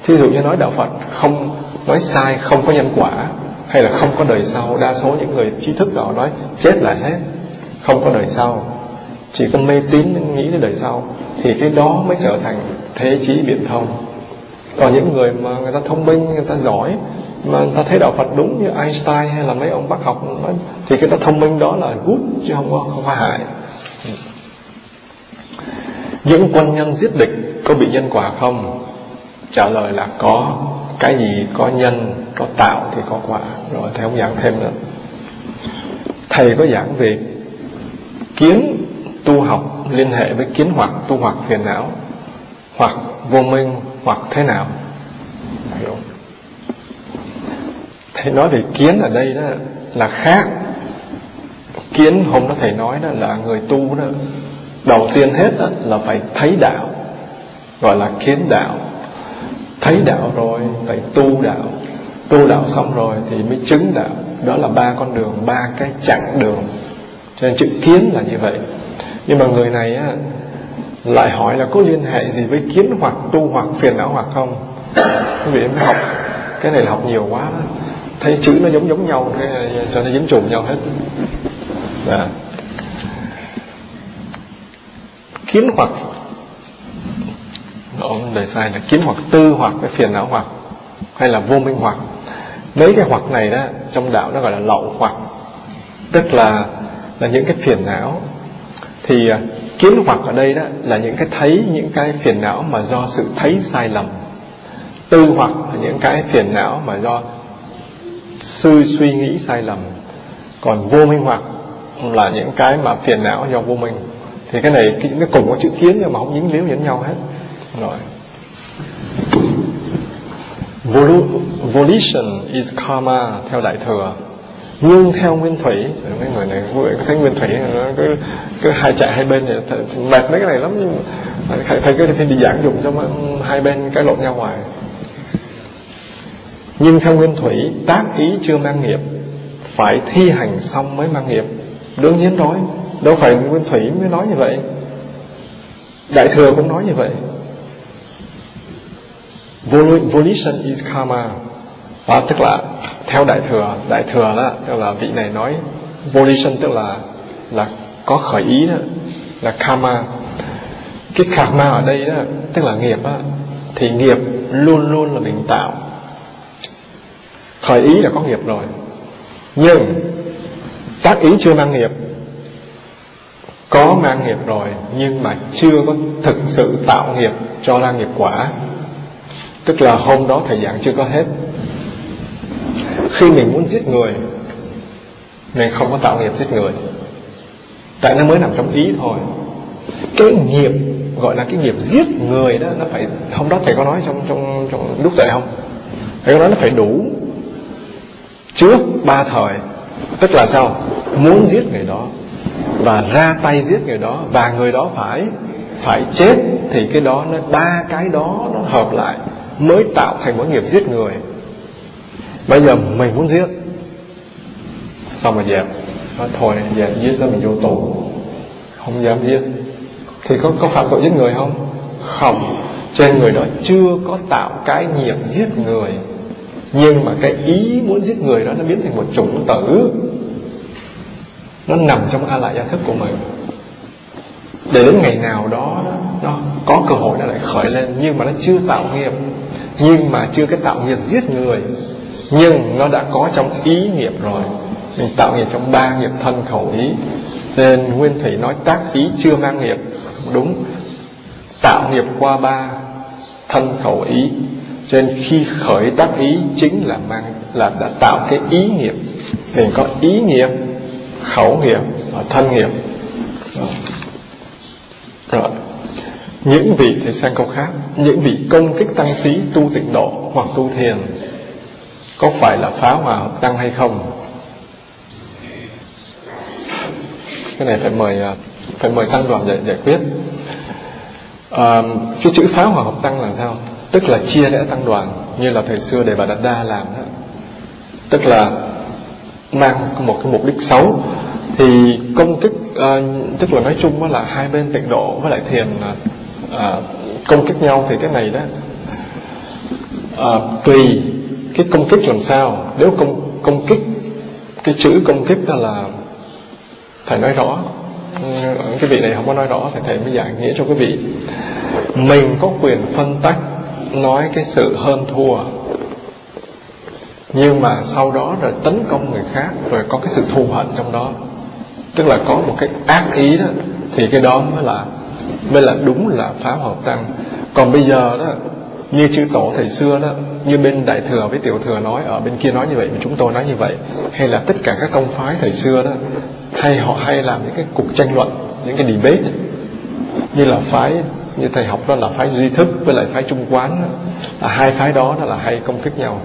Thí dụ như nói đạo Phật không nói sai không có nhân quả hay là không có đời sau. Đa số những người trí thức họ nói chết là hết không có đời sau. Chỉ có mê tín nghĩ đến đời sau thì cái đó mới trở thành thế trí biện thông. Còn những người mà người ta thông minh người ta giỏi mà người ta thấy đạo Phật đúng như Einstein hay là mấy ông bác học nói, thì cái ta thông minh đó là good chứ không có không phải hại. Những quân nhân giết địch có bị nhân quả không? Trả lời là có. Cái gì có nhân có tạo thì có quả. Rồi thầy không giảng thêm nữa. Thầy có giảng về kiến tu học liên hệ với kiến hoặc tu hoặc phiền não hoặc vô minh hoặc thế nào? Hiểu thầy nói về kiến ở đây đó là khác. Kiến hôm đó thầy nói đó là người tu đó đầu tiên hết đó, là phải thấy đạo gọi là kiến đạo. Thấy đạo rồi phải tu đạo. Tu đạo xong rồi thì mới chứng đạo. Đó là ba con đường ba cái chặng đường. Cho nên chữ kiến là như vậy. Nhưng mà người này á, lại hỏi là có liên hệ gì với kiến hoặc tu hoặc phiền não hoặc không? Quý vị em học cái này là học nhiều quá thấy chữ nó giống giống nhau, cái cho nó dính trùng nhau hết. À. kiến hoặc. Đó đề sai là kiến hoặc, tư hoặc, cái phiền não hoặc, hay là vô minh hoặc. Mấy cái hoặc này đó, trong đạo nó gọi là lậu hoặc. Tức là là những cái phiền não. Thì à, kiến hoặc ở đây đó là những cái thấy, những cái phiền não mà do sự thấy sai lầm. Tư hoặc là những cái phiền não mà do sư suy nghĩ sai lầm còn vô minh hoặc là những cái mà phiền não do vô minh. Thì cái này cái, nó cùng có chữ kiến nhưng mà không dính líu với nhau hết. Rồi. Volition is karma theo đại thừa. Nhưng theo nguyên thủy mấy người này thấy nguyên thủy nó cứ cứ hai chạy hai bên vậy. Mệt mấy cái này lắm thầy thầy cứ phải đi giảng dùng cho hai bên cái lộn nhau ngoài nhưng theo nguyên thủy, tác ý chưa mang nghiệp, phải thi hành xong mới mang nghiệp. Đương nhiên nói, đâu phải nguyên thủy mới nói như vậy. Đại thừa cũng nói như vậy. Volition is karma. Đó tức là theo đại thừa đại thừa đó, tức là vị này nói, volition tức là là có khởi ý đó, là karma. Cái karma ở đây đó, tức là nghiệp đó, thì nghiệp luôn luôn là mình tạo khởi ý là có nghiệp rồi. Nhưng tác ý chưa mang nghiệp, có mang nghiệp rồi, nhưng mà chưa có thực sự tạo nghiệp cho ra nghiệp quả. Tức là hôm đó thầy giảng chưa có hết. Khi mình muốn giết người, mình không có tạo nghiệp giết người. Tại nó mới nằm trong ý thôi. Cái nghiệp, gọi là cái nghiệp giết người đó, nó phải, hôm đó thầy có nói trong trong trong lúc dạy không? Thầy có nói nó phải đủ trước ba thời, tức là sao? Muốn giết người đó và ra tay giết người đó và người đó phải phải chết, thì cái đó nó, ba cái đó nó hợp lại mới tạo thành một nghiệp giết người. Bây giờ mình muốn giết. Xong mà dẹp. Nói, thôi, dẹp giết nó mình vô tù. Không dám giết. Thì có có phạm tội giết người không? Không. Trên người đó chưa có tạo cái nghiệp giết người nhưng mà cái ý muốn giết người đó nó biến thành một chủng tử. Nó nằm trong a lại gia thức của mình. Để đến ngày nào đó, nó có cơ hội nó lại khởi lên, nhưng mà nó chưa tạo nghiệp. Nhưng mà chưa cái tạo nghiệp giết người. Nhưng nó đã có trong ý nghiệp rồi. Mình tạo nghiệp trong ba nghiệp thân khẩu ý. Nên nguyên thủy nói tác ý chưa mang nghiệp. Đúng. Tạo nghiệp qua ba thân khẩu ý cho nên khi khởi tác ý chính là mang là đã tạo cái ý nghiệp mình có ý nghiệp khẩu nghiệp và thân nghiệp rồi, rồi. những vị thì sang câu khác. Những vị công kích tăng sĩ tu tịnh độ hoặc tu thiền có phải là phá hòa hợp tăng hay không? Cái này phải mời à, phải mời tăng đoàn giải, giải quyết. À, cái chữ phá hòa hợp tăng là sao? Tức là chia rẽ tăng đoàn như là thời xưa để bà đạt đa làm đó. Tức là mang một cái mục đích xấu thì công kích uh, tức là nói chung là hai bên tịnh độ với lại thiền uh, công kích nhau thì cái này đó uh, tùy cái công kích làm sao. Nếu công công kích cái chữ công kích đó là thầy nói rõ. Cái vị này không có nói rõ thì thầy mới giải nghĩa cho quý vị. Mình có quyền phân tách nói cái sự hơn thua. Nhưng mà sau đó rồi tấn công người khác, rồi có cái sự thù hận trong đó. Tức là có một cái ác ý đó, thì cái đó mới là mới là đúng là phá hợp tăng. Còn bây giờ đó, như chư tổ thời xưa đó, như bên đại thừa với tiểu thừa nói, ở bên kia nói như vậy, mà chúng tôi nói như vậy, hay là tất cả các tông phái thời xưa đó, hay họ hay làm những cái cuộc tranh luận, những cái debate như là phái như thầy học đó là phái duy thức với lại phái trung quán. Là hai phái đó là hay công kích nhau.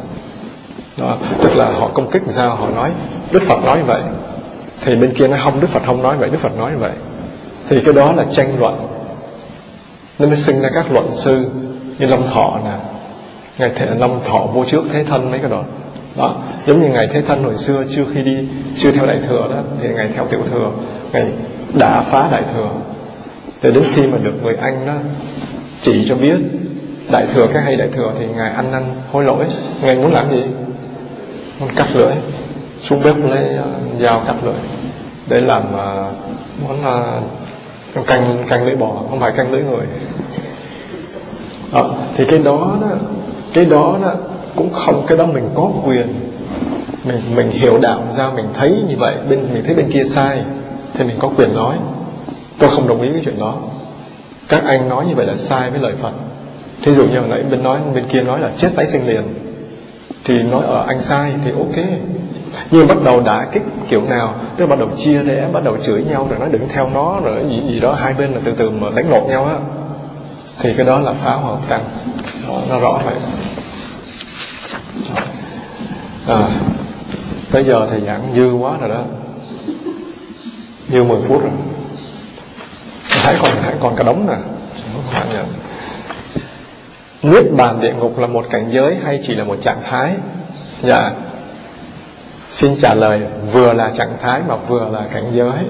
Đó, tức là họ công kích sao? Họ nói đức phật nói như vậy. Thì bên kia nó không đức phật không nói vậy đức phật nói như vậy. Thì cái đó là tranh luận. Nên mới sinh ra các luận sư như long thọ nè. Ngày thế long thọ vô trước thế thân mấy cái đó. Đó giống như ngày thế thân hồi xưa chưa khi đi chưa theo đại thừa đó thì ngày theo tiểu thừa ngày đã phá đại thừa thì đến khi mà được người anh đó chỉ cho biết đại thừa cái hay đại thừa thì ngài ăn năn hối lỗi. Ngài muốn làm gì? Muốn cắt lưỡi. Xuống bếp lấy ờ, dao cắt lưỡi để làm ờ, món uh, canh canh lưỡi bò không phải canh lưỡi người. À, thì cái đó đó cái đó đó cũng không cái đó mình có quyền mình mình hiểu đạo ra mình thấy như vậy bên mình thấy bên kia sai thì mình có quyền nói tôi không đồng ý với chuyện đó. Các anh nói như vậy là sai với lời phật. Thí dụ như hồi nãy bên nói bên kia nói là chết tái sinh liền. Thì nói ở anh sai thì ok. Nhưng bắt đầu đã kích kiểu nào tức bắt đầu chia rẽ bắt đầu chửi nhau rồi nói đừng theo nó rồi gì gì đó hai bên là từ từ mà đánh lộn nhau á. Thì cái đó là phá hòa tăng. Đó, nó rõ vậy. À, tới giờ thì giảng dư quá rồi đó. Dư 10 phút rồi hãy còn hãy còn cả đống nè Niết bàn địa ngục là một cảnh giới hay chỉ là một trạng thái? Dạ. Xin trả lời, vừa là trạng thái mà vừa là cảnh giới.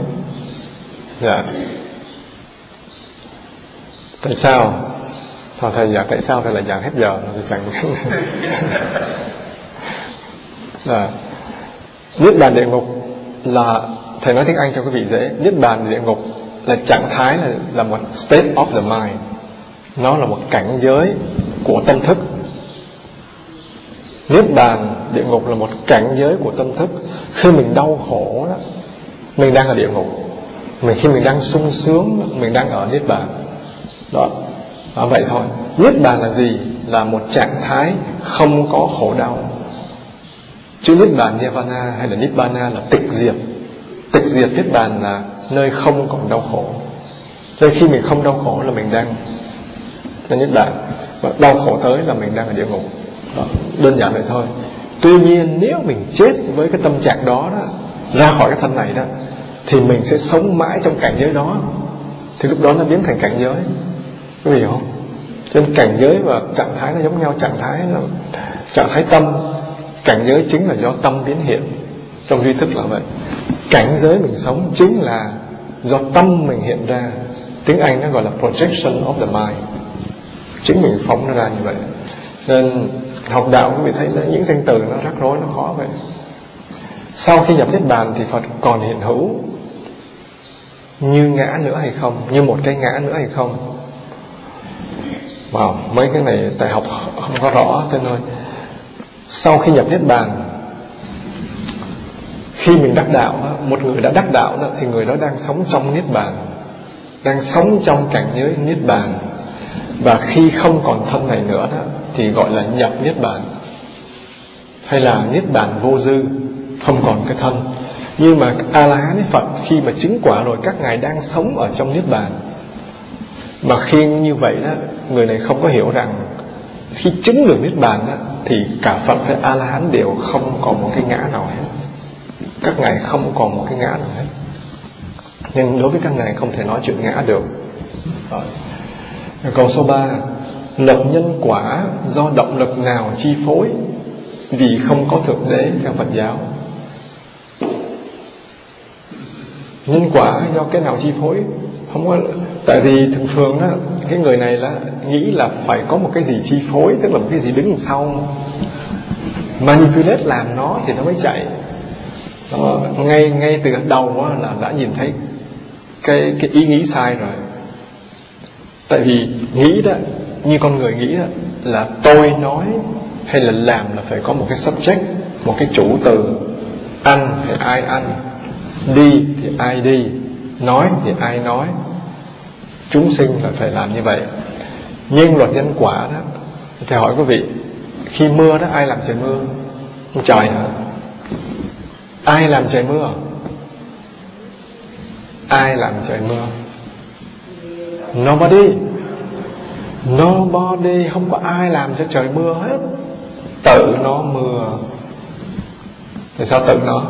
Dạ. Tại sao? Thôi thầy giảng dạ, tại sao thầy lại giảng hết giờ thầy chẳng dạ. Niết bàn địa ngục là thầy nói tiếng Anh cho quý vị dễ. Niết bàn địa ngục là trạng thái là là một state of the mind. Nó là một cảnh giới của tâm thức. Niết bàn địa ngục là một cảnh giới của tâm thức. Khi mình đau khổ đó, mình đang ở địa ngục. Mình khi mình đang sung sướng, mình đang ở niết bàn. Đó, đó vậy thôi. Niết bàn là gì? Là một trạng thái không có khổ đau. Chữ Niết bàn Nirvana hay là Nibbana là tịch diệt. Tịch diệt Niết bàn là nơi không còn đau khổ. Nên khi mình không đau khổ là mình đang là Niết bàn. Và đau khổ tới là mình đang ở địa ngục. Đó, đơn giản vậy thôi. Tuy nhiên nếu mình chết với cái tâm trạng đó đó ra khỏi cái thân này đó thì mình sẽ sống mãi trong cảnh giới đó thì lúc đó nó biến thành cảnh giới có hiểu không cho nên cảnh giới và trạng thái nó giống nhau trạng thái là trạng thái tâm cảnh giới chính là do tâm biến hiện trong duy thức là vậy. Cảnh giới mình sống chính là do tâm mình hiện ra. Tiếng anh nó gọi là projection of the mind. Chính mình phóng nó ra như vậy. Nên học đạo quý vị thấy là những danh từ nó rắc rối nó khó vậy. Sau khi nhập niết bàn thì phật còn hiện hữu như ngã nữa hay không? Như một cái ngã nữa hay không? Wow, mấy cái này tại học không có rõ cho nên. Sau khi nhập niết bàn khi mình đắc đạo một người đã đắc đạo thì người đó đang sống trong niết bàn đang sống trong cảnh giới niết bàn. Và khi không còn thân này nữa đó thì gọi là nhập niết bàn. Hay là niết bàn vô dư không còn cái thân. Nhưng mà a la hán phật khi mà chứng quả rồi các ngài đang sống ở trong niết bàn. Mà khi như vậy đó người này không có hiểu rằng khi chứng được niết bàn đó, thì cả phật hay a la hán đều không có một cái ngã nào hết các ngài không còn một cái ngã nào hết. Nhưng đối với các ngài không thể nói chuyện ngã được. Câu số 3 lập nhân quả do động lực nào chi phối vì không có thượng đế theo Phật giáo? Nhân quả do cái nào chi phối? Không có, tại vì thường thường á, cái người này là nghĩ là phải có một cái gì chi phối, tức là một cái gì đứng sau. Manipulate làm nó thì nó mới chạy đó, ngay ngay từ đầu á, là đã nhìn thấy cái cái ý nghĩ sai rồi. Tại vì nghĩ đó như con người nghĩ đó là tôi nói hay là làm là phải có một cái subject một cái chủ từ. Ăn thì ai ăn đi thì ai đi nói thì ai nói. Chúng sinh là phải làm như vậy. Nhưng luật nhân quả đó thầy hỏi quý vị khi mưa đó ai làm trời mưa? Trời hả? Ai làm trời mưa? Ai làm trời mưa? Nobody. Nobody. Không có ai làm cho trời mưa hết. Tự nó mưa. Thì sao tự nó?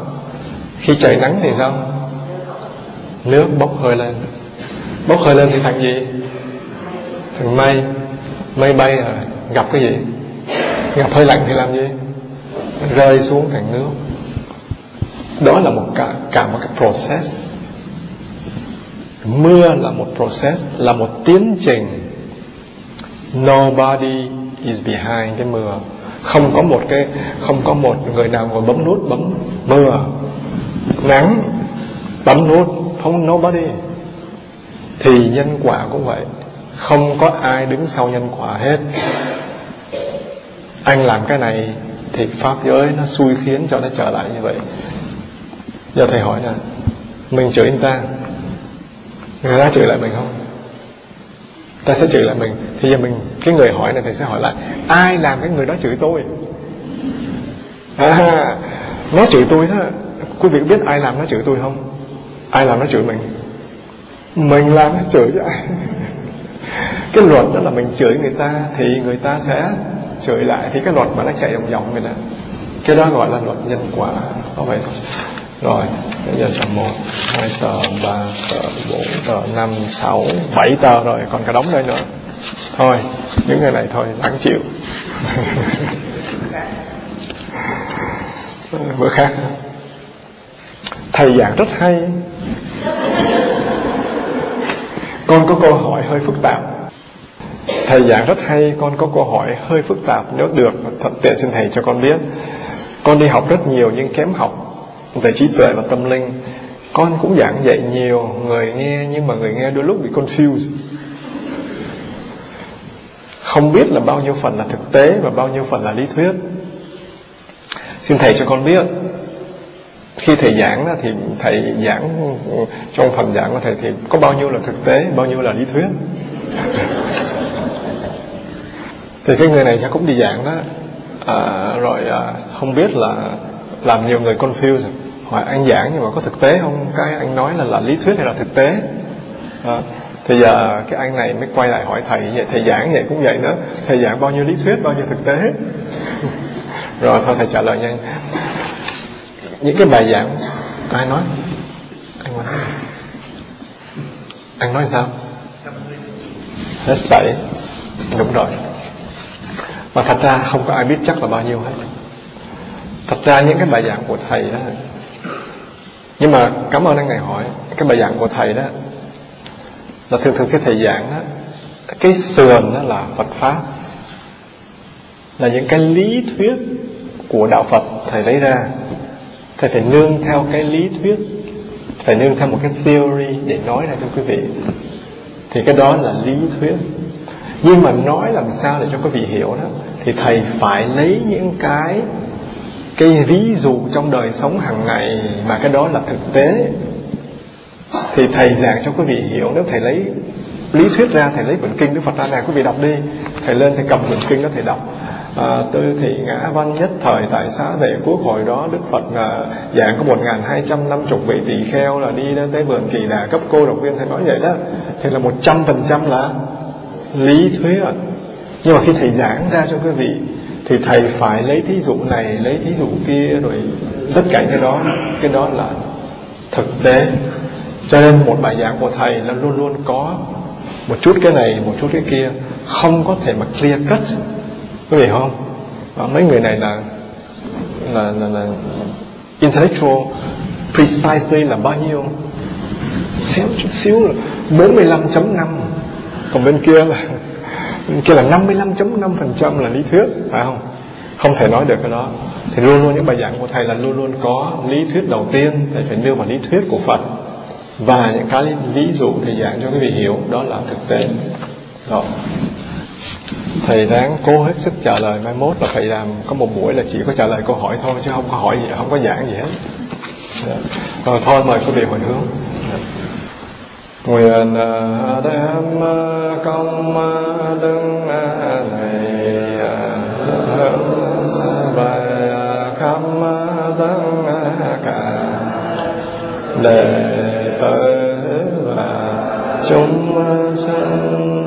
Khi trời nắng thì sao? Nước bốc hơi lên. Bốc hơi lên thì thành gì? Thành mây. Mây bay rồi gặp cái gì? Gặp hơi lạnh thì làm gì? Rơi xuống thành nước đó là một cả, cả một cái process. Mưa là một process là một tiến trình. Nobody is behind cái mưa. Không có một cái không có một người nào ngồi bấm nút bấm mưa. Nắng bấm nút không nobody. Thì nhân quả cũng vậy. Không có ai đứng sau nhân quả hết. Anh làm cái này thì pháp giới nó xui khiến cho nó trở lại như vậy giờ thầy hỏi là mình chửi anh ta người ta chửi lại mình không? Ta sẽ chửi lại mình. Thì giờ mình cái người hỏi này thầy sẽ hỏi lại ai làm cái người đó chửi tôi? À, nó chửi tôi đó. Quý vị biết ai làm nó chửi tôi không? Ai làm nó chửi mình? Mình làm nó chửi chứ ai? Cái luật đó là mình chửi người ta thì người ta sẽ chửi lại. Thì cái luật mà nó chạy vòng vòng vậy đó cái đó gọi là luật nhân quả. Có vậy rồi, bây giờ tờ một, hai tờ, ba tờ, bốn tờ, năm, sáu, bảy tờ rồi, còn cả đống đây nữa. Thôi, những người này thôi, đáng chịu. Bữa khác. Thầy giảng rất hay. Con có câu hỏi hơi phức tạp. Thầy giảng rất hay, con có câu hỏi hơi phức tạp. Nếu được thuận tiện xin thầy cho con biết. Con đi học rất nhiều nhưng kém học về trí tuệ và tâm linh. Con cũng giảng dạy nhiều người nghe nhưng mà người nghe đôi lúc bị confused. Không biết là bao nhiêu phần là thực tế và bao nhiêu phần là lý thuyết. Xin thầy cho con biết khi thầy giảng thì thầy giảng trong phần giảng của thầy thì có bao nhiêu là thực tế bao nhiêu là lý thuyết. Thì cái người này chắc cũng đi giảng đó. À, rồi à, không biết là làm nhiều người confused. Hỏi anh giảng nhưng mà có thực tế không? Cái anh nói là là lý thuyết hay là thực tế? À, thì giờ cái anh này mới quay lại hỏi thầy vậy. Thầy giảng vậy cũng vậy nữa. Thầy giảng bao nhiêu lý thuyết bao nhiêu thực tế rồi thôi thầy trả lời nhanh. Những cái bài giảng ai nói? Anh nói. Anh nói sao? Hết sảy. Đúng rồi. Mà thật ra không có ai biết chắc là bao nhiêu hết thật ra những cái bài giảng của thầy đó, nhưng mà cảm ơn anh ngày hỏi, cái bài giảng của thầy đó, là thường thường cái thầy giảng đó, cái sườn đó là Phật pháp, là những cái lý thuyết của đạo Phật thầy lấy ra. Thầy phải nương theo cái lý thuyết, phải nương theo một cái theory để nói ra cho quý vị. Thì cái đó là lý thuyết. Nhưng mà nói làm sao để cho quý vị hiểu đó, thì thầy phải lấy những cái cái ví dụ trong đời sống hàng ngày mà cái đó là thực tế thì thầy giảng cho quý vị hiểu. Nếu thầy lấy lý thuyết ra thầy lấy quyển kinh đức phật ra này quý vị đọc đi. Thầy lên thầy cầm quyển kinh đó thầy đọc. À, tôi thì ngã văn nhất thời tại xã về quốc hồi đó đức phật à, giảng có một ngàn hai trăm năm chục vị tỳ kheo là đi đến tới vườn kỳ đà cấp cô độc viên. Thầy nói vậy đó. Thì là một trăm phần trăm là lý thuyết nhưng mà khi thầy giảng ra cho quý vị thì thầy phải lấy thí dụ này lấy thí dụ kia rồi tất cả cái đó cái đó là thực tế. Cho nên một bài giảng của thầy là luôn luôn có một chút cái này một chút cái kia không có thể mà clear cut. Quý vị không? Và mấy người này là là là, là intellectual precisely là bao nhiêu? Xíu chút xíu là 45.5 còn bên kia là kia là 55.5% là lý thuyết, phải không? Không thể nói được cái đó. Thì luôn luôn những bài giảng của thầy là luôn luôn có lý thuyết đầu tiên, thầy phải đưa vào lý thuyết của phật. Và những cái ví dụ thầy giảng cho quý vị hiểu, đó là thực tế. Đó thầy ráng cố hết sức trả lời, mai mốt là thầy làm, có một buổi là chỉ có trả lời câu hỏi thôi, chứ không có hỏi gì, không có giảng gì hết. Dạ. Rồi, thôi, mời quý vị hồi hướng. Dạ nguyện à, đem à, công à, đức này hướng về khắp tất cả đệ tử và chúng sanh